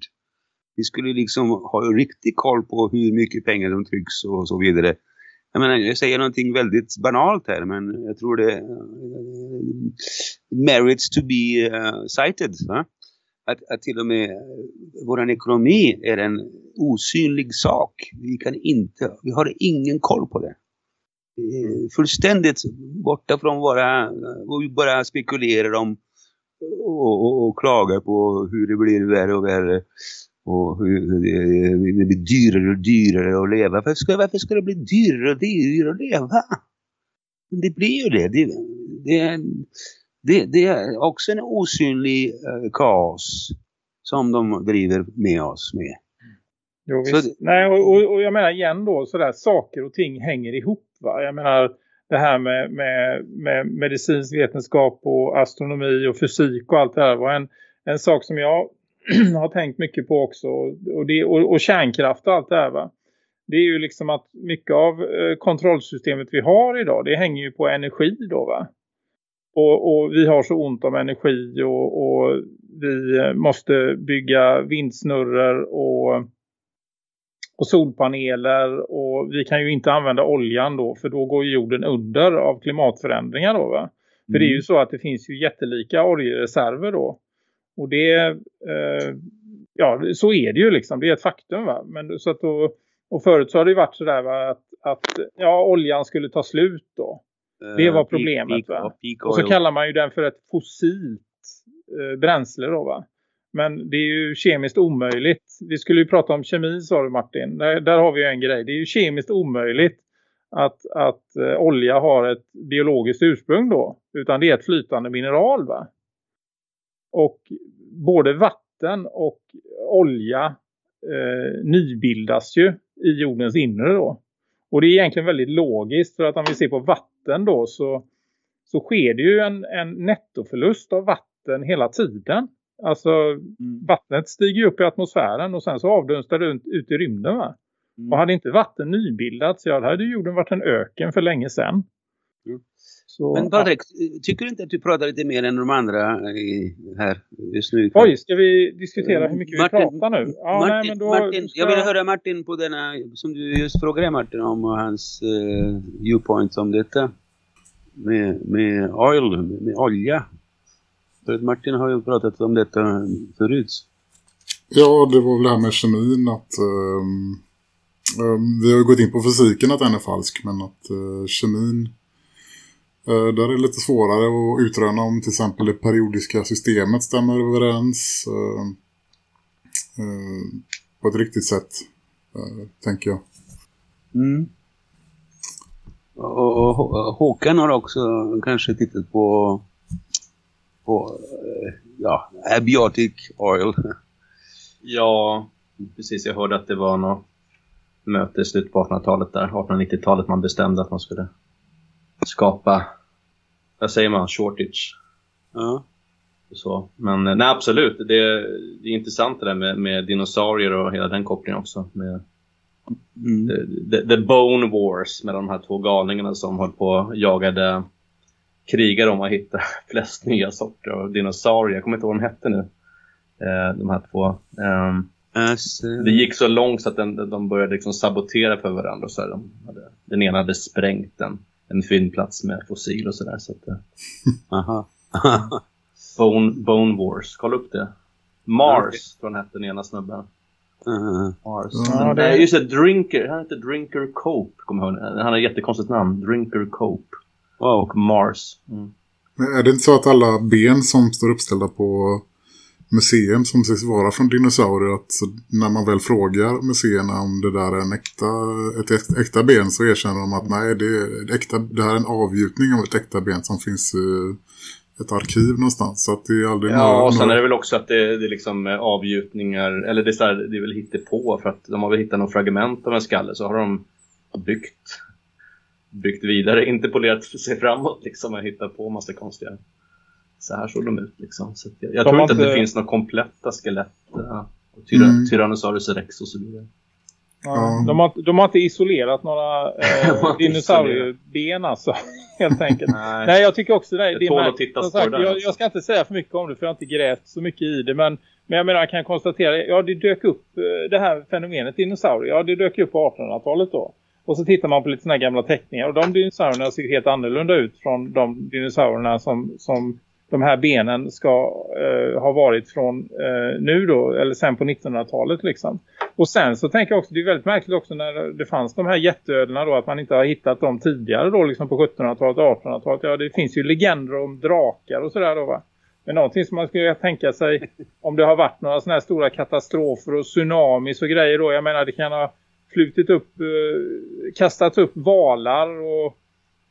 Vi skulle liksom ha riktig koll på hur mycket pengar de trycks och så vidare. Jag menar, jag säger någonting väldigt banalt här men jag tror det uh, merits to be uh, cited. Va? Att, att till och med vår ekonomi är en osynlig sak. Vi kan inte, vi har ingen koll på det. Fullständigt borta från våra, och vi bara spekulerar om och, och, och klagar på hur det blir värre och värre. Och hur det, blir dyrare och dyrare att leva. Varför ska, varför ska det bli dyrare och dyrare att leva? Men det blir ju det. Det, det, är- det, det är också en osynlig eh, kaos som de driver med oss med. Jo, Så. Nej, och, och, och jag menar igen då sådär saker och ting hänger ihop va. Jag menar det här med, med, med medicinsk vetenskap och astronomi och fysik och allt det här var en, en sak som jag har tänkt mycket på också. Och, det, och, och kärnkraft och allt det här va. Det är ju liksom att mycket av eh, kontrollsystemet vi har idag det hänger ju på energi då va. Och, och vi har så ont om energi och, och vi eh, måste bygga vindsnurror och och solpaneler och vi kan ju inte använda oljan då för då går jorden under av klimatförändringar då va. För det är ju så att det finns ju jättelika oljereserver då. Och det, eh, ja så är det ju liksom, det är ett faktum va. Men så att då, och förut så har det ju varit sådär va att, att ja oljan skulle ta slut då. Det var Eh, peak- problemet, va? Och så kallar man ju den för ett fossilt eh, bränsle då va. Men det är ju kemiskt omöjligt. Vi skulle ju prata om kemi sa du Martin. Där, där har vi ju en grej. Det är ju kemiskt omöjligt att, att eh, olja har ett biologiskt ursprung då. Utan det är ett flytande mineral va. Och både vatten och olja eh, nybildas ju i jordens inre då. Och det är egentligen väldigt logiskt för att om vi ser på vatten då så, så sker det ju en, en nettoförlust av vatten hela tiden. Alltså Mm. vattnet stiger upp i atmosfären och sen så avdunstar det ut, ut i rymden va. Mm. Och hade inte vatten nybildats, ja då hade jorden varit en öken för länge sedan. Mm. Så, Men Patrik, tycker du inte att du pratar lite mer än de andra i, här just nu? Oj, ska vi diskutera hur mycket Martin- vi pratar nu? Ja, Martin, nej, men då, Martin, ska- Jag vill höra Martin på denna, som du just frågade Martin om och hans uh, viewpoint om detta. Med, med oil, med, med olja. För att Martin har ju pratat om detta förut. Ja, det var väl det här med kemin att ehm, ehm, vi har ju gått in på fysiken att den är falsk men att eh, kemin där är det lite svårare att utröna om till exempel det periodiska systemet stämmer överens eh, eh, på ett riktigt sätt eh, tänker jag. Mm. Och, Håkan har också kanske tittat på på eh, ja, abiotic oil. Ja, precis. Jag hörde att det var något möte i slutet på 1800-talet där, 1890-talet, man bestämde att man skulle skapa, vad säger man, shortage. Ja. Så. Men eh, nej, absolut. Det, det är intressant det där med, med dinosaurier och hela den kopplingen också. Med Mm. the, the, the Bone Wars med de här två galningarna som höll på och jagade krigare om att hitta flest nya sorter av dinosaurier. Jag kommer inte ihåg vad de hette nu. Eh, de här två. Ehm, Alltså, det gick så långt så att den, de började liksom sabotera för varandra. Så här, de hade, den ena hade sprängt en, en fyndplats med fossil och sådär. Så att, eh, aha. Bone, Bone Wars, kolla upp det. Mars, tror jag den hette, den ena snubben. Aha. Mars. Ja, Men, det- Just det, Drinker. Han heter Drinker Cope, kommer jag ihåg. Han har ett jättekonstigt namn. Drinker Cope. Wow. Och Mars. Mm. Men är det inte så att alla ben som står uppställda på museum som sägs vara från dinosaurier att när man väl frågar museerna om det där är en äkta, ett äkta, ben så erkänner de att nej det, är äkta, det här är en avgjutning av ett äkta ben som finns i ett arkiv någonstans så att det är aldrig Ja, och sen några- är det väl också att det, det är liksom eh, avgjutningar, eller det är, så här, det är väl hittepå för att de har väl hittat något fragment av en skalle så har de byggt, byggt vidare, inte polerat sig framåt liksom och hittat på massa konstiga. Så här såg de ut liksom. Så jag jag De tror inte att det inte- finns några kompletta skelett. eh, och Tyra, Mm. Tyrannosaurus rex och så vidare. Ja, Ja. de, har, de har inte isolerat några eh, dinosaurieben alltså, helt enkelt. Nej. Nej, jag tycker också det. Det är tål märk- att tittas som på sagt, jag, alltså. jag ska inte säga för mycket om det för jag har inte grävt så mycket i det. Men, men jag menar, jag kan konstatera, ja det dök upp eh, det här fenomenet dinosaurier. Ja, det dök upp på 1800-talet då. Och så tittar man på lite här gamla teckningar. Och de dinosaurierna ser helt annorlunda ut från de dinosaurierna som, som de här benen ska eh, ha varit från eh, nu då. Eller sen på 1900-talet liksom. Och sen så tänker jag också, det är väldigt märkligt också när det fanns de här jätteödlorna då, att man inte har hittat dem tidigare då, liksom på 1700-talet, 1800-talet. Ja, det finns ju legender om drakar och sådär då va. Men någonting som man skulle tänka sig om det har varit några sådana här stora katastrofer och tsunamis och grejer då. Jag menar det kan ha flutit upp, eh, kastats upp valar och,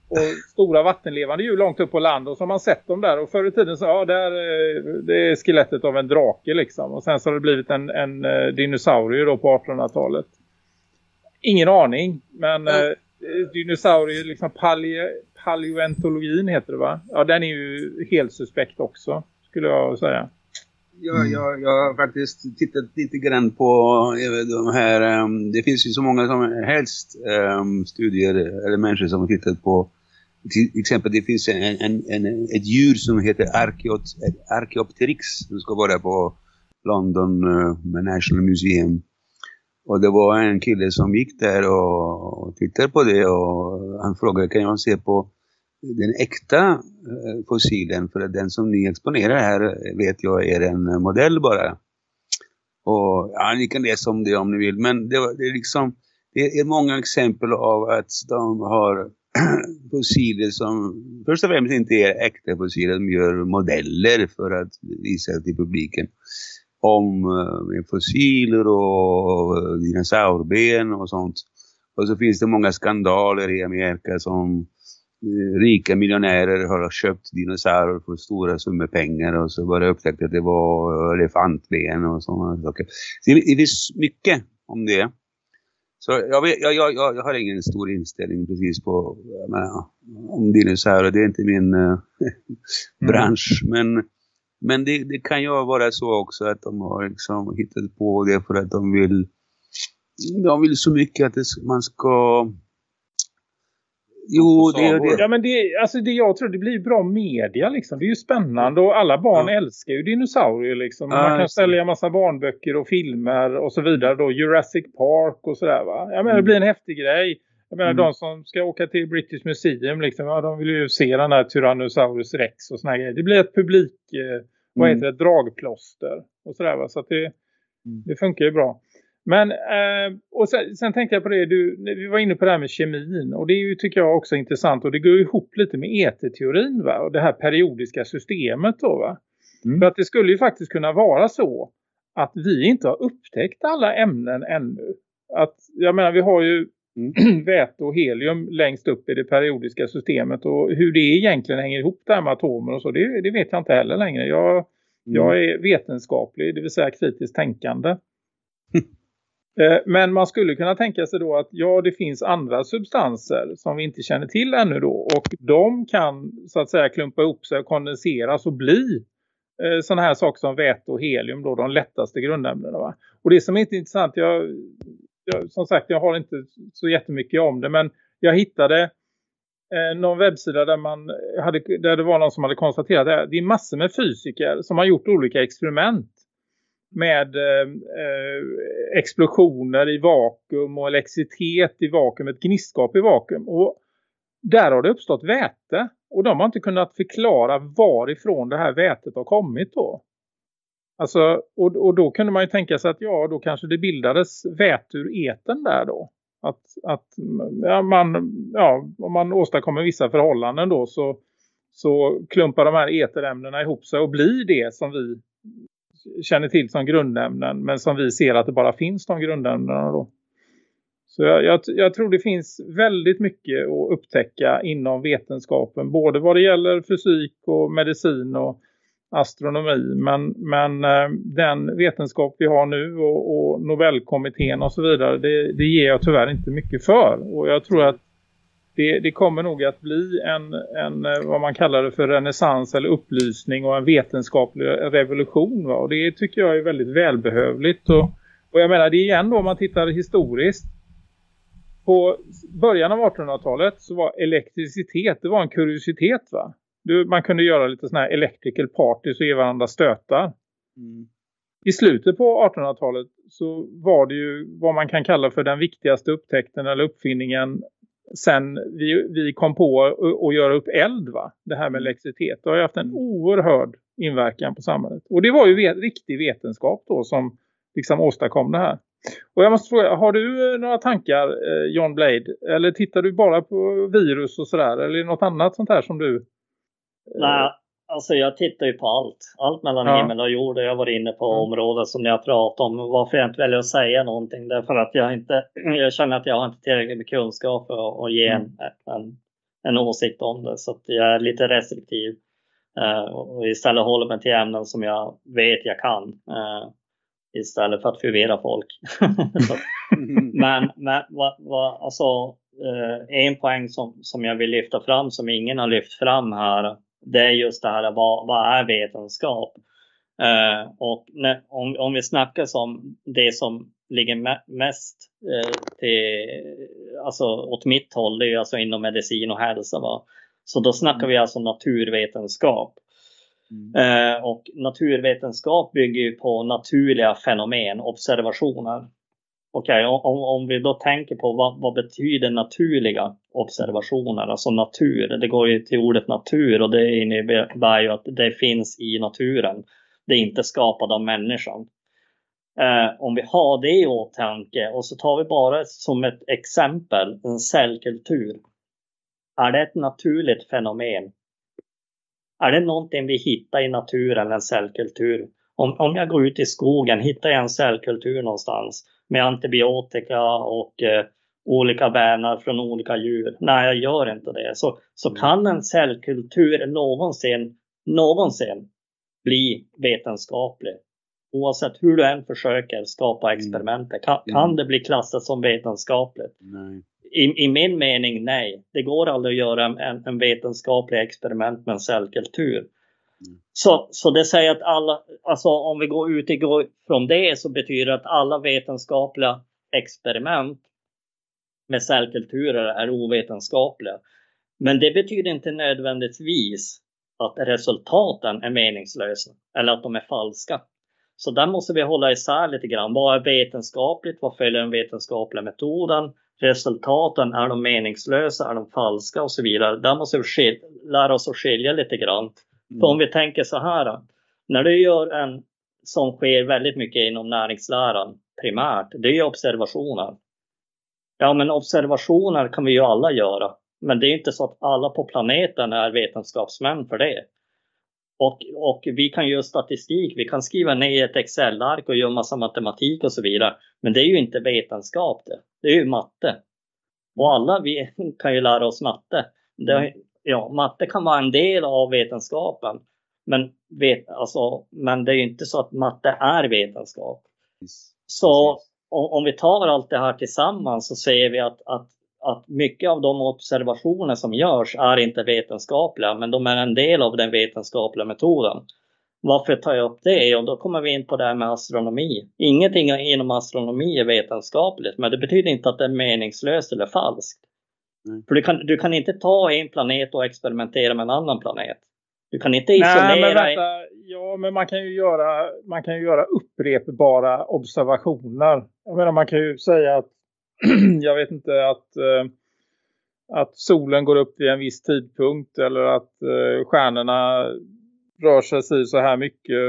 och stora vattenlevande djur långt upp på land. Och så har man sett dem där och förr i tiden så ja, där, eh, det är skelettet av en drake liksom. Och sen så har det blivit en, en eh, dinosaurie då på 1800-talet. Ingen aning, men eh, dinosaurier, liksom paleo, paleontologin heter det va? Ja, den är ju helt suspekt också, skulle jag säga. Jag, jag, jag har faktiskt tittat lite grann på eh, de här, ehm, det finns ju så många som helst ehm, studier eller människor som har tittat på till exempel det finns en, en, en, ett djur som heter Archeot, Archaeopteryx som ska vara på London uh, National Museum och det var en kille som gick där och, tittade på det och han frågade kan jag se på den äkta eh, fossilen för att den som ni exponerar här eh, vet jag är en modell bara. Och ja, ni kan läsa om det om ni vill men det, var- det är liksom det är många exempel av att de har fossiler som först och främst inte är äkta fossiler, de gör modeller för att visa till publiken om eh, fossiler och eh, dinosaurben och sånt. Och så finns det många skandaler i Amerika som eh, rika miljonärer har köpt dinosaurier för stora summor pengar och så bara upptäckt att det var elefantben och sådana saker. Så det finns mycket om det. Så jag, vet, jag, jag, jag har ingen stor inställning precis på menar, om dinosaurier. Det är inte min eh, bransch. Men, men det, det kan ju vara så också att de har liksom hittat på det för att de vill de vill så mycket att man ska Jo, det är det. Ja men det, alltså det jag tror det blir bra media liksom. Det är ju spännande och alla barn älskar ju dinosaurier liksom. Ja, Man kan det. sälja massa barnböcker och filmer och så vidare då. Jurassic Park och sådär va. Jag menar det Mm. blir en häftig grej. Jag menar Mm. de som ska åka till British Museum liksom. Ja, de vill ju se den här Tyrannosaurus Rex och såna grejer. Det blir ett publik, eh, vad Mm. heter det, dragplåster och sådär va. Så att det, det funkar ju bra. Men eh, och sen, sen tänkte jag på det, du, vi var inne på det här med kemin och det är ju, tycker jag också intressant och det går ihop lite med eterteorin va? och det här periodiska systemet då va. Mm. För att det skulle ju faktiskt kunna vara så att vi inte har upptäckt alla ämnen ännu. Att, jag menar vi har ju väte och helium längst upp i det periodiska systemet och hur det egentligen hänger ihop där med atomer och så, det, det vet jag inte heller längre. Jag, jag är vetenskaplig, det vill säga kritiskt tänkande. Eh, men man skulle kunna tänka sig då att ja det finns andra substanser som vi inte känner till ännu då och de kan så att säga klumpa ihop sig och kondenseras och bli eh, sådana här saker som väte och helium då de lättaste grundämnena va. Och det som är inte intressant, jag, jag, som sagt jag har inte så jättemycket om det men jag hittade eh, någon webbsida där, man hade, där det var någon som hade konstaterat att det är massor med fysiker som har gjort olika experiment med eh, eh, explosioner i vakuum och elektricitet i vakuum, ett gnistgap i vakuum. Och där har det uppstått väte och de har inte kunnat förklara varifrån det här vätet har kommit då. Alltså, och, och då kunde man ju tänka sig att ja, då kanske det bildades väte ur eten där då. Att, att ja, man, ja, om man åstadkommer vissa förhållanden då så, så klumpar de här eterämnena ihop sig och blir det som vi känner till som grundämnen men som vi ser att det bara finns de grundämnena då. Så jag, jag, jag tror det finns väldigt mycket att upptäcka inom vetenskapen både vad det gäller fysik och medicin och astronomi men, men eh, den vetenskap vi har nu och, och Nobelkommittén och så vidare det, det ger jag tyvärr inte mycket för och jag tror att det, det kommer nog att bli en, en eh, vad man kallar det för renässans eller upplysning och en vetenskaplig revolution. Va? Och det tycker jag är väldigt välbehövligt. Och, och jag menar det är igen då om man tittar historiskt. På början av 1800-talet så var elektricitet, det var en kuriositet va. Du, man kunde göra lite sådana här electrical parties och ge varandra stötar. Mm. I slutet på 1800-talet så var det ju vad man kan kalla för den viktigaste upptäckten eller uppfinningen sen vi, vi kom på att- göra upp eld va. Det här med elektricitet. Det har ju haft en oerhörd inverkan på samhället. Och det var ju vet, riktig vetenskap då som liksom åstadkom det här. Och jag måste fråga, har du eh, några tankar eh, John Blade? Eller tittar du bara på virus och sådär? Eller något annat sånt här som du... Nej, alltså jag tittar ju på allt. Allt mellan Ja. himmel och jord. Jag var inne på Mm. området som ni har pratat om. Varför jag inte väljer att säga någonting. Därför att jag inte, jag känner att jag har inte tillräckligt med kunskap för att, ge en, en, en åsikt om det. Så jag är lite restriktiv. Eh, och istället håller mig till ämnen som jag vet jag kan. eh, istället för att förvirra folk. Så men, men vad, vad, alltså, eh, en poäng som, som jag vill lyfta fram som ingen har lyft fram här. Det är just det här vad, vad är vetenskap? Eh, och när, om, om vi snackar som det som ligger me, mest eh, till, alltså åt mitt håll, det är alltså inom medicin och hälsa. Va? Så då snackar vi alltså naturvetenskap. Eh, och naturvetenskap bygger ju på naturliga fenomen, observationer. Okej, om, om vi då tänker på vad, vad betyder naturliga observationer, alltså natur. Det går ju till ordet natur och det innebär ju att det finns i naturen. Det är inte skapat av människan. Eh, om vi har det i åtanke och så tar vi bara som ett exempel en cellkultur. Är det ett naturligt fenomen? Är det någonting vi hittar i naturen, en cellkultur? Om, om jag går ut i skogen, hittar jag en cellkultur någonstans med antibiotika och eh, olika vävnader från olika djur? Nej, jag gör inte det. Så, så kan en cellkultur någonsin, någonsin bli vetenskaplig? Oavsett hur du än försöker skapa experimenter, kan, kan det bli klassat som vetenskapligt? Nej. I, I min mening nej. Det går aldrig att göra en, en vetenskaplig experiment med en cellkultur. Så, så det säger att alla, alltså om vi går ut från det så betyder det att alla vetenskapliga experiment med cellkulturer är ovetenskapliga. Men det betyder inte nödvändigtvis att resultaten är meningslösa eller att de är falska. Så där måste vi hålla isär lite grann. Vad är vetenskapligt? Vad följer den vetenskapliga metoden? Resultaten, är de meningslösa? Är de falska? Och så vidare. Där måste vi lära oss att skilja lite grann. Mm. För om vi tänker så här. När du gör en som sker väldigt mycket inom näringsläran primärt, det är observationer. Ja, men observationer kan vi ju alla göra. Men det är inte så att alla på planeten är vetenskapsmän för det. Och, och vi kan göra statistik, vi kan skriva ner ett Excel-ark och göra massa matematik och så vidare. Men det är ju inte vetenskap det. Det är ju matte. Och alla vi kan ju lära oss matte. Det, ja, matte kan vara en del av vetenskapen. Men, vet, alltså, men det är ju inte så att matte är vetenskap. Så om, om vi tar allt det här tillsammans så ser vi att, att, att mycket av de observationer som görs är inte vetenskapliga, men de är en del av den vetenskapliga metoden. Varför tar jag upp det? Och då kommer vi in på det här med astronomi. Ingenting inom astronomi är vetenskapligt, men det betyder inte att det är meningslöst eller falskt. Mm. För du kan, du kan inte ta en planet och experimentera med en annan planet. Du kan inte Nej, isolera... men vänta. Ja, men man kan ju göra, man kan ju göra upprepbara observationer. Jag menar, man kan ju säga att jag vet inte att eh, att solen går upp vid en viss tidpunkt eller att eh, stjärnorna rör sig sig så här mycket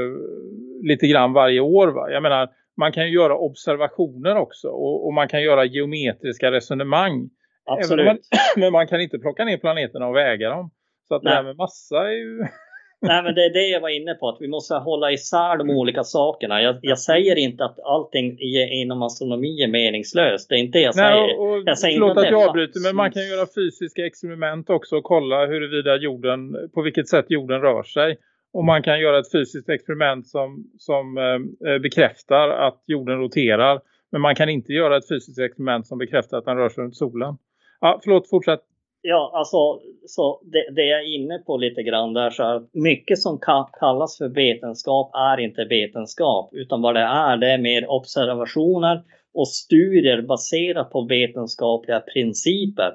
lite grann varje år. Va? Jag menar, man kan ju göra observationer också och, och man kan göra geometriska resonemang. Absolut. Man, men man kan inte plocka ner planeterna och väga dem. Så att det Nej. här med massa är ju... Nej, men det är det jag var inne på, att vi måste hålla isär de olika sakerna. Jag, jag säger inte att allting inom astronomi är meningslöst. Det är inte det jag säger. Nej, och, Jag säger förlåt inte att det jag avbryter men man kan göra fysiska experiment också och kolla huruvida jorden, på vilket sätt jorden rör sig. Och man kan göra ett fysiskt experiment som, som eh, eh, bekräftar att jorden roterar. Men man kan inte göra ett fysiskt experiment som bekräftar att den rör sig runt solen. Ja, förlåt, fortsätt. Ja, alltså så det, det jag är inne på lite grann där så att mycket som kallas för vetenskap är inte vetenskap utan vad det är det är mer observationer och studier baserat på vetenskapliga principer.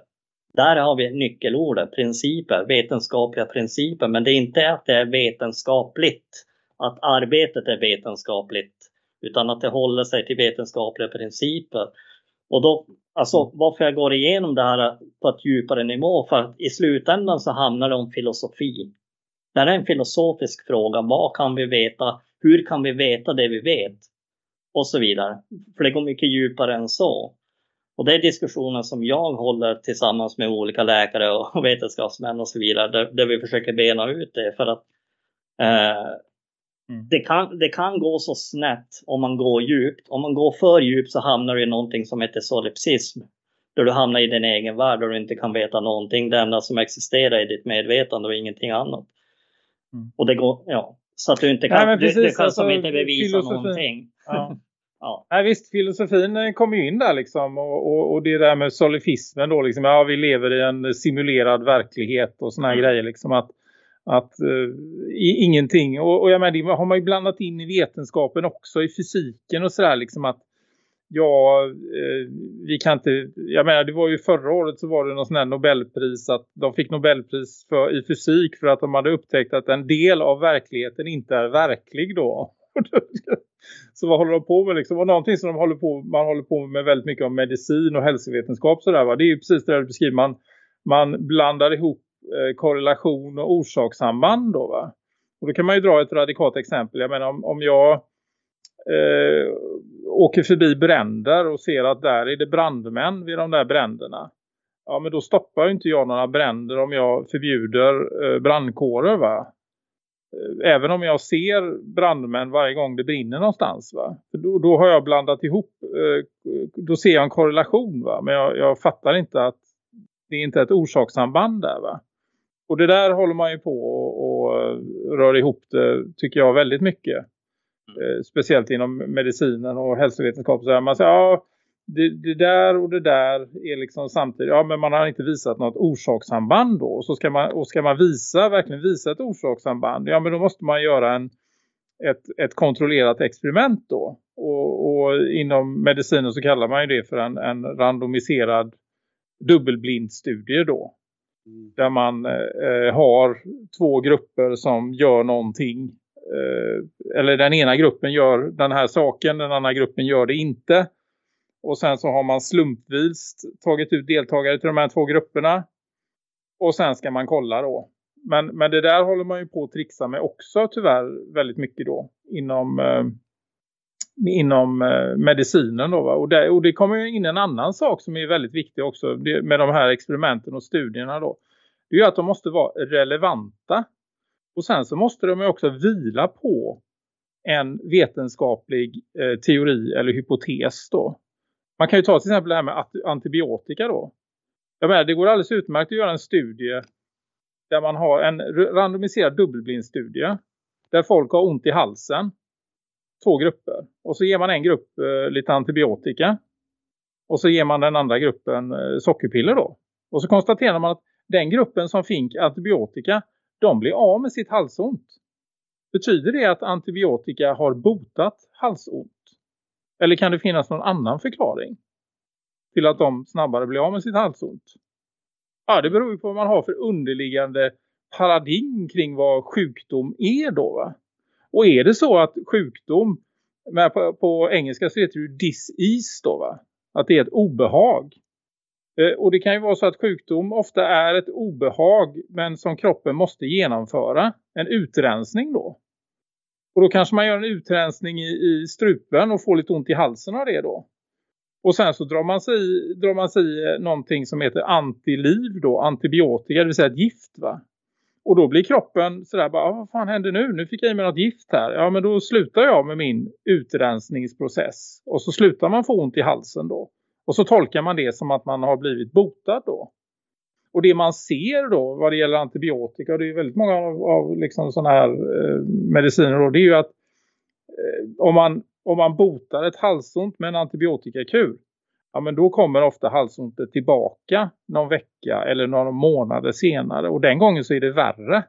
Där har vi nyckelordet, principer, vetenskapliga principer. Men det är inte att det är vetenskapligt, att arbetet är vetenskapligt, utan att det håller sig till vetenskapliga principer. Och då, alltså varför jag går igenom det här på ett djupare nivå, för att i slutändan så handlar det om filosofi. Det här är en filosofisk fråga. Vad kan vi veta? Hur kan vi veta det vi vet? Och så vidare. För det går mycket djupare än så. Och det är diskussioner som jag håller tillsammans med olika läkare och vetenskapsmän och så vidare. Där, där vi försöker bena ut det. För att eh, Mm. Det, kan, det kan gå så snett om man går djupt. Om man går för djupt så hamnar du i någonting som heter solipsism. Där du hamnar i din egen värld och du inte kan veta någonting. Det enda som existerar är ditt medvetande och ingenting annat. Mm. Och det går, ja. Så att du inte Nej, kan, men du, du precis, kan som alltså, inte bevisa filosofi- någonting. Ja. Ja. Nej, visst, filosofin kommer ju in där liksom. Och, och, och det där med solifismen då liksom. Ja, vi lever i en simulerad verklighet och såna här Mm. grejer liksom. Att, att eh, i, ingenting. Och, och jag menar, det har man ju blandat in i vetenskapen också. I fysiken och sådär liksom att ja, eh, vi kan inte, jag menar det var ju förra året så var det någon sån här Nobelpris att de fick Nobelpris för, i fysik för att de hade upptäckt att en del av verkligheten inte är verklig då. så vad håller de på med liksom? Och någonting som de håller på, man håller på med väldigt mycket om medicin och hälsovetenskap sådär va. Det är ju precis det där du beskriver. Man, man blandar ihop Eh, korrelation och orsakssamband då va. Och då kan man ju dra ett radikalt exempel. Jag menar om, om jag eh, åker förbi bränder och ser att där är det brandmän vid de där bränderna. Ja men då stoppar ju inte jag några bränder om jag förbjuder eh, brandkårer va. Eh, även om jag ser brandmän varje gång det brinner någonstans va. För då, då har jag blandat ihop, eh, då ser jag en korrelation va. Men jag, jag fattar inte att det är inte ett orsakssamband där va. Och det där håller man ju på och, och eh, rör ihop det tycker jag väldigt mycket. Eh, speciellt inom medicinen och hälsovetenskap. Så här, man säger ja det, det där och det där är liksom samtidigt. Ja men man har inte visat något orsakssamband då. Och, så ska man, och ska man visa, verkligen visa ett orsakssamband. Ja men då måste man göra en, ett, ett kontrollerat experiment då. Och, och inom medicinen så kallar man ju det för en, en randomiserad dubbelblindstudier då. Mm. Där man eh, har två grupper som gör någonting. Eh, eller den ena gruppen gör den här saken, den andra gruppen gör det inte. Och sen så har man slumpvis tagit ut deltagare till de här två grupperna. Och sen ska man kolla då. Men, men det där håller man ju på att trixa med också tyvärr väldigt mycket då. Inom, eh, inom eh, medicinen då va? Och, det, och det kommer ju in en annan sak som är väldigt viktig också med de här experimenten och studierna då. Det är att de måste vara relevanta. Och sen så måste de också vila på en vetenskaplig eh, teori eller hypotes då. Man kan ju ta till exempel det här med antibiotika då. Jag menar, det går alldeles utmärkt att göra en studie där man har en randomiserad dubbelblindstudie där folk har ont i halsen. Två grupper. Och så ger man en grupp eh, lite antibiotika. Och så ger man den andra gruppen eh, sockerpiller då. Och så konstaterar man att den gruppen som fick antibiotika, de blir av med sitt halsont. Betyder det att antibiotika har botat halsont? Eller kan det finnas någon annan förklaring till att de snabbare blir av med sitt halsont? Ja, det beror ju på vad man har för underliggande paradigm kring vad sjukdom är då va? Och är det så att sjukdom, på, på engelska så heter det ju disease då va? Att det är ett obehag. Eh, Och det kan ju vara så att sjukdom ofta är ett obehag men som kroppen måste genomföra. En utrensning då. Och då kanske man gör en utrensning i, i strupen och får lite ont i halsen av det då. Och sen så drar man sig, i- drar man sig i eh, någonting som heter antiliv då, antibiotika, det vill säga ett gift va. Och då blir kroppen sådär bara, "Ah, vad fan händer nu? Nu fick jag i mig något gift här. Ja men då slutar jag med min utrensningsprocess. Och så slutar man få ont i halsen då. Och så tolkar man det som att man har blivit botad då. Och det man ser då vad det gäller antibiotika, och det är väldigt många av, av liksom sådana här eh, mediciner då, det är ju att eh, om, man, om man botar ett halsont med en antibiotikakur, ja men då kommer ofta halsontet tillbaka någon vecka eller några månader senare. Och den gången så är det värre.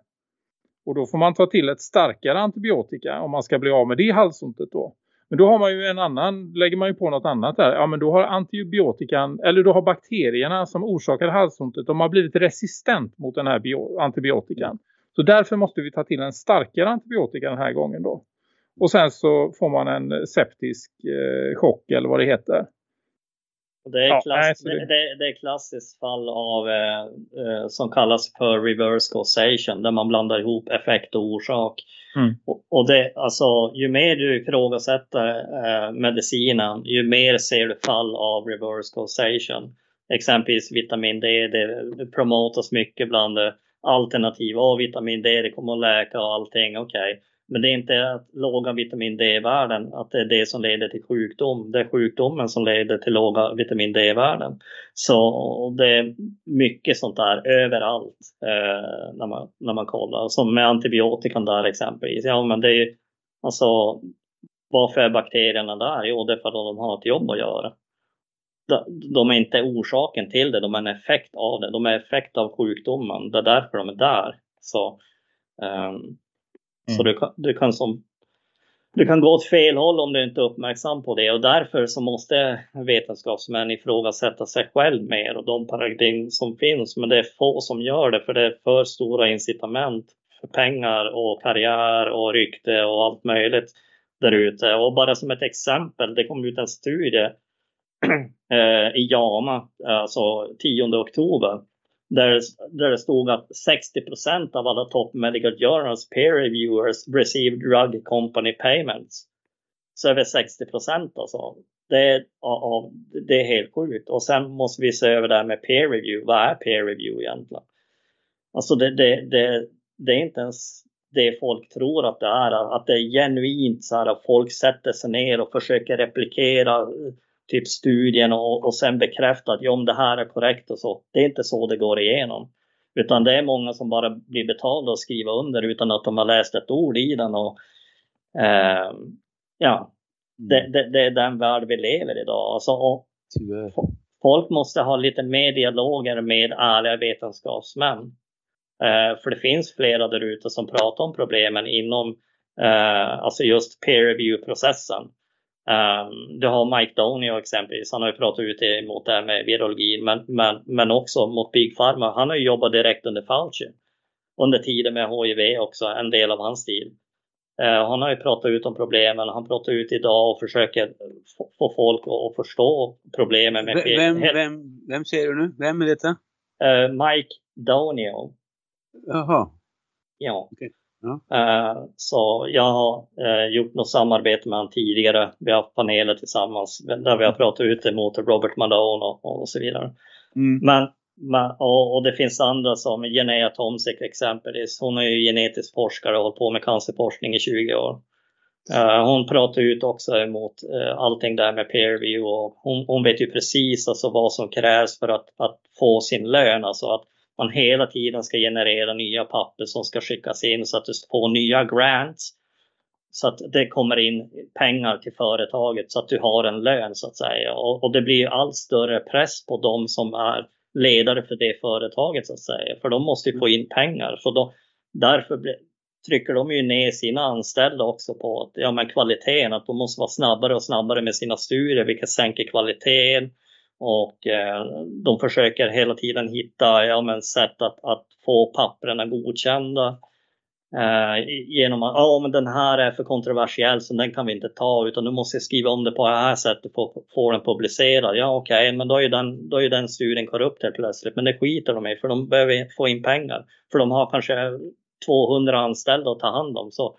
Och då får man ta till ett starkare antibiotika om man ska bli av med det halsontet då. Men då har man ju en annan, lägger man ju på något annat där. Ja men då har antibiotikan, eller då har bakterierna som orsakar halsontet, de har blivit resistent mot den här antibiotikan. Så därför måste vi ta till en starkare antibiotika den här gången då. Och sen så får man en septisk eh, chock eller vad det heter. Det är, Ja, klass, så det... det- Det, är klassiskt fall av eh, eh, som kallas för reverse causation där man blandar ihop effekt och orsak. Mm. Och, och det, alltså, ju mer du ifrågasätter eh, medicinen, ju mer ser du fall av reverse causation. Exempelvis vitamin D, det promotas mycket bland eh, alternativ. Åh, vitamin D, det kommer att läka och allting, okej. Men det är inte att låga vitamin D-värden, att det är det som leder till sjukdom. Det är sjukdomen som leder till låga vitamin D-värden. Så det är mycket sånt där överallt eh, när, man, när man kollar. Som med antibiotikan där exempelvis. Ja, men det är ju, alltså, varför är bakterierna där? Jo, det är för att de har ett jobb att göra. De- är inte orsaken till det, de är en effekt av det. De är effekt av sjukdomen. Det är därför de är där. Så, ehm, ehm, så Mm. du, kan, du kan som du kan gå åt fel håll om du inte är uppmärksam på det och därför så måste vetenskapsmän ifrågasätta sig själv mer och de paradigm som finns. Men det är få som gör det för det är för stora incitament för pengar och karriär och rykte och allt möjligt där ute. Och bara som ett exempel, det kom ut en studie eh, i JAMA, alltså 10 oktober, där, där det stod att 60 procent av alla top medical journals peer reviewers receive drug company payments. Så över 60 alltså. Det är, det är helt sjukt. Och sen måste vi se över det här med peer review. Vad är peer review egentligen? Alltså det, det, det, det är inte ens det folk tror att det är. Att det är genuint så här att folk sätter sig ner och försöker replikera typ studien och, och sen bekräfta att ja, om det här är korrekt och så. Det är inte så det går igenom. Utan det är många som bara blir betalda och skriva under utan att de har läst ett ord i den. Och, eh, ja, det, det, det är den värld vi lever i idag. Alltså, och folk måste ha lite mer dialoger med ärliga vetenskapsmän. Eh, för det finns flera där ute som pratar om problemen inom eh, alltså just peer review-processen. Um, du har Mike Donio exempelvis, han har ju pratat ut emot det här med virologin, men, men, men också mot Big Pharma. Han har ju jobbat direkt under Fauci. Under tiden med HIV också, en del av hans stil. Uh, han har ju pratat ut om problemen, han pratar ut idag och försöker få, folk att, förstå problemen med Vem, vem, vem, säger du nu? Vem är detta? Uh, Mike Donio. Jaha. Ja. Okej. Eh, så jag har eh, gjort något samarbete med honom tidigare. Vi har haft paneler tillsammans där vi har pratat ut emot Robert Malone och, så vidare. Mm. Men, och, det finns andra som Genea Tomsik exempelvis. Hon är ju genetisk forskare och har hållit på med cancerforskning i 20 år. Eh, hon pratar ut också emot allting där med peer review och hon, hon vet ju precis alltså vad som krävs för att, att få sin lön. Alltså att man hela tiden ska generera nya papper som ska skickas in så att du får nya grants. Så att det kommer in pengar till företaget så att du har en lön så att säga. Och, och det blir allt större press på de som är ledare för det företaget så att säga. För de måste ju få in pengar. Så då, därför blir, trycker de ju ner sina anställda också på att, ja, men kvaliteten, att de måste vara snabbare och snabbare med sina studier, vilket sänker kvaliteten. Och eh, de försöker hela tiden hitta ja, men, sätt att, att få papperna godkända. Eh, genom att oh, men den här är för kontroversiell så den kan vi inte ta utan du måste skriva om det på det här sättet för att få den publicerad. Ja okej, okay, men då är, ju den, då är ju den studien korrupt helt plötsligt. Men det skiter de i för de behöver få in pengar. För de har kanske 200 anställda att ta hand om. Så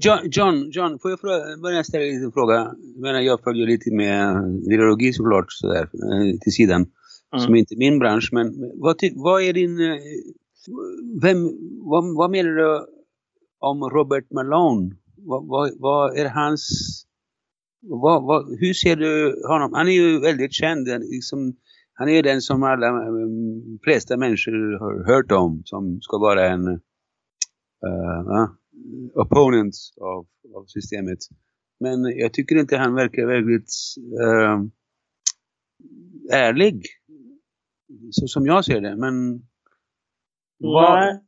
John, John, John, får jag fråga, börja ställa en liten fråga? Jag, menar, jag följer lite med virologi såklart sådär, eh, till sidan. Mm. Som inte är min bransch. Men vad, vad är din... eh, Vem, vad, vad menar du om Robert Malone? Vad, vad, vad är hans... Vad, vad, hur ser du honom? Han är ju väldigt känd. han Liksom, han är den som alla mm, flesta människor har hört om. Som ska vara en... eh, va? Opponent av, av systemet. Men jag tycker inte han verkar väldigt eh, ärlig. Så som jag ser det. Men vad.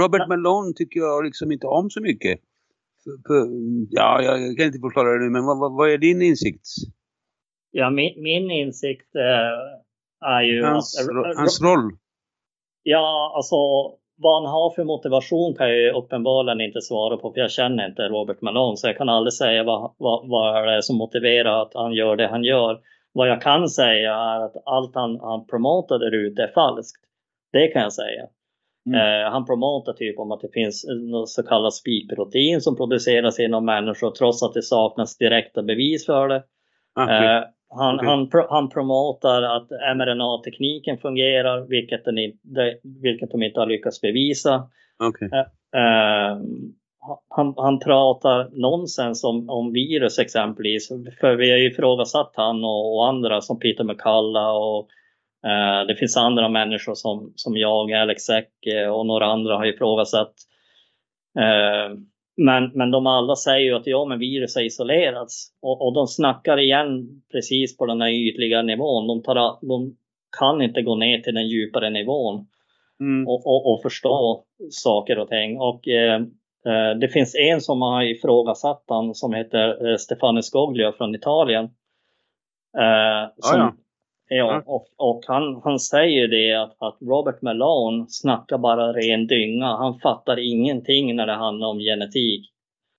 Robert Malone tycker jag liksom inte om så mycket. Ja, jag kan inte förklara det nu, men vad, vad, är din insikt? Ja, min, min insikt eh, är ju Hans, att... hans roll? Ja, alltså vad han har för motivation kan jag ju uppenbarligen inte svara på för jag känner inte Robert Malone så jag kan aldrig säga vad, vad, vad det är som motiverar att han gör det han gör. Vad jag kan säga är att allt han, han där ute är falskt. Det kan jag säga. Mm. Eh, han promotar typ om att det finns något så kallat spikprotein som produceras inom människor trots att det saknas direkta bevis för det. Ah, okej. Eh, han, han, han promotar att mRNA-tekniken fungerar, vilket, den inte, vilket de inte har lyckats bevisa. Okej. Eh, han, han pratar nonsens om, om virus exempelvis. För vi har ju ifrågasatt han och, och andra som Peter McCullough och eh, det finns andra människor som, som jag, Alex Säck och några andra har ifrågasatt. Eh, men, men de alla säger ju att ja, men virus har isolerats. Och, och de snackar igen precis på den här ytliga nivån. De, tar, de kan inte gå ner till den djupare nivån Mm. och, och, och förstå saker och ting. Och eh, eh, det finns en som har ifrågasatt han som heter eh, Stefano Skoglio från Italien. Eh, som, ja. ja. Ja. och, och han, han säger det att, att Robert Malone snackar bara ren dynga. Han fattar ingenting när det handlar om genetik.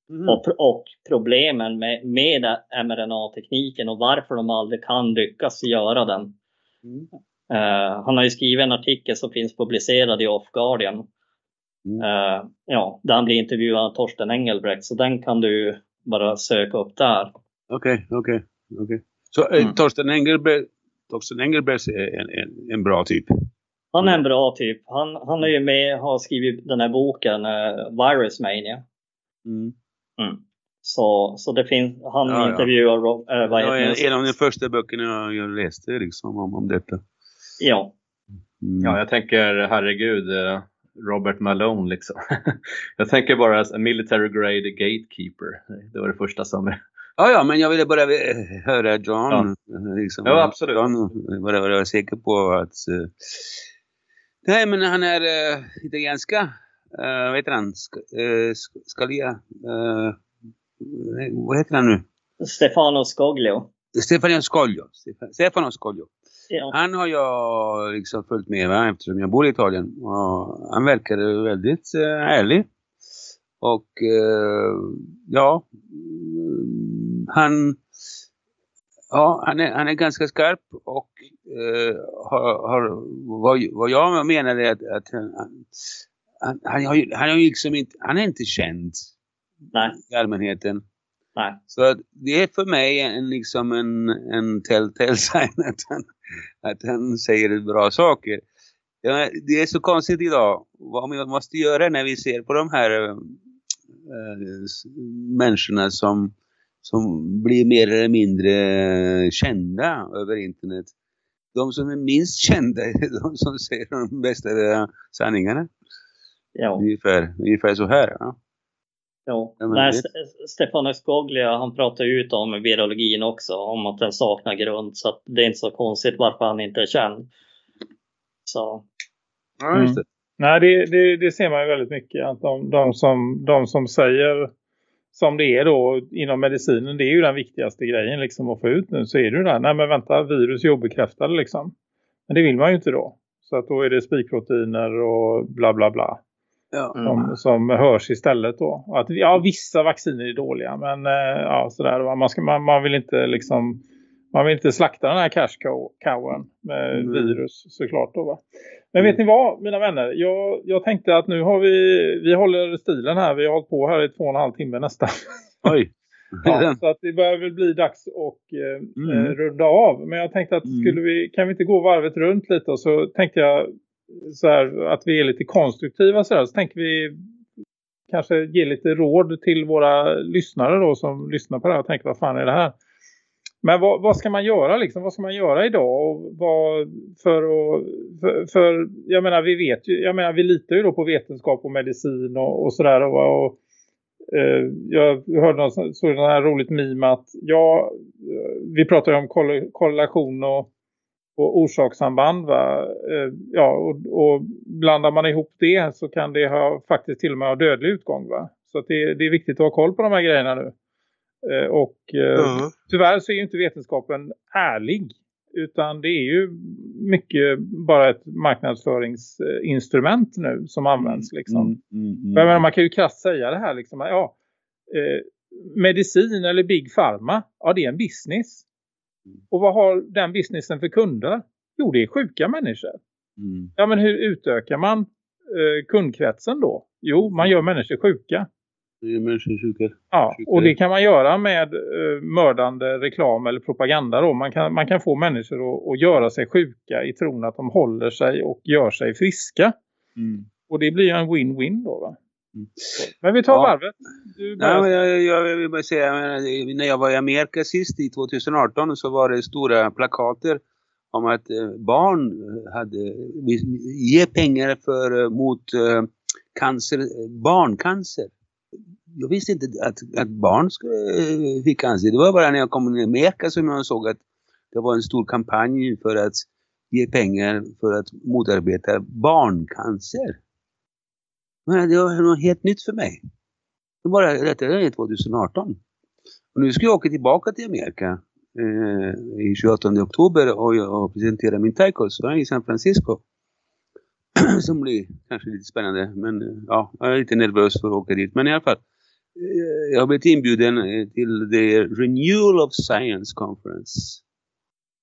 Mm. Och, och problemen med, med mRNA-tekniken och varför de aldrig kan lyckas göra den. Mm. Eh, han har ju skrivit en artikel som finns publicerad i Off Guardian. Mm. Eh, ja, där han blir intervjuad av Torsten Engelbrekt. Så den kan du bara söka upp där. Okej, okej, okej. Så eh, Mm. Torsten Engelberg, Torsten Engelberg är en, en, en bra typ. Han är en bra typ. Han, han är ju med och har skrivit den här boken uh, Virus Mania. Mm. Mm. Så, så det finns, han Ja, ja. intervjuar Rob, eh, vad var heter en, en av de första böckerna jag, jag läste liksom om, om detta. Ja, Mm. Ja, jag tänker herregud, eh, Robert Malone liksom. jag tänker bara as a military grade gatekeeper. Det var det första som... Ja, ja, men jag ville bara eh, höra John. Ja. Liksom, Ja, absolut. John eh, var, var, var säker på att... Uh, nej, men han är uh, italienska. Uh, vad heter han? Sk uh, Scalia. Uh, vad heter han nu? Stefano Skoglio. Stefano Scoglio. Stefan- Stefano Scoglio. Ja. Han har jag liksom följt med va, eftersom jag bor i Italien. Och han verkar väldigt eh, ärlig. Och ja, mm, han, ja han, är, han är ganska skarp och eh, har, har, vad, vad jag menar är att, att han, han, han, har ju, han, har ju liksom inte, han är inte känd Nej, i allmänheten. nej. Så det är för mig en, liksom en, en telltale sign att han, att han säger bra saker. Ja, det är så konstigt idag vad vi måste göra när vi ser på de här äh, människorna som, som blir mer eller mindre kända över internet. De som är minst kända är de som säger de bästa sanningarna. Ja. Ungefär, ungefär så här. Ja. Ja, Nej, Stefano Skoglia han pratar ju ut om virologin också, om att den saknar grund. Så att det är inte så konstigt varför han inte är känd. Så, Ja, just det. Nej, det, det, det ser man ju väldigt mycket. Att de, de, som, de som säger som det är då inom medicinen, det är ju den viktigaste grejen liksom att få ut nu. Så är det ju där, nej men vänta, virus är obekräftade liksom. Men det vill man ju inte då. Så att då är det spikproteiner och bla bla bla. Ja. Som, som hörs istället då. Att, ja, vissa vacciner är dåliga. Men eh, ja, sådär. Man, ska, man, man vill inte liksom... Man vill inte slakta den här cash cow- cowen med Mm. virus såklart då va. Men vet ni vad mina vänner? Jag, jag tänkte att nu har vi... Vi håller stilen här. Vi har hållit på här i två och en halv timme nästan. Oj. Ja, så att det börjar väl bli dags att eh, Mm. eh, runda av. Men jag tänkte att Mm. skulle vi, kan vi inte gå varvet runt lite och så tänkte jag så här, att vi är lite konstruktiva så, här, så tänker vi kanske ge lite råd till våra lyssnare då som lyssnar på det här och tänker vad fan är det här? Men vad, vad ska man göra liksom? Vad ska man göra idag? Och vad för, och, för, för jag menar vi vet ju, jag menar vi litar ju då på vetenskap och medicin och, och sådär och, och Eh, jag hörde någon sån här roligt meme att ja, vi pratar ju om korrelation och, och orsakssamband va? Eh, ja, och, och blandar man ihop det så kan det ha faktiskt till och med ha dödlig utgång va? Så att det, det är viktigt att ha koll på de här grejerna nu. Eh, och eh, tyvärr så är ju inte vetenskapen ärlig. Utan det är ju mycket bara ett marknadsföringsinstrument nu som används liksom. Mm, mm, mm. Man kan ju krasst säga det här liksom. Ja, eh, medicin eller Big Pharma, ja det är en business. Och vad har den businessen för kunder? Jo, det är sjuka människor. Mm. Ja, men hur utökar man eh, kundkretsen då? Jo, man gör människor sjuka. Ja, och det kan man göra med eh, mördande reklam eller propaganda då. Man kan, man kan få människor att, att göra sig sjuka i tron att de håller sig och gör sig friska. Mm. Och det blir en win-win då va? Mm. Men vi tar Ja. varvet. Börjar. Nej, jag, jag, jag vill bara säga, när jag var i Amerika sist i 2018 så var det stora plakater om att eh, barn hade, vi- ge pengar för, eh, mot eh, cancer, eh, barncancer. Jag visste inte att, att barn skulle, eh, fick cancer. Det var bara när jag kom till Amerika som jag såg att det var en stor kampanj för att ge pengar för att motarbeta barncancer. Men det var något helt nytt för mig. Det var detta är 2018. Och nu ska jag åka tillbaka till Amerika eh, i 28 oktober och, och presentera min taikos i San Francisco. Som blir kanske lite spännande. Men eh, ja, jag är lite nervös för att åka dit. Men i alla fall. Eh, jag har blivit inbjuden eh, till the Renewal of Science Conference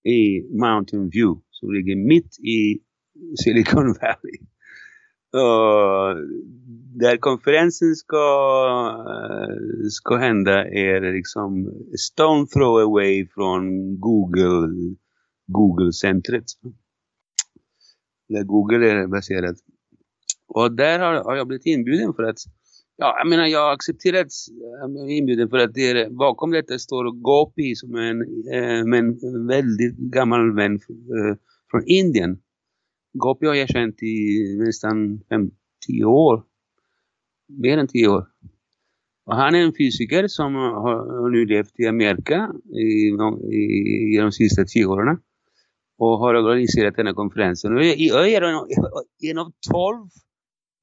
i Mountain View som ligger mitt i Silicon Valley. Uh, där konferensen ska, eh, ska hända är liksom stone throw away från Google, Google-centret. Där Google är baserat. Och där har, har jag blivit inbjuden för att Ja, jag menar jag har accepterat eh, inbjudan för att det är, bakom detta står Gopi som är en, eh, en väldigt gammal vän eh, från Indien. Gopi har jag känt i nästan 5-10 år. Mer än 10 år. Och han är en fysiker som har, har nu levt i Amerika i, i, i de sista 10 åren. Och har organiserat den här konferensen. Och jag, jag är en, en av 12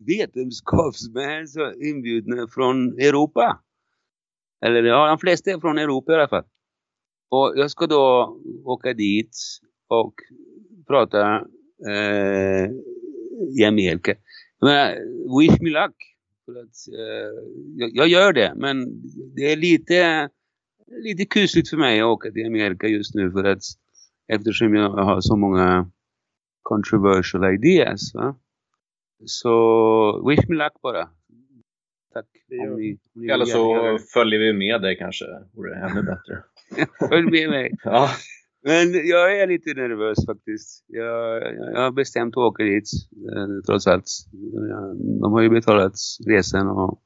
vetenskapsmän som är inbjudna från Europa. Eller ja, de flesta är från Europa i alla fall. Och jag ska då åka dit och prata eh, i Amerika. Jag menar, wish me luck. För att, eh, jag, jag gör det, men det är lite, lite kusligt för mig att åka till Amerika just nu för att eftersom jag har så många controversial ideas. Va? Så wish me luck bara. Tack. Om ni, om ni Eller så följer vi med dig kanske. Vore ännu bättre. Följ med mig. Ja, Men jag är lite nervös faktiskt. Jag, jag har bestämt att åka dit eh, trots allt. De har ju betalat resan och,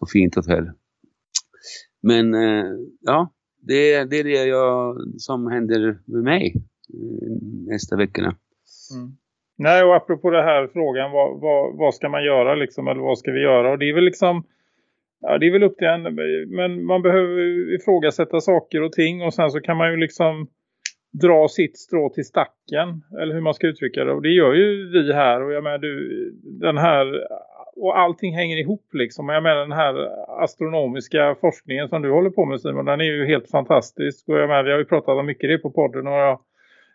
och fint hotell. Men eh, ja, det, det är det jag, som händer med mig eh, nästa veckorna. Mm. Nej, och apropå det här frågan, vad, vad, vad ska man göra liksom, eller vad ska vi göra? Och det är väl liksom, ja det är väl upp till en, men man behöver ifrågasätta saker och ting och sen så kan man ju liksom dra sitt strå till stacken, eller hur man ska uttrycka det. Och det gör ju vi här, och jag menar du, den här, och allting hänger ihop liksom. Och jag menar den här astronomiska forskningen som du håller på med Simon, den är ju helt fantastisk. Och jag menar, vi har ju pratat om mycket det på podden och jag,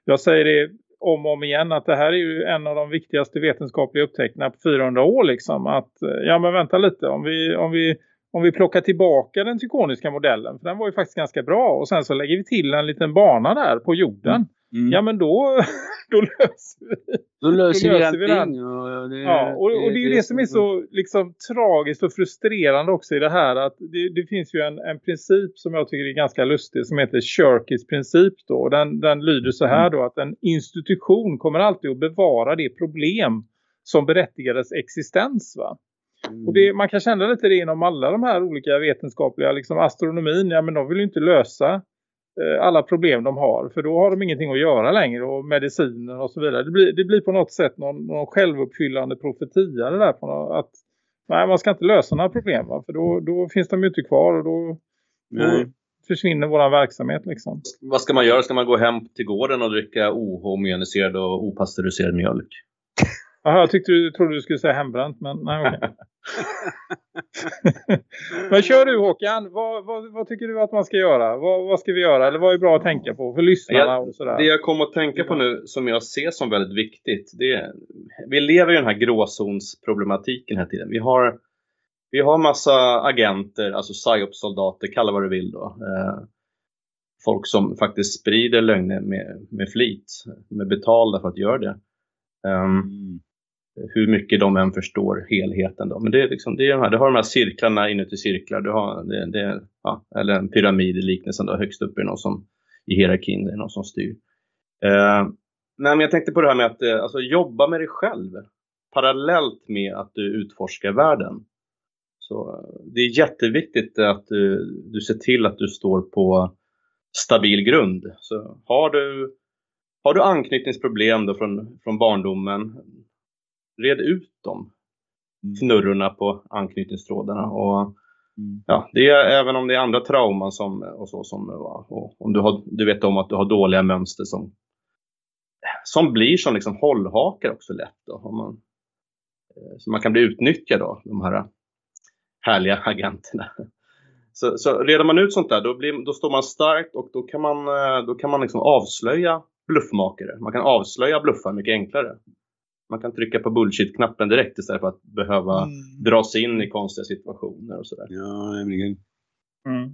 jag säger det om och om igen att det här är ju en av de viktigaste vetenskapliga upptäckterna på 400 år liksom. Att, eh, ja men vänta lite, om vi, om vi, om vi plockar tillbaka den tykoniska modellen, för den var ju faktiskt ganska bra och sen så lägger vi till en liten bana där på jorden. Mm. Ja men då, då löser vi Då löser vi löser vi allting. Och det, Ja, och, och det är ju det som är så liksom, tragiskt och frustrerande också i det här. att Det, det finns ju en, en princip som jag tycker är ganska lustig som heter Shirkis princip. Då. Den, den lyder så här då att en institution kommer alltid att bevara det problem som berättigar dess existens. Va? Mm. Och det, man kan känna lite det inom alla de här olika vetenskapliga, liksom astronomin, ja men de vill ju inte lösa alla problem de har. För då har de ingenting att göra längre och mediciner och så vidare. Det blir, det blir på något sätt någon, någon självuppfyllande profetia det där på något, att nej, man ska inte lösa några problem va? för då, då finns de ju inte kvar och då, då försvinner vår verksamhet liksom. vad ska man göra? Ska man gå hem till gården och dricka ohomogeniserad och opastöriserad mjölk? Jaha, jag tyckte du trodde du skulle säga hembränt, men nej okej. men kör du Håkan, vad, vad, vad tycker du att man ska göra? Vad, vad ska vi göra? Eller vad är bra att tänka på för lyssnarna och sådär? Det jag kommer att tänka på nu som jag ser som väldigt viktigt. Det är, vi lever i den här gråzonsproblematiken hela tiden. Vi har, vi har massa agenter, alltså psyop-soldater, kalla vad du vill då. Eh, folk som faktiskt sprider lögner med, med flit. Med betalda för att göra det. Mm hur mycket de än förstår helheten. Då. Men det är liksom, det är de här, du har de här cirklarna inuti cirklar. Du har, det, det, ja, eller en pyramid i liknelsen. Då. Högst upp är någon som, i hierarkin, det är någon som styr. Eh, nej, men jag tänkte på det här med att eh, alltså, jobba med dig själv. Parallellt med att du utforskar världen. Så eh, det är jätteviktigt att du, du ser till att du står på stabil grund. Så har du, har du anknytningsproblem då från, från barndomen, red ut dem. Fnurrorna på anknytningstrådarna. Och, Mm. ja, det är även om det är andra trauman som, och så, som, och om du, har, du vet om att du har dåliga mönster som, som blir som liksom hållhakar också lätt. Då, man, eh, så man kan bli utnyttjad av de här härliga agenterna. Så, så reder man ut sånt där, då, blir, då står man starkt och då kan man, eh, då kan man liksom avslöja bluffmakare. Man kan avslöja bluffar mycket enklare. Man kan trycka på bullshit-knappen direkt istället för att behöva dras in i konstiga situationer och sådär. Ja, nämligen. Mm.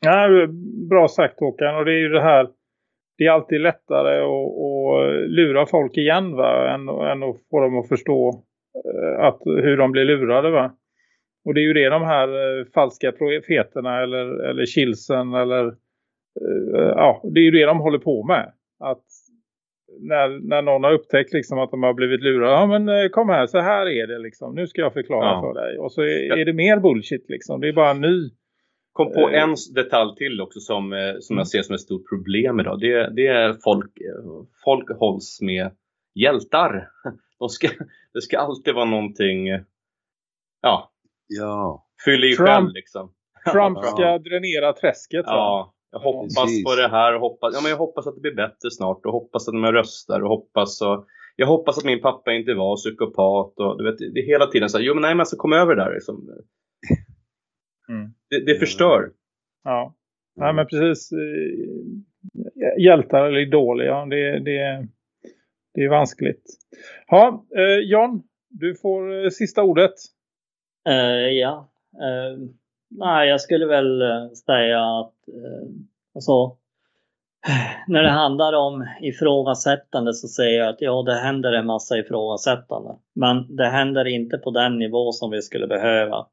Ja, bra sagt Håkan. Och det är ju det här. Det är alltid lättare att, att lura folk igen va? Än, än att få dem att förstå eh, att, hur de blir lurade va. Och det är ju det de här eh, falska profeterna eller, eller kilsen eller eh, ja, det är ju det de håller på med. Att när, när någon har upptäckt liksom att de har blivit lurade. Ja men eh, kom här, så här är det liksom. Nu ska jag förklara Ja. för dig. Och så är, är det mer bullshit liksom. Det är bara en ny. Kom på Eh. en detalj till också som, eh, som jag ser som ett stort problem idag. Det, det är folk, eh, folk hålls med hjältar. De ska, det ska alltid vara någonting, ja, Ja. fyll i Trump. själv liksom. Trump ska dränera träsket. va? Ja, jag hoppas Precis. på det här och hoppas, ja, men jag hoppas att det blir bättre snart och hoppas att de röstar och hoppas och jag hoppas att min pappa inte var psykopat och du vet, det är hela tiden så här, jo men nej men alltså kom över där liksom. Mm. Det, det förstör. Ja, Nej, men precis. Hjältar eller idoler, ja. Det, det, det är vanskligt. Ja, eh, John, du får eh, sista ordet. Eh, ja. Eh, nej, jag skulle väl eh, säga att eh, alltså, när det handlar om ifrågasättande så säger jag att ja, det händer en massa ifrågasättande. Men det händer inte på den nivå som vi skulle behöva.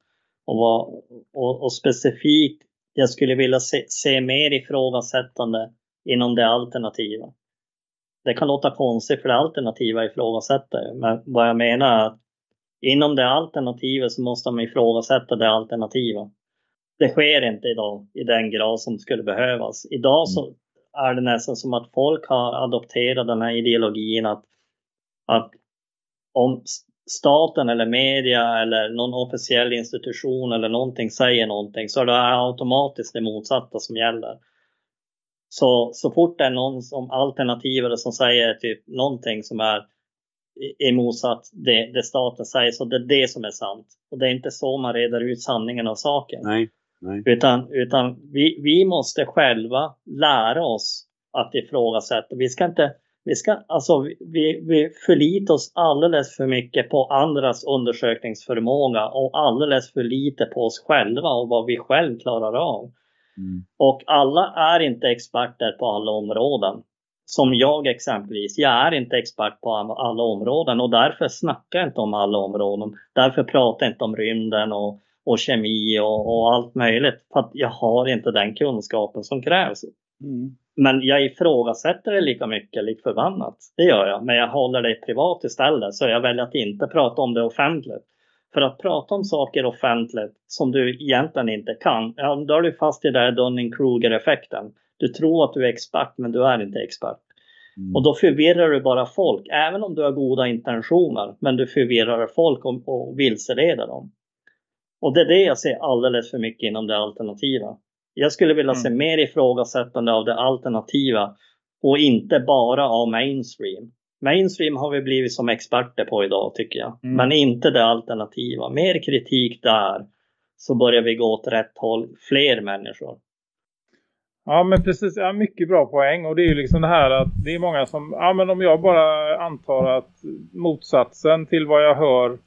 Och, vad, och, och specifikt, jag skulle vilja se, se mer ifrågasättande inom det alternativa. Det kan låta konstigt för det alternativa ifrågasätter, men vad jag menar är att inom det alternativet så måste man ifrågasätta det alternativa. Det sker inte idag i den grad som skulle behövas. Idag så är det nästan som att folk har adopterat den här ideologin att, att om staten eller media eller någon officiell institution eller någonting säger någonting så är det automatiskt det motsatta som gäller. Så, så fort det är någon som alternativ eller som säger typ någonting som är emotsatt det, det staten säger så det är det som är sant. Och det är inte så man reder ut sanningen av saken. Nej, nej. Utan, utan vi, vi måste själva lära oss att ifrågasätta. Vi ska inte, vi ska, alltså vi, vi förlitar oss alldeles för mycket på andras undersökningsförmåga och alldeles för lite på oss själva och vad vi själv klarar av. Mm. Och alla är inte experter på alla områden. Som jag exempelvis, jag är inte expert på alla områden och därför snackar jag inte om alla områden. Därför pratar jag inte om rymden och, och kemi och, och allt möjligt. För att jag har inte den kunskapen som krävs. Mm. Men jag ifrågasätter det lika mycket, lik förbannat. Det gör jag. Men jag håller det privat istället. Så jag väljer att inte prata om det offentligt. För att prata om saker offentligt som du egentligen inte kan, ja, då är du fast i den här Dunning-Kruger-effekten. Du tror att du är expert, men du är inte expert. Mm. Och då förvirrar du bara folk, även om du har goda intentioner. Men du förvirrar folk och, och vilseleder dem. Och det är det jag ser alldeles för mycket inom det alternativa. Jag skulle vilja se mer ifrågasättande av det alternativa och inte bara av mainstream. Mainstream har vi blivit som experter på idag tycker jag. Mm. Men inte det alternativa. Mer kritik där så börjar vi gå åt rätt håll. Fler människor. Ja men precis, ja, mycket bra poäng och det är ju liksom det här att det är många som, ja men om jag bara antar att motsatsen till vad jag hör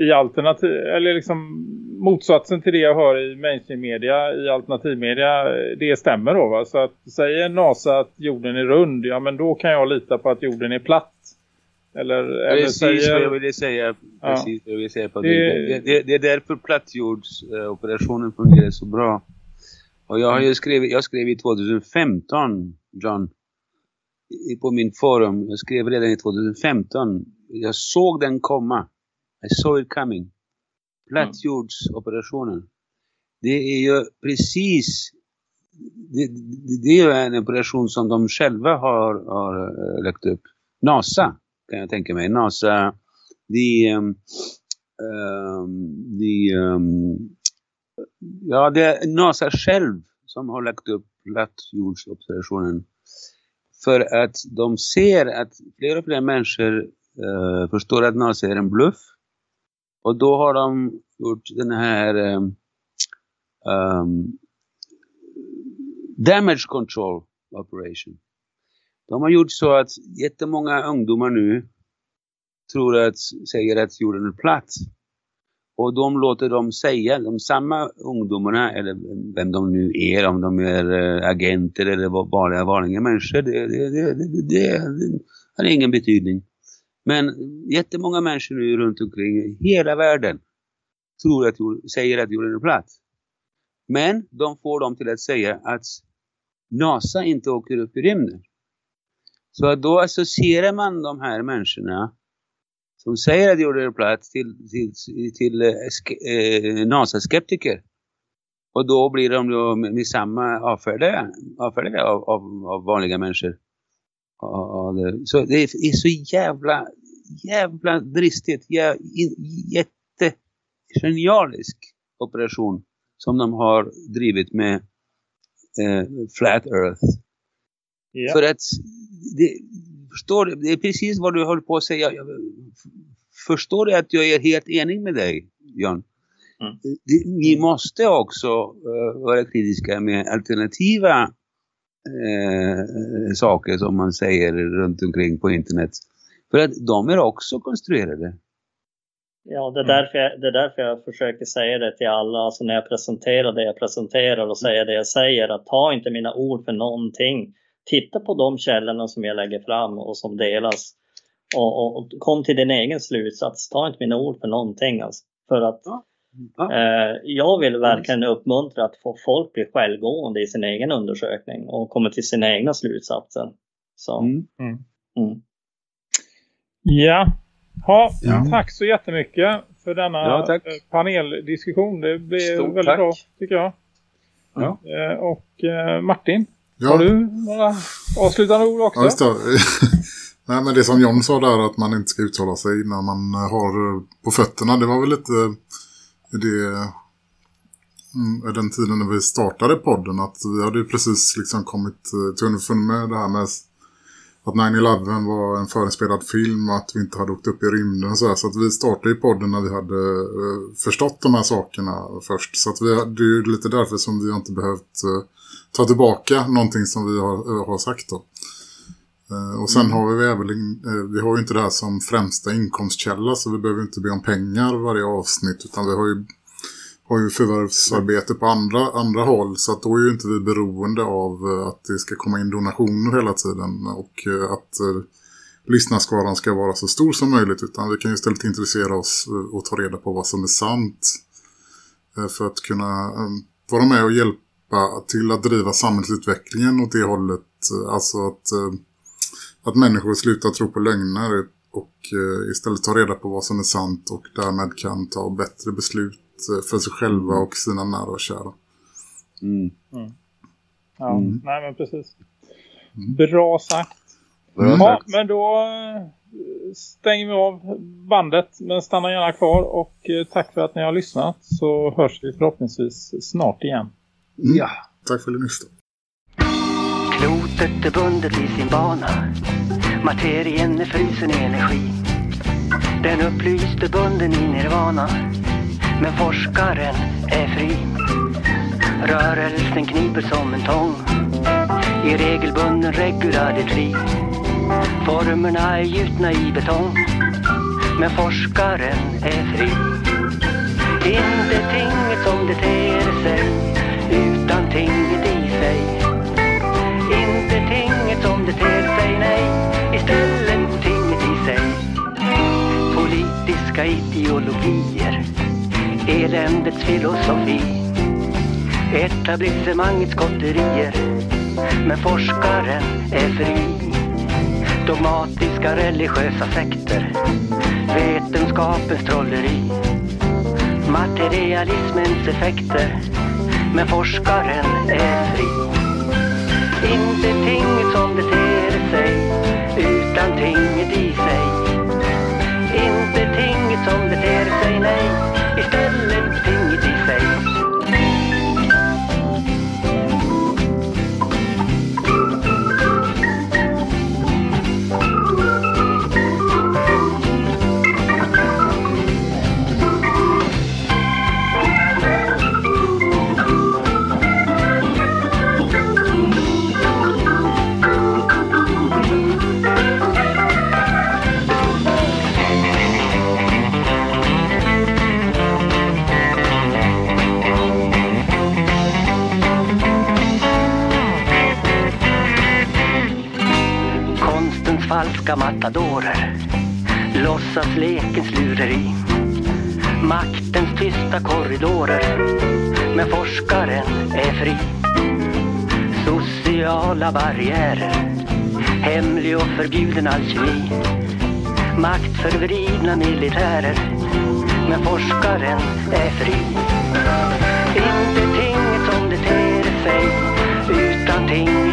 i alternativ, eller liksom motsatsen till det jag hör i mainstream-media, i alternativmedia, eh, det stämmer då va? Så att säger NASA att jorden är rund, ja men då kan jag lita på att jorden är platt. Eller, eller Precis vad jag säger, ville säga. Precis vad jag ville säga på Det- det, det, det, är därför plattjordsoperationen fungerar så bra. Och jag har ju skrivit, jag skrev i 2015, John, på min forum. Jag skrev redan i 2015. Jag såg den komma. I saw it coming. Plattjordsoperationen. Det är ju precis det, det, det är ju en operation som de själva har, har eh, lagt upp. NASA kan jag tänka mig. NASA, de, um, um, de, um, ja det är NASA själv som har lagt upp plattjordsoperationen. För att de ser att fler och fler människor eh, förstår att NASA är en bluff. Och då har de gjort den här um, um, damage control operation. De har gjort så att jättemånga ungdomar nu tror att, säger att jorden är platt. Och de låter dem säga, de samma ungdomarna, eller vem de nu är, om de är eh, agenter eller vanliga, vanliga människor, det, det, det, det, det, det har ingen betydning. Men jättemånga människor nu runt omkring i hela världen tror att jord, säger att jorden är platt. Men de får dem till att säga att NASA inte åker upp i rymden. Så att då associerar man de här människorna som säger att jorden är platt till, till, till eh, eh NASA-skeptiker. Och då blir de då med, med samma avfärdade, avfärdade av, av, av vanliga människor. Av- det. Så det är, så jävla, jävla dristigt, jä, jättegenialisk operation som de har drivit med eh, Flat Earth. ja. För att det, förstår det är precis vad du håller på att säga. Jag, förstår du att jag är helt enig med dig, Jan? Mm. vi måste också eh, vara kritiska med alternativa eh, saker som man säger runt omkring på internet. För att de är också konstruerade. Ja, det är, Mm. därför jag, det är därför jag försöker säga det till alla, alltså när jag presenterar det jag presenterar och säger det jag säger, att ta inte mina ord för någonting. Titta på de källorna som jag lägger fram och som delas. Och, och, och kom till din egen slutsats, ta inte mina ord för någonting. Alltså. För att Ja. Eh, jag vill verkligen uppmuntra att få folk bli självgående i sin egen undersökning och kommer till sina egna slutsatser. Så, Mm. mm. Ja. Ha, Ja. Tack så jättemycket för denna Ja, eh, paneldiskussion. Det blev Stort väldigt tack. bra tycker jag. Ja. Eh, Och Martin, Ja, har du några avslutande ord också? Ja, just det. Nej, men det som John sa där att man inte ska uttala sig när man har på fötterna, det var väl lite det, mm, i den tiden när vi startade podden att vi hade ju precis liksom kommit eh, till underfund med det här med att 9-11 var en förinspelad film och att vi inte hade åkt upp i rymden så här. Så att vi startade ju podden när vi hade eh, förstått de här sakerna först. Så att vi, det är ju lite därför som vi har inte behövt eh, ta tillbaka någonting som vi har, har sagt då. Eh, Och sen har vi även, eh, vi har ju inte det här som främsta inkomstkälla så vi behöver inte be om pengar varje avsnitt utan vi har ju, har ju förvärvsarbete på andra, andra håll. Så att då är ju inte vi beroende av eh, att det ska komma in donationer hela tiden och att lyssnarskaran ska vara så stor som möjligt utan vi kan ju istället intressera oss och ta reda på vad som är sant för att kunna vara med och hjälpa till att driva samhällsutvecklingen åt det hållet. Alltså att att människor slutar tro på lögner och eh, istället tar reda på vad som är sant och därmed kan ta bättre beslut eh, för sig själva och sina nära och kära. Mm. Ja, Mm. nej men precis. Mm. Bra sagt. Bra Ja, sagt. men då eh, stänger vi av bandet men stanna gärna kvar och tack för att ni har lyssnat så hörs vi förhoppningsvis snart igen. Mm. Ja. Tack för att ni lyssnade. Klotet är bundet i sin bana. Materien är frusen i energi. Den upplyste bunden i nirvana. Men forskaren är fri. Rörelsen kniper som en tång. I regelbunden reguladetri. Formerna är gjutna i betong. Men forskaren är fri. Inte tinget som det ter sig. Ideologier. Eländets filosofi. Etablissemangets kotterier. Men forskaren är fri. Dogmatiska religiösa sekter. Vetenskapens trolleri. Materialismens effekter. Men forskaren är fri. Inte tinget som det ter sig, utan tinget i sig. Inte tinget som det ter sig, nej, falska matadorer Låtsas lekens lureri Maktens tysta korridorer. Men forskaren är fri. Sociala barriärer. Hemlig och förbjuden alkemi. Maktförvridna militärer. Men forskaren är fri. Inte tinget som det ter sig. Utan tinget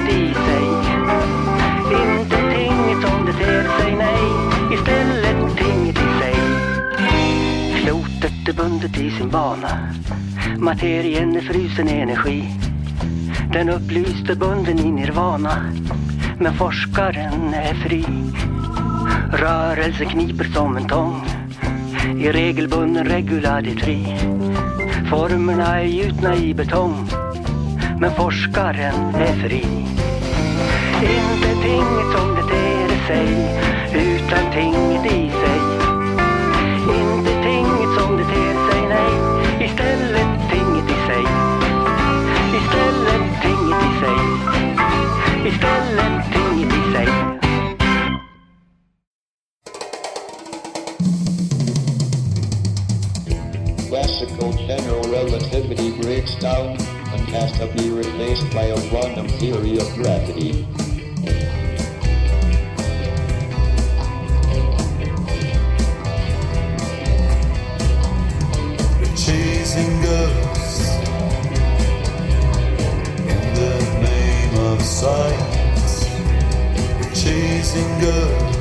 återbundet i sin bana. Materien är frusen energi. Den upplyste bunden i nirvana. Men forskaren är fri. Rörelse kniper som en tång i regelbunden reguladitri. Formerna är gjutna i betong, men forskaren är fri. Inte tinget som det är i sig, utan tinget i sig. breaks down and has to be replaced by a random theory of gravity. Chasing ghosts in the name of science. Chasing ghosts.